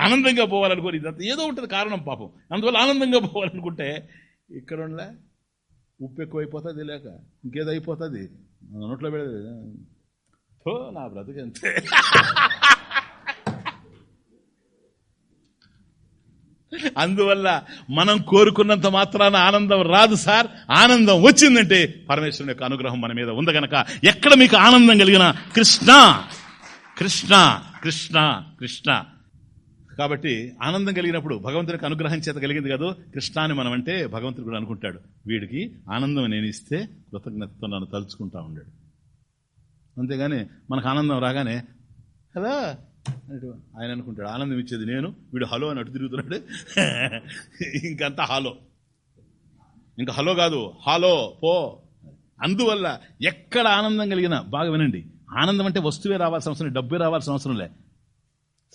ఆనందంగా పోవాలనుకోని ఇదంతా ఏదో ఉంటుంది కారణం పాపం. అందువల్ల ఆనందంగా పోవాలనుకుంటే ఇక్కడ ఉండలే ఉప్పు ఎక్కువైపోతుంది లేక ఇంకేదో అయిపోతుంది. నోట్లో పెడదు. నా బ్రతుకు అందువల్ల మనం కోరుకున్నంత మాత్రాన ఆనందం రాదు సార్. ఆనందం వచ్చిందంటే పరమేశ్వరుని యొక్క అనుగ్రహం మన మీద ఉంది గనక. ఎక్కడ మీకు ఆనందం కలిగిన కృష్ణ కృష్ణ కృష్ణ కృష్ణ. కాబట్టి ఆనందం కలిగినప్పుడు భగవంతునికి అనుగ్రహం చేత కలిగింది కదా. కృష్ణాన్ని మనం అంటే భగవంతుడు కూడా అనుకుంటాడు. వీడికి ఆనందం నేను ఇస్తే కృతజ్ఞతతో నన్ను తలుచుకుంటా ఉన్నాడు అంతేగాని మనకు ఆనందం రాగానే హలో ఆయన అనుకుంటాడు ఆనందం ఇచ్చేది నేను వీడు హలో అని అటు తిరుగుతున్నాడు. ఇంకంతా హాలో. ఇంకా హలో కాదు హాలో పో. అందువల్ల ఎక్కడ ఆనందం కలిగినా బాగా వినండి ఆనందం అంటే వస్తువే రావాల్సిన అవసరం డబ్బే రావాల్సిన అవసరం లే.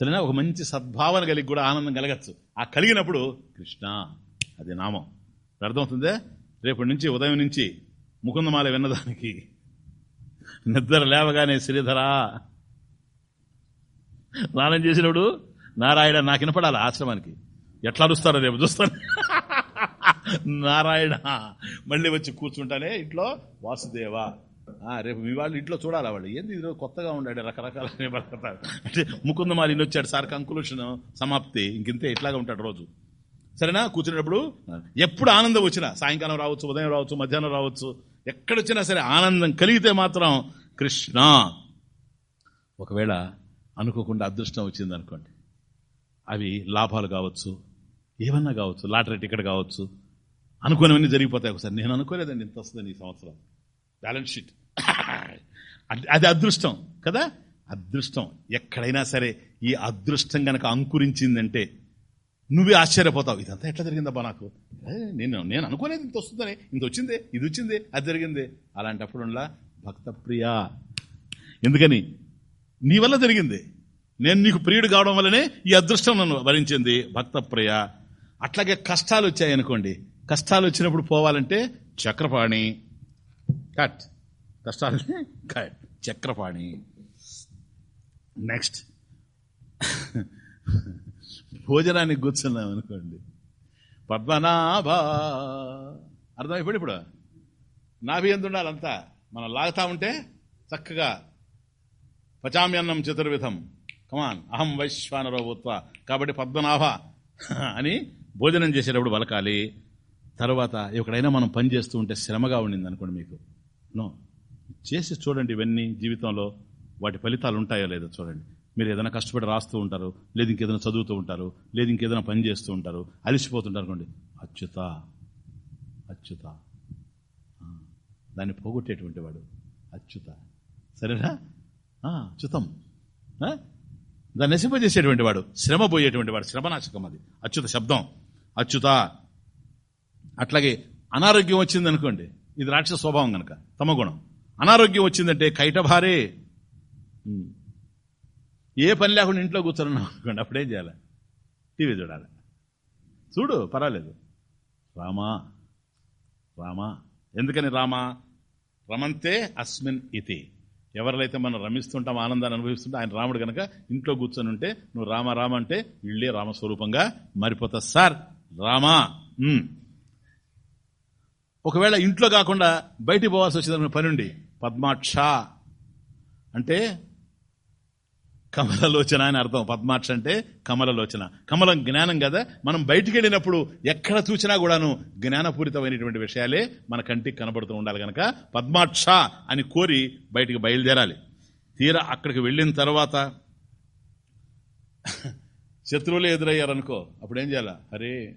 సరేనా? ఒక మంచి సద్భావన కలిగి కూడా ఆనందం కలగచ్చు. ఆ కలిగినప్పుడు కృష్ణ అది నామం. అర్థమవుతుందే? రేపటి నుంచి ఉదయం నుంచి ముకుందమాల విన్నదానికి నిద్ర లేవగానే శ్రీధరా స్నానం చేసినప్పుడు నారాయణ నాకు వినపడాలి ఆశ్రమానికి? ఎట్లా అరుస్తారో రేపు చూస్తాను. నారాయణ మళ్ళీ వచ్చి కూర్చుంటానే ఇంట్లో? వాసుదేవ రేపు మీ వాళ్ళు ఇంట్లో చూడాలా వాళ్ళు? ఏంది ఈరోజు కొత్తగా ఉండాడు రకరకాల అంటే ముకుంద మాలి వచ్చాడు సార్ కంక్లూషన్ సమాప్తి ఇంకింతే ఇట్లాగా ఉంటాడు రోజు. సరేనా? కూర్చునేటప్పుడు ఎప్పుడు ఆనందం వచ్చినా సాయంకాలం రావచ్చు ఉదయం రావచ్చు మధ్యాహ్నం రావచ్చు ఎక్కడొచ్చినా సరే ఆనందం కలిగితే మాత్రం కృష్ణ. ఒకవేళ అనుకోకుండా అదృష్టం వచ్చింది అనుకోండి. అవి లాభాలు కావచ్చు ఏమన్నా కావచ్చు లాటరీ టికెట్ కావచ్చు అనుకున్నవన్నీ జరిగిపోతాయి ఒకసారి. నేను అనుకోలేదండి ఇంత వస్తుందని ఈ సంవత్సరం. Balance sheet. అది- అది అదృష్టం కదా? అదృష్టం. ఎక్కడైనా సరే ఈ అదృష్టం గనక అంకురించిందంటే నువ్వే ఆశ్చర్యపోతావు. ఇదంతా ఎట్లా జరిగిందబ్బా నాకు? ఏ, నేను నేను అనుకోలేదు ఇంత వస్తుందని. ఇంత వచ్చిందే ఇది వచ్చిందే అది జరిగిందే. అలాంటప్పుడు భక్తప్రియ. ఎందుకని? నీ వల్ల జరిగింది. నేను నీకు ప్రియుడు కావడం వల్లనే ఈ అదృష్టం నన్ను భరించింది భక్తప్రియ అట్లాగే కష్టాలు వచ్చాయి అనుకోండి. కష్టాలు వచ్చినప్పుడు పోవాలంటే చక్రపాణి. కట్ కష్టాలు కట్ చక్రపాణి. నెక్స్ట్ భోజనానికి కూర్చున్నాం అనుకోండి. పద్మనాభ. అర్థమైపోయి ఇప్పుడు? నాభి ఎందుండాలంతా? మనం లాగుతా ఉంటే చక్కగా పచామ్యన్నం చతుర్విధం. కమాన్ అహం వైశ్వానరో భూత్వ. కాబట్టి పద్మనాభ అని భోజనం చేసేటప్పుడు బలకాలి తర్వాత ఎక్కడైనా మనం పని చేస్తూ ఉంటే శ్రమగా ఉండింది అనుకోండి మీకు. నో చేసి చూడండి ఇవన్నీ జీవితంలో వాటి ఫలితాలు ఉంటాయో లేదో చూడండి. మీరు ఏదైనా కష్టపడి రాస్తూ ఉంటారు లేదు ఇంకేదైనా చదువుతూ ఉంటారు లేదు ఇంకేదైనా పని చేస్తూ ఉంటారు అలిసిపోతుంటారు అనుకోండి. అచ్యుత అచ్యుత. దాన్ని పోగొట్టేటువంటి వాడు అచ్యుత. సరేనా? అచ్యుతం దాన్ని నశింపజేసేటువంటి వాడు శ్రమ పోయేటువంటి వాడు శ్రమనాశకం అది. అచ్యుత శబ్దం. అచ్యుత. అట్లాగే అనారోగ్యం వచ్చింది అనుకోండి ఇది రాక్షస స్వభావం గనక తమ గుణం. అనారోగ్యం వచ్చిందంటే కైటభారే. ఏ పని లేకుండా ఇంట్లో కూర్చొని అనుకోండి అప్పుడేం చేయాలి? టీవీ చూడాలి. చూడు పర్వాలేదు. రామా. రామా. ఎందుకని రామా? రమంతే అస్మిన్ ఇతి. ఎవరైతే మనం రమిస్తుంటాం ఆనందాన్ని అనుభవిస్తుంటే ఆయన రాముడు గనక ఇంట్లో కూర్చొని ఉంటే నువ్వు రామ రామ అంటే ఇళ్ళే రామస్వరూపంగా మారిపోతా. సార్ రామా ఒకవేళ ఇంట్లో కాకుండా బయటికి పోవాల్సి వచ్చింది పని పద్మాక్ష. అంటే కమలలోచన అని అర్థం. పద్మాక్ష అంటే కమలలోచన. కమలం జ్ఞానం కదా. మనం బయటికి వెళ్ళినప్పుడు ఎక్కడ చూసినా కూడాను జ్ఞానపూరితమైనటువంటి విషయాలే మన కంటికి కనబడుతూ ఉండాలి కనుక పద్మాక్ష అని కోరి బయటికి బయలుదేరాలి. తీరా అక్కడికి వెళ్ళిన తర్వాత శత్రువులే ఎదురయ్యారనుకో అప్పుడు ఏం చేయాలా? హరే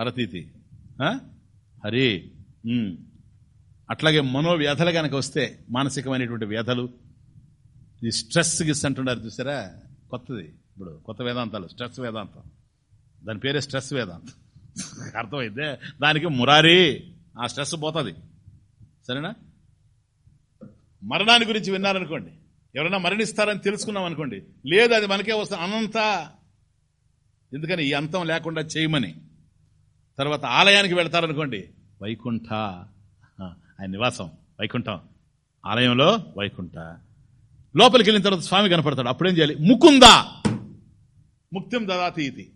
హరతీతి. హరే. అట్లాగే మనోవ్యధలు కనుక వస్తే మానసికమైనటువంటి వ్యధలు ఈ స్ట్రెస్ గిస్ అంటున్నారు చూసారా? కొత్తది. ఇప్పుడు కొత్త వేదాంతాలు. స్ట్రెస్ వేదాంతం. దాని పేరే స్ట్రెస్ వేదాంతం. అర్థమైతే దానికి మురారి ఆ స్ట్రెస్ పోతుంది. సరేనా? మరణాన్ని గురించి విన్నారనుకోండి. ఎవరైనా మరణిస్తారని తెలుసుకున్నాం అనుకోండి. లేదు అది మనకే వస్తుంది. అనంత. ఎందుకని? ఈ అంతం లేకుండా చేయమని. తర్వాత ఆలయానికి వెళతారనుకోండి. వైకుంఠ. ఆయన నివాసం. వైకుంఠం. ఆలయంలో వైకుంఠ. లోపలికి వెళ్ళిన తర్వాత స్వామి కనపడతాడు. అప్పుడేం చేయాలి? ముకుందా. ముక్తిం దదాతి ఇది.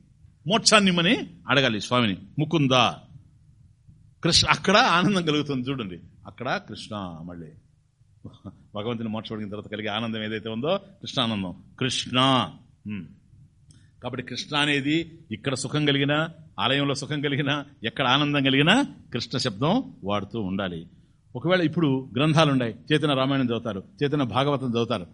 మోక్షాన్ని ఇమ్మని అడగాలి స్వామిని. ముకుందా. కృష్ణ అక్కడ ఆనందం కలుగుతుంది చూడండి. అక్కడ కృష్ణ మళ్ళీ. భగవంతుని మోక్షపడిన తర్వాత కలిగే ఆనందం ఏదైతే ఉందో కృష్ణ. ఆనందం కృష్ణ కాబట్టి కృష్ణ అనేది ఇక్కడ సుఖం కలిగినా ఆలయంలో సుఖం కలిగినా ఎక్కడ ఆనందం కలిగినా కృష్ణ శబ్దం వాడుతూ ఉండాలి. ఒకవేళ ఇప్పుడు గ్రంథాలు ఉన్నాయి చేతన రామాయణం చదువుతారు చేతన భాగవతం చదువుతారు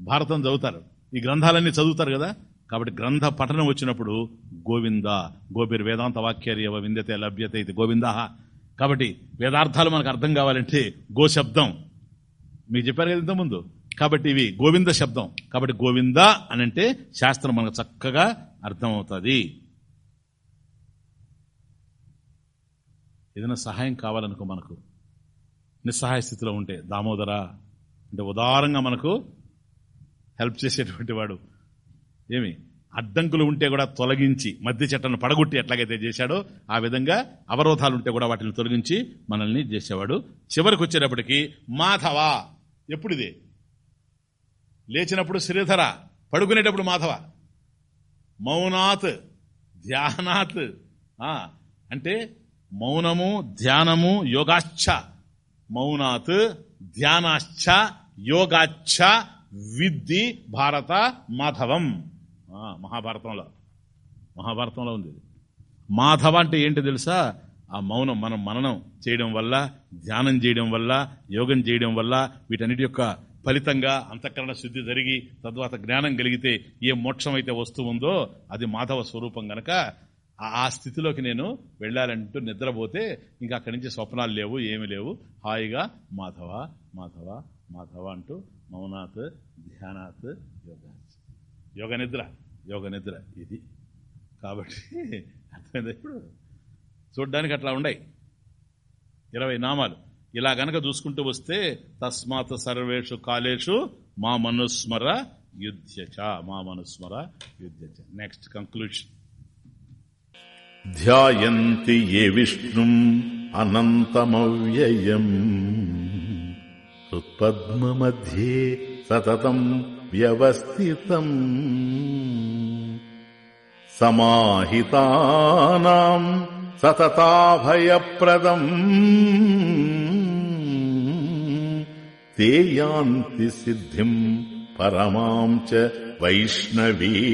భారతం చదువుతారు ఈ గ్రంథాలన్నీ చదువుతారు కదా? కాబట్టి గ్రంథ పఠనం వచ్చినప్పుడు గోవింద గోపిర్ వేదాంత వాక్యర్యవ విందతే లభ్యత ఇది గోవింద కాబట్టి వేదార్థాలు మనకు అర్థం కావాలంటే గో శబ్దం. మీకు చెప్పారు కదా ఇంతకుముందు కాబట్టి ఇవి గోవింద శబ్దం. కాబట్టి గోవింద అని అంటే శాస్త్రం మనకు చక్కగా అర్థమవుతుంది. ఏదైనా సహాయం కావాలనుకో మనకు. నిస్సహాయ స్థితిలో ఉంటే దామోదర అంటే ఉదారంగా మనకు హెల్ప్ చేసేటువంటి వాడు. ఏమి? అడ్డంకులు ఉంటే కూడా తొలగించి మధ్య చెట్టను పడగొట్టి ఎట్లాగైతే చేశాడో ఆ విధంగా అవరోధాలు ఉంటే కూడా వాటిని తొలగించి మనల్ని చేసేవాడు. చివరికి వచ్చేటప్పటికి మాధవ. ఎప్పుడిది? లేచినప్పుడు శ్రీధర పడుకునేటప్పుడు మాధవ. మౌనాత్ ధ్యానాత్. అంటే మౌనము ధ్యానము యోగాచ్ఛ మౌనాత్ ధ్యానాశ్చ యోగాచ్ఛ విద్ది భారత మాధవం. మహాభారతంలో. మహాభారతంలో ఉంది. మాధవ అంటే ఏంటి తెలుసా? ఆ మౌనం మనం మననం చేయడం వల్ల ధ్యానం చేయడం వల్ల యోగం చేయడం వల్ల వీటన్నిటి యొక్క ఫలితంగా అంతఃకరణ శుద్ధి జరిగి తద్వాత జ్ఞానం కలిగితే ఏ మోక్షం అయితే వస్తూ ఉందో అది మాధవ స్వరూపం గనక ఆ- స్థితిలోకి నేను వెళ్ళాలంటూ నిద్రపోతే ఇంకా అక్కడి నుంచి స్వప్నాలు లేవు ఏమి లేవు. హాయిగా మాధవ మాధవ మాధవ అంటూ మౌనాత్ ధ్యానాత్ యోగా. యోగ నిద్ర యోగ నిద్ర ఇది. కాబట్టి అర్థమైందా ఇప్పుడు? చూడ్డానికి అట్లా ఉన్నాయి ఇరవై నామాలు. ఇలా గనక చూసుకుంటూ వస్తే తస్మాత్ సర్వేషు కాలేషు మా మనుస్మర యుధ్యచ మా మనుస్మర యుధ్యచ. నెక్స్ట్ కంక్లూషన్ ధ్యాయంతి ఏ విష్ణుం అనంతమవ్యయం. హృత్పద్మమధ్యే సతతం వ్యవస్థితం. సమాహితానాం సతతాభయప్రదం. తే యాంతి సిద్ధిం పరమాం చ వైష్ణవీ.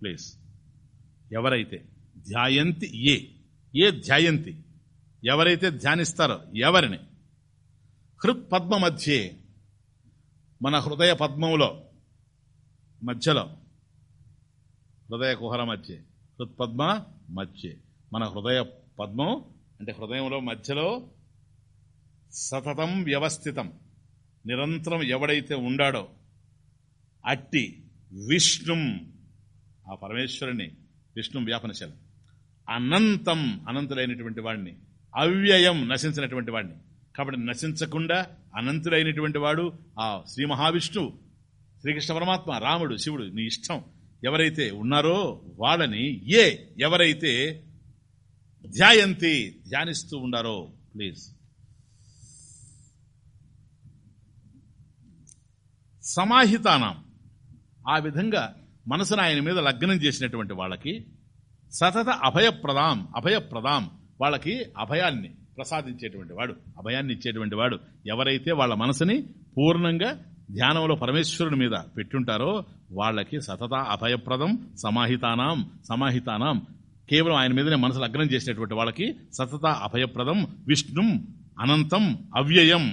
ప్లేస్ ఎవరైతే ధ్యాయంతి ఏ ఏ ధ్యాయంతి ఎవరైతే ధ్యానిస్తారో ఎవరిని? హృత్ పద్మ మధ్యే మన హృదయ పద్మములో మధ్యలో హృదయ కుహర మధ్య హృత్పద్మ మధ్య. మన హృదయ పద్మం అంటే హృదయంలో మధ్యలో సతతం వ్యవస్థితం నిరంతరం ఎవడైతే ఉండాడో అట్టి విష్ణుం ఆ పరమేశ్వరుని విష్ణు వ్యాపనశలం. అనంతం అనంతుడైనటువంటి వాడిని అవ్యయం నశించినటువంటి వాడిని కాబట్టి నశించకుండా అనంతుడైనటువంటి వాడు ఆ శ్రీ మహావిష్ణువు శ్రీకృష్ణ పరమాత్మ రాముడు శివుడు నీ ఇష్టం ఎవరైతే ఉన్నారో వాళ్ళని ఏ ఎవరైతే ధ్యాయంతి ధ్యానిస్తూ ఉండారో ప్లీజ్. సమాహితానం. ఆ విధంగా మనసును ఆయన మీద లగ్నం చేసినటువంటి వాళ్ళకి సతత అభయప్రదాం అభయప్రదాం. వాళ్ళకి అభయాన్ని ప్రసాదించేటువంటి వాడు అభయాన్ని ఇచ్చేటువంటి వాడు. ఎవరైతే వాళ్ళ మనసుని పూర్ణంగా ధ్యానంలో పరమేశ్వరుని మీద పెట్టుంటారో వాళ్ళకి సతత అభయప్రదం సమాహితానాం సమాహితానాం. కేవలం ఆయన మీదనే మనసు లగ్నం చేసినటువంటి వాళ్ళకి సతత అభయప్రదం విష్ణుం అనంతం అవ్యయం.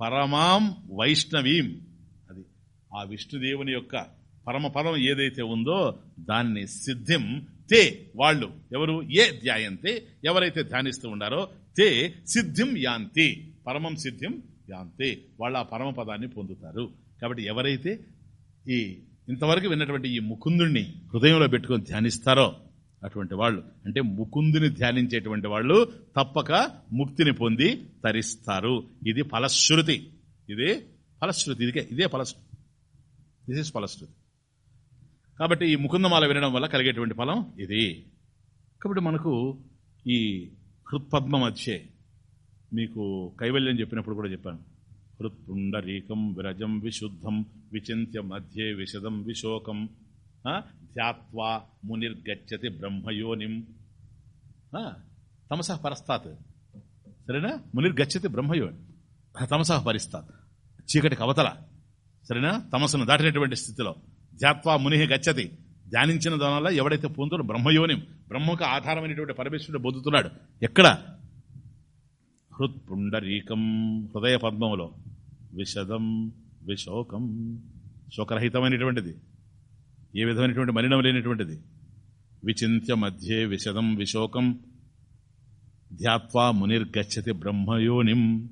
పరమాం వైష్ణవీం. ఆ విష్ణుదేవుని యొక్క పరమపదం ఏదైతే ఉందో దాన్ని సిద్ధిం తే వాళ్ళు ఎవరు? ఏ ధ్యాయంతే. ఎవరైతే ధ్యానిస్తూ ఉండారో తే సిద్ధిం యాంతి. పరమం సిద్ధిం యాంతి. వాళ్ళు ఆ పరమపదాన్ని పొందుతారు. కాబట్టి ఎవరైతే ఈ ఇంతవరకు విన్నటువంటి ఈ ముకుందుణ్ణి హృదయంలో పెట్టుకొని ధ్యానిస్తారో అటువంటి వాళ్ళు అంటే ముకుందుని ధ్యానించేటువంటి వాళ్ళు తప్పక ముక్తిని పొంది తరిస్తారు. ఇది ఫలశ్రుతి. ఇది ఫలశ్రుతి. ఇదికే ఇదే ఫలశ్రుతి. దిస్ ఇస్ ఫలశ్రుతి కాబట్టి ఈ ముకుందమాల వినడం వల్ల కలిగేటువంటి ఫలం ఇది. కాబట్టి మనకు ఈ హృత్పద్మ మధ్యే మీకు కైవల్యం చెప్పినప్పుడు కూడా చెప్పాను. హృత్పుండరీకం విరజం విశుద్ధం విచింత్య మధ్యే విశదం విశోకం ధ్యాత్వా మునిర్గచ్చతి బ్రహ్మయోనిం. తమస తమసః పరస్తాత్. సరేనా? మునిర్గచ్చతి బ్రహ్మయోని. తమసః పరిస్తాత్. చీకటికి అవతల. సరేనా? తమస్సును దాటినటువంటి స్థితిలో. ధ్యాత్వా ముని గచ్చతి. ధ్యానించిన దానివల్ల ఎవడైతే పొందుతాడో బ్రహ్మయోనిం. బ్రహ్మకు ఆధారమైనటువంటి పరమేశ్వరుడు పొందుతున్నాడు ఎక్కడ? హృత్పుండరీకం హృదయ పద్మములో. విషదం విశోకం. శోకరహితమైనటువంటిది. ఏ విధమైనటువంటి మలినం లేనటువంటిది. విచింత్య మధ్యే విషదం విశోకం. ధ్యాత్వా మునిర్గచ్చతి బ్రహ్మయోనిం.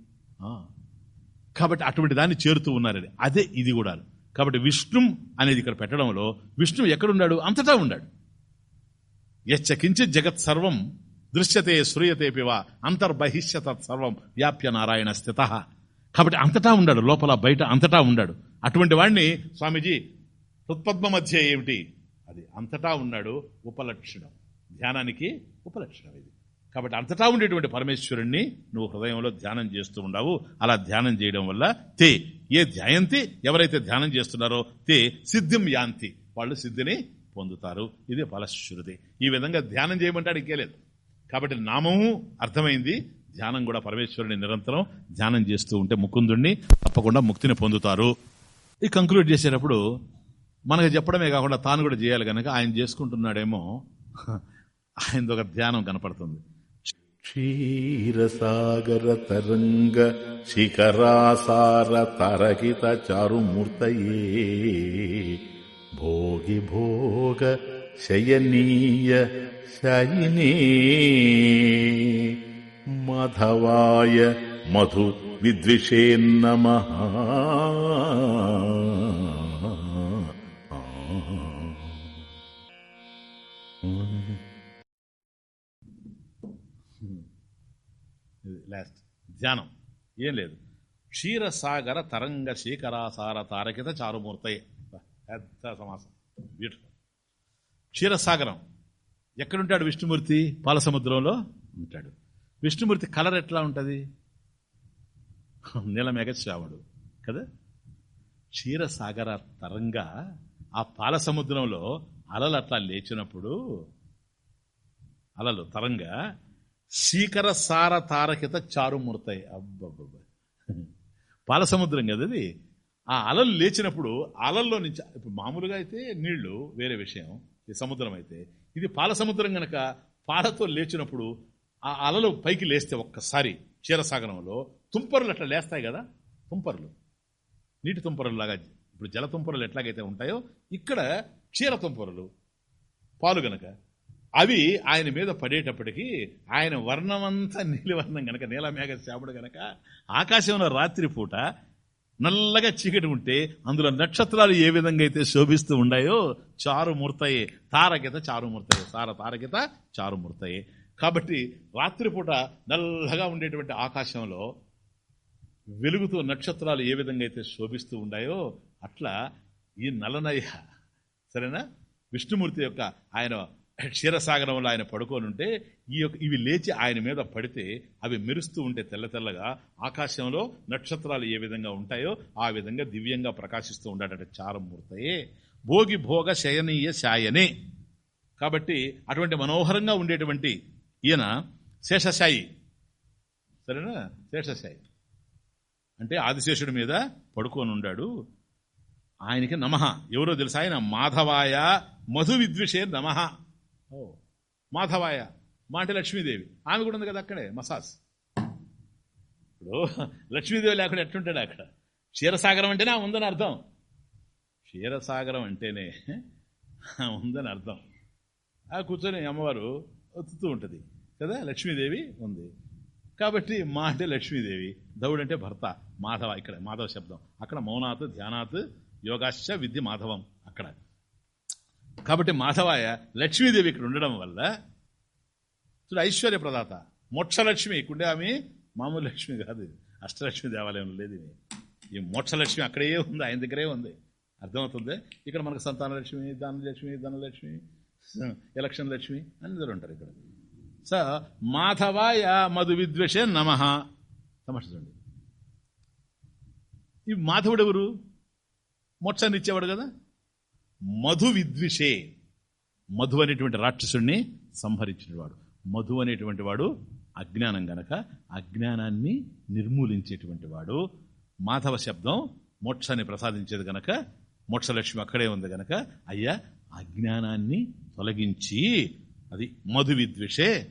కాబట్టి అటువంటి దాన్ని చేరుతూ ఉన్నారని. అదే ఇది కూడా. కాబట్టి విష్ణు అనేది ఇక్కడ పెట్టడంలో విష్ణు ఎక్కడున్నాడు? అంతటా ఉన్నాడు. యచ్చ కించిత్ జగత్ సర్వం దృశ్యతే శ్రూయతే పివ అంతర్బహిష్య సర్వం వ్యాప్య నారాయణ స్థిత. కాబట్టి అంతటా ఉండాడు లోపల బయట అంతటా ఉండాడు అటువంటి వాడిని స్వామీజీ హృత్పద్మ మధ్య ఏమిటి? అది అంతటా ఉన్నాడు ఉపలక్షణం. ధ్యానానికి ఉపలక్షణం ఇది. కాబట్టి అంతటా ఉండేటువంటి పరమేశ్వరుణ్ణి నువ్వు హృదయంలో ధ్యానం చేస్తూ ఉండవు. అలా ధ్యానం చేయడం వల్ల తే ఏ ధ్యాయంతి ఎవరైతే ధ్యానం చేస్తున్నారో తే సిద్ధిం యాంతి. వాళ్ళు సిద్ధిని పొందుతారు. ఇది ఫలశ్రుతి. ఈ విధంగా ధ్యానం చేయమంటాడు ఇంకేలేదు కాబట్టి నామము అర్థమైంది. ధ్యానం కూడా పరమేశ్వరుని నిరంతరం ధ్యానం చేస్తూ ఉంటే ముకుందుణ్ణి తప్పకుండా ముక్తిని పొందుతారు. ఈ కంక్లూడ్ చేసేటప్పుడు మనకు చెప్పడమే కాకుండా తాను కూడా చేయాలి కనుక ఆయన చేసుకుంటున్నాడేమో. ఆయనది ఒక ధ్యానం కనపడుతుంది. క్షీరసాగర తరంగ శిఖరాసార తరకిత చారుమూర్తయే. భోగి భోగ శయనీయ శయనే. ధ్యానం. ఏం లేదు. క్షీరసాగర తరంగ శేఖరాసార తారకిత చారుమూర్తయే. పెద్ద సమాసం. బ్యూటిఫుల్ క్షీరసాగరం. ఎక్కడుంటాడు విష్ణుమూర్తి? పాలసముద్రంలో ఉంటాడు. విష్ణుమూర్తి కలర్ ఎట్లా ఉంటుంది? నీలమెగశ్రావణుడు కదా? క్షీరసాగర తరంగా ఆ పాలసముద్రంలో అలలు అట్లా లేచినప్పుడు అలలు తరంగా శీకర సార తారకిత చారుమూర్తాయి. అబ్బబ్బబ్బ. పాల సముద్రం కదా అది ఆ అలలు లేచినప్పుడు అలల్లో నుంచి ఇప్పుడు మామూలుగా అయితే నీళ్ళు వేరే విషయం ఈ సముద్రం అయితే. ఇది పాల సముద్రం గనక పాలతో లేచినప్పుడు ఆ అలలు పైకి లేస్తే ఒక్కసారి క్షీరసాగరంలో తుంపరులు అట్లా లేస్తాయి కదా? తుంపరులు. నీటి తుంపరులు లాగా ఇప్పుడు జల తుంపరులు ఎట్లాగైతే ఉంటాయో ఇక్కడ క్షీర తుంపరులు. పాలు గనక అవి ఆయన మీద పడేటప్పటికీ ఆయన వర్ణమంతా నీలివర్ణం గనక నీలమేఘ శ్యాముడు గనక ఆకాశంలో రాత్రిపూట నల్లగా చీకటి ఉంటే అందులో నక్షత్రాలు ఏ విధంగా అయితే శోభిస్తూ ఉన్నాయో చారుమూర్తయే. తారకిత చారుమూర్తయే. సార తారకిత చారుమూర్తయే. కాబట్టి రాత్రిపూట నల్లగా ఉండేటువంటి ఆకాశంలో వెలుగుతూ నక్షత్రాలు ఏ విధంగా అయితే శోభిస్తూ ఉన్నాయో అట్లా ఈ నలనయ సరేనా? విష్ణుమూర్తి యొక్క ఆయన క్షీరసాగరంలో ఆయన పడుకొని ఉంటే ఈ యొక్క ఇవి లేచి ఆయన మీద పడితే అవి మెరుస్తూ ఉంటే తెల్ల తెల్లగా ఆకాశంలో నక్షత్రాలు ఏ విధంగా ఉంటాయో ఆ విధంగా దివ్యంగా ప్రకాశిస్తూ ఉంటాడట చారమూర్తయే. భోగి భోగ శయనీయ శాయనే. కాబట్టి అటువంటి మనోహరంగా ఉండేటువంటి ఈయన శేషశాయి. సరేనా? శేషశాయి. అంటే ఆదిశేషుడి మీద పడుకొని ఉన్నాడు ఆయనకి నమః. ఎవరో తెలుసా? ఆయన మాధవాయ మధు విద్విషే నమః. ఓ. మాధవాయ మా అంటే లక్ష్మీదేవి. ఆమె కూడా ఉంది కదా అక్కడే మసాజ్. ఇప్పుడు లక్ష్మీదేవి లేకుండా ఎట్లుంటాడు అక్కడ? క్షీరసాగరం అంటేనే ఆమె ఉందని అర్థం. క్షీరసాగరం అంటేనే ఉందని అర్థం. ఆ కూర్చొని అమ్మవారు ఒత్తుతూ ఉంటుంది. కదా లక్ష్మీదేవి ఉంది. కాబట్టి మా అంటే లక్ష్మీదేవి దౌడు అంటే భర్త. మాధవ ఇక్కడ మాధవ శబ్దం. అక్కడ మౌనాత్ ధ్యానాత్ యోగాశ్చ విద్య మాధవం అక్కడ. కాబట్టి మాధవాయ లక్ష్మీదేవి ఇక్కడ ఉండడం వల్ల చూడు ఐశ్వర్య ప్రదాత మోక్షలక్ష్మి ఇక్కడే ఆమె మామూలు లక్ష్మి కాదు అష్టలక్ష్మి దేవాలయం లేదు ఈ మోక్షలక్ష్మి అక్కడే ఉంది ఆయన దగ్గరే ఉంది. అర్థమవుతుంది? ఇక్కడ మనకు సంతాన లక్ష్మి ధనలక్ష్మి ధనలక్ష్మి ఎలక్షన్ లక్ష్మి అందరూ ఉంటారు ఇక్కడ. స మాధవాయ మధు విద్వేషే నమ. సమస్య చూడండి. ఈ మాధవుడు ఎవరు? మోక్షాన్ని ఇచ్చేవాడు కదా? మధు విద్విషే. మధు అనేటువంటి రాక్షసుడిని సంహరించినవాడు. మధు అనేటువంటి వాడు అజ్ఞానం గనక అజ్ఞానాన్ని నిర్మూలించేటువంటి వాడు మాధవ శబ్దం మోక్షాన్ని ప్రసాదించేది గనక మోక్షలక్ష్మి అక్కడే ఉంది గనక అయ్యా అజ్ఞానాన్ని తొలగించి అది మధు విద్విషే.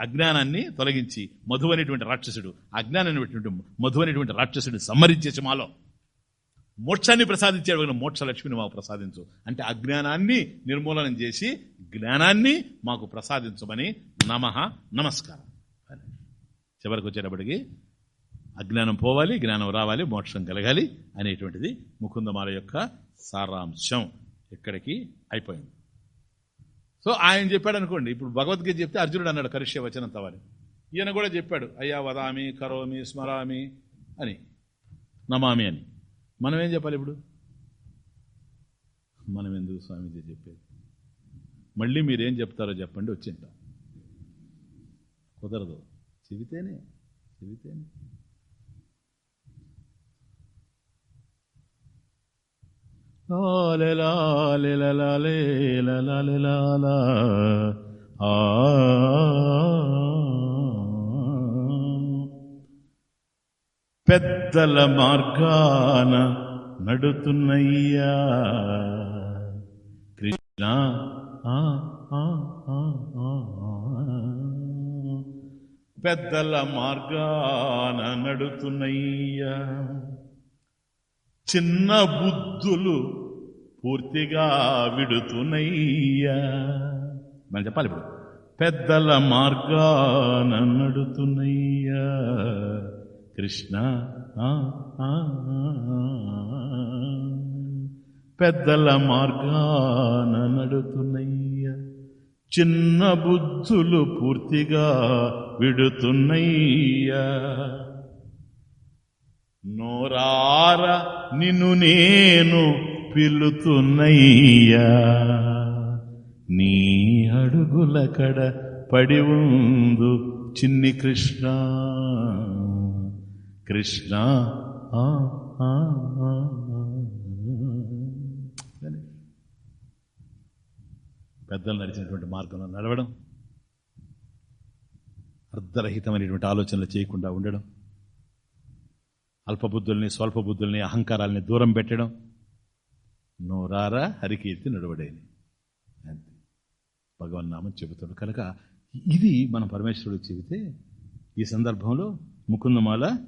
అజ్ఞానాన్ని తొలగించి మధు అనేటువంటి రాక్షసుడు అజ్ఞానం అనేటువంటి మధు అనేటువంటి రాక్షసుడిని సంహరించేసి మాలో. మోక్షాన్ని ప్రసాదించాడు కనుక మోక్ష లక్ష్మిని మాకు ప్రసాదించు. అంటే అజ్ఞానాన్ని నిర్మూలనం చేసి జ్ఞానాన్ని మాకు ప్రసాదించమని నమ నమస్కారం. చివరికి వచ్చేటప్పటికి అజ్ఞానం పోవాలి జ్ఞానం రావాలి మోక్షం కలగాలి అనేటువంటిది ముకుందమాల యొక్క సారాంశం ఇక్కడికి అయిపోయింది. సో ఆయన చెప్పాడు అనుకోండి ఇప్పుడు భగవద్గీత చెప్తే అర్జునుడు అన్నాడు కరిష్య వచనంత వారి ఈయన కూడా చెప్పాడు అయ్యా వదామి కరోమి స్మరామి అని. నమామి అని. మనం ఏం చెప్పాలి ఇప్పుడు? మనం ఎందుకు స్వామీజీ చెప్పేది? మళ్ళీ మీరేం చెప్తారో చెప్పండి వచ్చింటాం కుదరదు. చెబితేనే చెబితేనే. లాలే లాలే లాలే లాలే లాలా ఆ. పెద్దల మార్గాన నడుతున్నయ్యా. కృష్ణ ఆ, ఆ, ఆ, పెద్దల మార్గాన నడుతున్నయ్యా. చిన్న బుద్ధులు పూర్తిగా విడుతున్నయ్యా. మనం చెప్పాలి ఇప్పుడు. పెద్దల మార్గాన నడుతున్నయ్యా. కృష్ణ ఆ, ఆ, పెద్దల మార్గాన నడుతున్నయ్య. చిన్న బుద్ధులు పూర్తిగా విడుతున్నయ్యా. నోరార నిన్ను నేను పిలుతున్నయ్యా. నీ అడుగుల కడ పడి ఉందు చిన్ని కృష్ణ. కృష్ణ. పెద్దలు నడిచినటువంటి మార్గంలో నడవడం అర్ధరహితమైనటువంటి ఆలోచనలు చేయకుండా ఉండడం అల్పబుద్ధుల్ని స్వల్పబుద్ధుల్ని అహంకారాల్ని దూరం పెట్టడం నోరారా హరికీర్తి నడవడేని. అంతే. భగవన్నామం చెబుతాడు కనుక ఇది మన పరమేశ్వరుడు చెబితే ఈ సందర్భంలో ముకుందమాల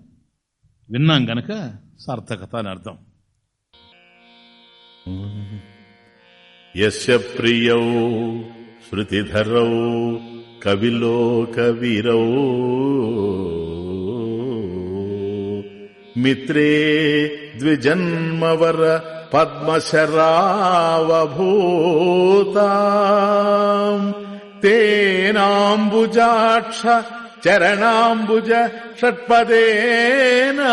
విన్నాం గనక సార్థకత అని అర్థం. యస్య ప్రియౌ శృతిధరౌ కవిలోకవీరౌ మిత్రే ద్విజన్మవర పద్మశరావభూతా తేనాంబుజాక్ష చరణాంబుజ షట్పదేనా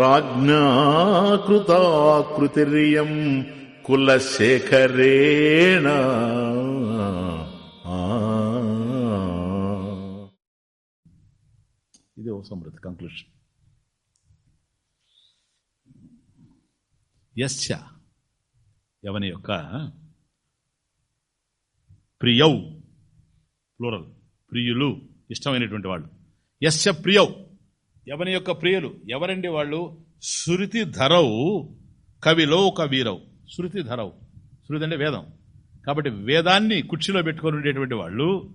రాజ్ఞా కృతాకృతిర్యం కులశేఖరేణ ఇది ఓ సమృద్ధి కంక్లూషన్ యస్య ఎవని యొక్క ప్రియౌ. ప్లూరల్. ప్రియులు ఇష్టమైనటువంటి వాళ్ళు. యస్య ప్రియౌ. ఎవని యొక్క ప్రియులు? ఎవరండి వాళ్ళు? శృతి ధరవు కవిలో కవీరవు శృతి ధరవు శృతి అంటే వేదం. కాబట్టి వేదాన్ని కుర్చీలో పెట్టుకొని ఉండేటువంటి వాళ్ళు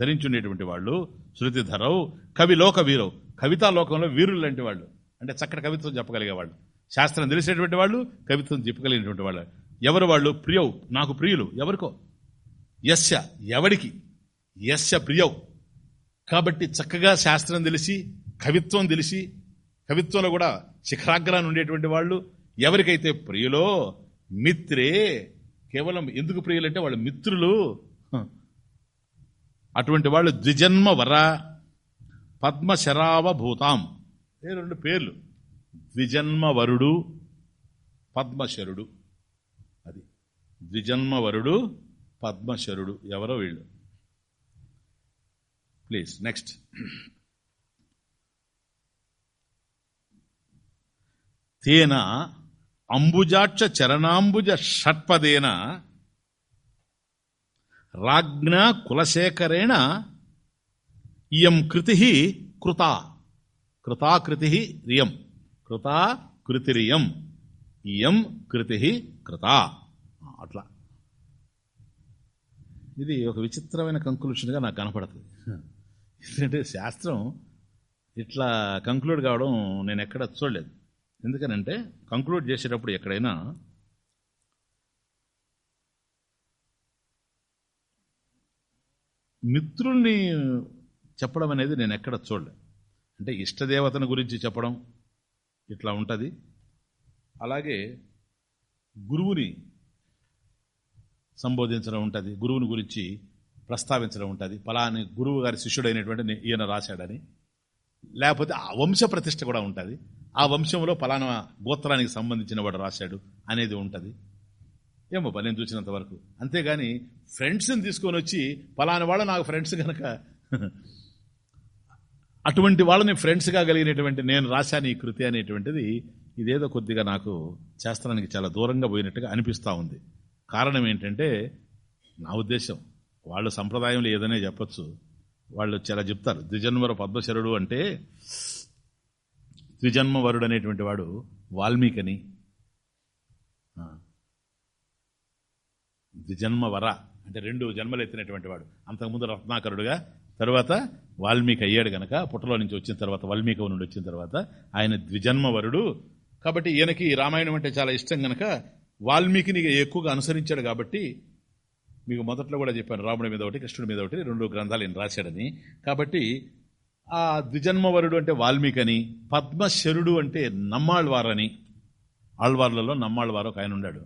ధరించుండేటువంటి వాళ్ళు శృతి ధరవు కవిలోక వీరవు కవితా లోకంలో వీరులు లాంటి వాళ్ళు. అంటే చక్కటి కవిత్వం చెప్పగలిగే వాళ్ళు. శాస్త్రం తెలిసేటువంటి వాళ్ళు కవిత్వం చెప్పగలిగినటువంటి వాళ్ళు. ఎవరు వాళ్ళు? ప్రియవు నాకు ప్రియులు. ఎవరికో? యస్య ఎవడికి? యస్య ప్రియవు కాబట్టి చక్కగా శాస్త్రం తెలిసి కవిత్వం తెలిసి కవిత్వంలో కూడా శిఖరాగ్రాన్ని ఉండేటువంటి వాళ్ళు ఎవరికైతే ప్రియులో మిత్రే కేవలం ఎందుకు ప్రియులంటే వాళ్ళు మిత్రులు. అటువంటి వాళ్ళు ద్విజన్మ వర పద్మశరావ భూతాం ఏ రెండు పేర్లు. ద్విజన్మవరుడు పద్మశరుడు. అది. ద్విజన్మవరుడు పద్మశరుడు ఎవరో వీళ్ళు. ప్లీజ్ నెక్స్ట్ తేన అంబుజాక్ష చరణాంబుజ షట్పదేన రాజ్ఞ కులశేఖరేణ ఇయం కృతి కృతా. కృతాకృతి రియం. కృతా కృతిరియం. ఇయం కృతి కృతా. అట్లా. ఇది ఒక విచిత్రమైన కంక్లూషన్గా నాకు కనపడుతుంది. ఎందుకంటే శాస్త్రం ఇట్లా కంక్లూడ్ కావడం నేను ఎక్కడ చూడలేదు. ఎందుకనంటే కంక్లూడ్ చేసేటప్పుడు ఎక్కడైనా మిత్రుల్ని చెప్పడం అనేది నేను ఎక్కడ చూడలేదు. అంటే ఇష్టదేవతను గురించి చెప్పడం ఇట్లా ఉంటుంది. అలాగే గురువుని సంబోధించడం ఉంటుంది. గురువుని గురించి ప్రస్తావించడం ఉంటుంది. ఫలాని గురువు గారి శిష్యుడైనటువంటి ఈయన రాశాడని. లేకపోతే ఆ వంశ ప్రతిష్ట కూడా ఉంటుంది. ఆ వంశంలో పలానా గోత్రానికి సంబంధించిన వాడు రాశాడు అనేది ఉంటుంది. ఏమో పని నేను చూసినంత వరకు. అంతేగాని ఫ్రెండ్స్ని తీసుకొని వచ్చి పలానా వాళ్ళ నాకు ఫ్రెండ్స్ కనుక అటువంటి వాళ్ళని ఫ్రెండ్స్గా కలిగినటువంటి నేను రాశాను ఈ కృతి అనేటువంటిది ఇదేదో కొద్దిగా నాకు శాస్త్రానికి చాలా దూరంగా పోయినట్టుగా అనిపిస్తూ ఉంది. కారణం ఏంటంటే నా ఉద్దేశం వాళ్ళు సంప్రదాయంలో ఏదనే చెప్పొచ్చు. వాళ్ళు చాలా చెప్తారు. ద్విజన్మర పద్మశరుడు అంటే ద్విజన్మవరుడు అనేటువంటి వాడు వాల్మీకని. ద్విజన్మవర అంటే రెండు జన్మలు ఎత్తినటువంటి వాడు. అంతకుముందు రత్నాకరుడుగా తర్వాత వాల్మీకి అయ్యాడు గనక పుట్టలో నుంచి వచ్చిన తర్వాత వాల్మీకి నుండి వచ్చిన తర్వాత ఆయన ద్విజన్మ వరుడు కాబట్టి ఈయనకి రామాయణం అంటే చాలా ఇష్టం గనక వాల్మీకిని ఎక్కువగా అనుసరించాడు కాబట్టి మీకు మొదట్లో కూడా చెప్పాను రాముడి మీద ఒకటి కృష్ణుడి మీద ఒకటి రెండు గ్రంథాలు ఈయన రాశాడని. కాబట్టి ఆ ద్విజన్మవరుడు అంటే వాల్మీకి పద్మశరుడు అంటే నమ్మాళ్వారని. ఆళ్వార్లలో నమ్మాళ్వారు ఒక ఆయన ఉన్నాడు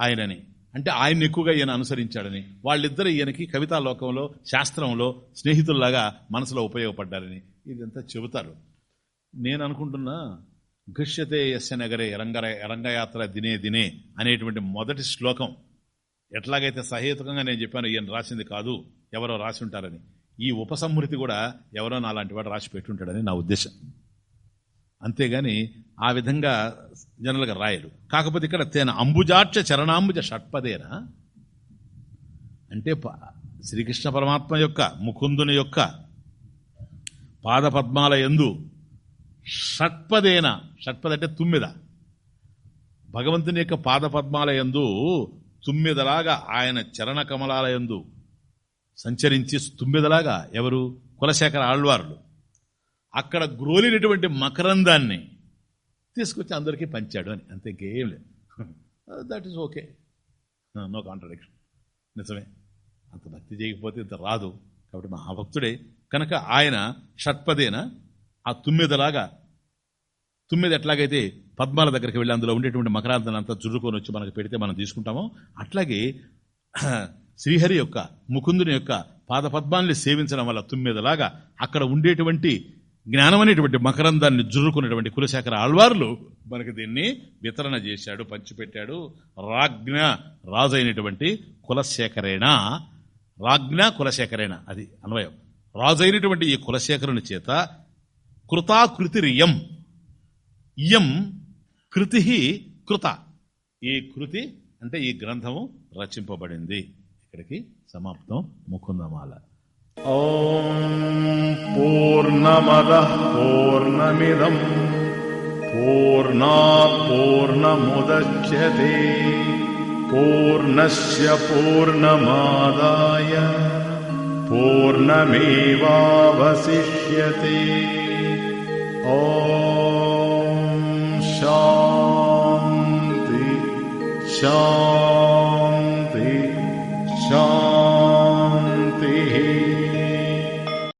ఆయనని. అంటే ఆయన ఎక్కువగా ఈయన అనుసరించాడని. వాళ్ళిద్దరు ఈయనకి కవితా లోకంలో శాస్త్రంలో స్నేహితుల్లాగా మనసులో ఉపయోగపడ్డారని. ఇదంతా చెబుతారు. నేను అనుకుంటున్నా గృష్యతే యస్య నగరే రంగర రంగయాత్ర దినే దినే అనేటువంటి మొదటి శ్లోకం. ఎట్లాగైతే సహేతుకంగా నేను చెప్పాను ఈయన రాసింది కాదు ఎవరో రాసి ఉంటారని. ఈ ఉపసంహృతి కూడా ఎవరో నాలాంటి వాడు రాసి పెట్టుంటాడని నా ఉద్దేశం. అంతేగాని ఆ విధంగా జనరల్గా రాయరు. కాకపోతే ఇక్కడ తేన అంబుజాక్ష చరణాంబుజ షట్పదేనా. అంటే ప- శ్రీకృష్ణ పరమాత్మ యొక్క ముకుందుని యొక్క పాదపద్మాల ఎందు షట్పదేన. షట్పద అంటే తుమ్మిద. భగవంతుని యొక్క పాదపద్మాలయందు తుమ్మిదలాగా ఆయన చరణ కమలాలయందు సంచరించి తుమ్మిదలాగా ఎవరు? కులశేఖర ఆళ్వార్లు. అక్కడ గ్రోలినటువంటి మకరందాన్ని తీసుకొచ్చి అందరికీ పంచాడు అని. అంతే ఇంకేం లేదు. That is okay no contradiction నిజమే. అంత భక్తి చేయకపోతే ఇంత రాదు. కాబట్టి మహాభక్తుడే. కనుక ఆయన షట్పదేన ఆ తుమ్మెదలాగా తుమ్మెద ఎట్లాగైతే పద్మాల దగ్గరికి వెళ్ళి అందులో ఉండేటువంటి మకరాంతాన్ని అంతా జుర్రుకొని వచ్చి మనకు పెడితే మనం తీసుకుంటామో అట్లాగే శ్రీహరి యొక్క ముకుందుని యొక్క పాద పద్మాల్ని సేవించడం వల్ల తుమ్మెదలాగా అక్కడ ఉండేటువంటి జ్ఞానం అనేటువంటి మకరందాన్ని జుర్రుకునేటువంటి కులశేఖర ఆళ్వార్లు మనకి దీన్ని వితరణ చేశాడు పంచిపెట్టాడు. రాజ్ఞ రాజు అయినటువంటి కులశేఖరేణ రాజ్ఞ కులశేఖరేణ అది అన్వయం. రాజు అయినటువంటి ఈ కులశేఖరుని చేత కృతా కృతిరియం ఇయం కృతి కృత. ఈ కృతి అంటే ఈ గ్రంథము రచింపబడింది. ఇక్కడికి సమాప్తం ముకుందమాల. పూర్ణమద పూర్ణమిదం. పూర్ణా పూర్ణముద్య పూర్ణస్ పూర్ణమాదాయ. పూర్ణమేవాసిష్యే ॐ शान्ति शान्ति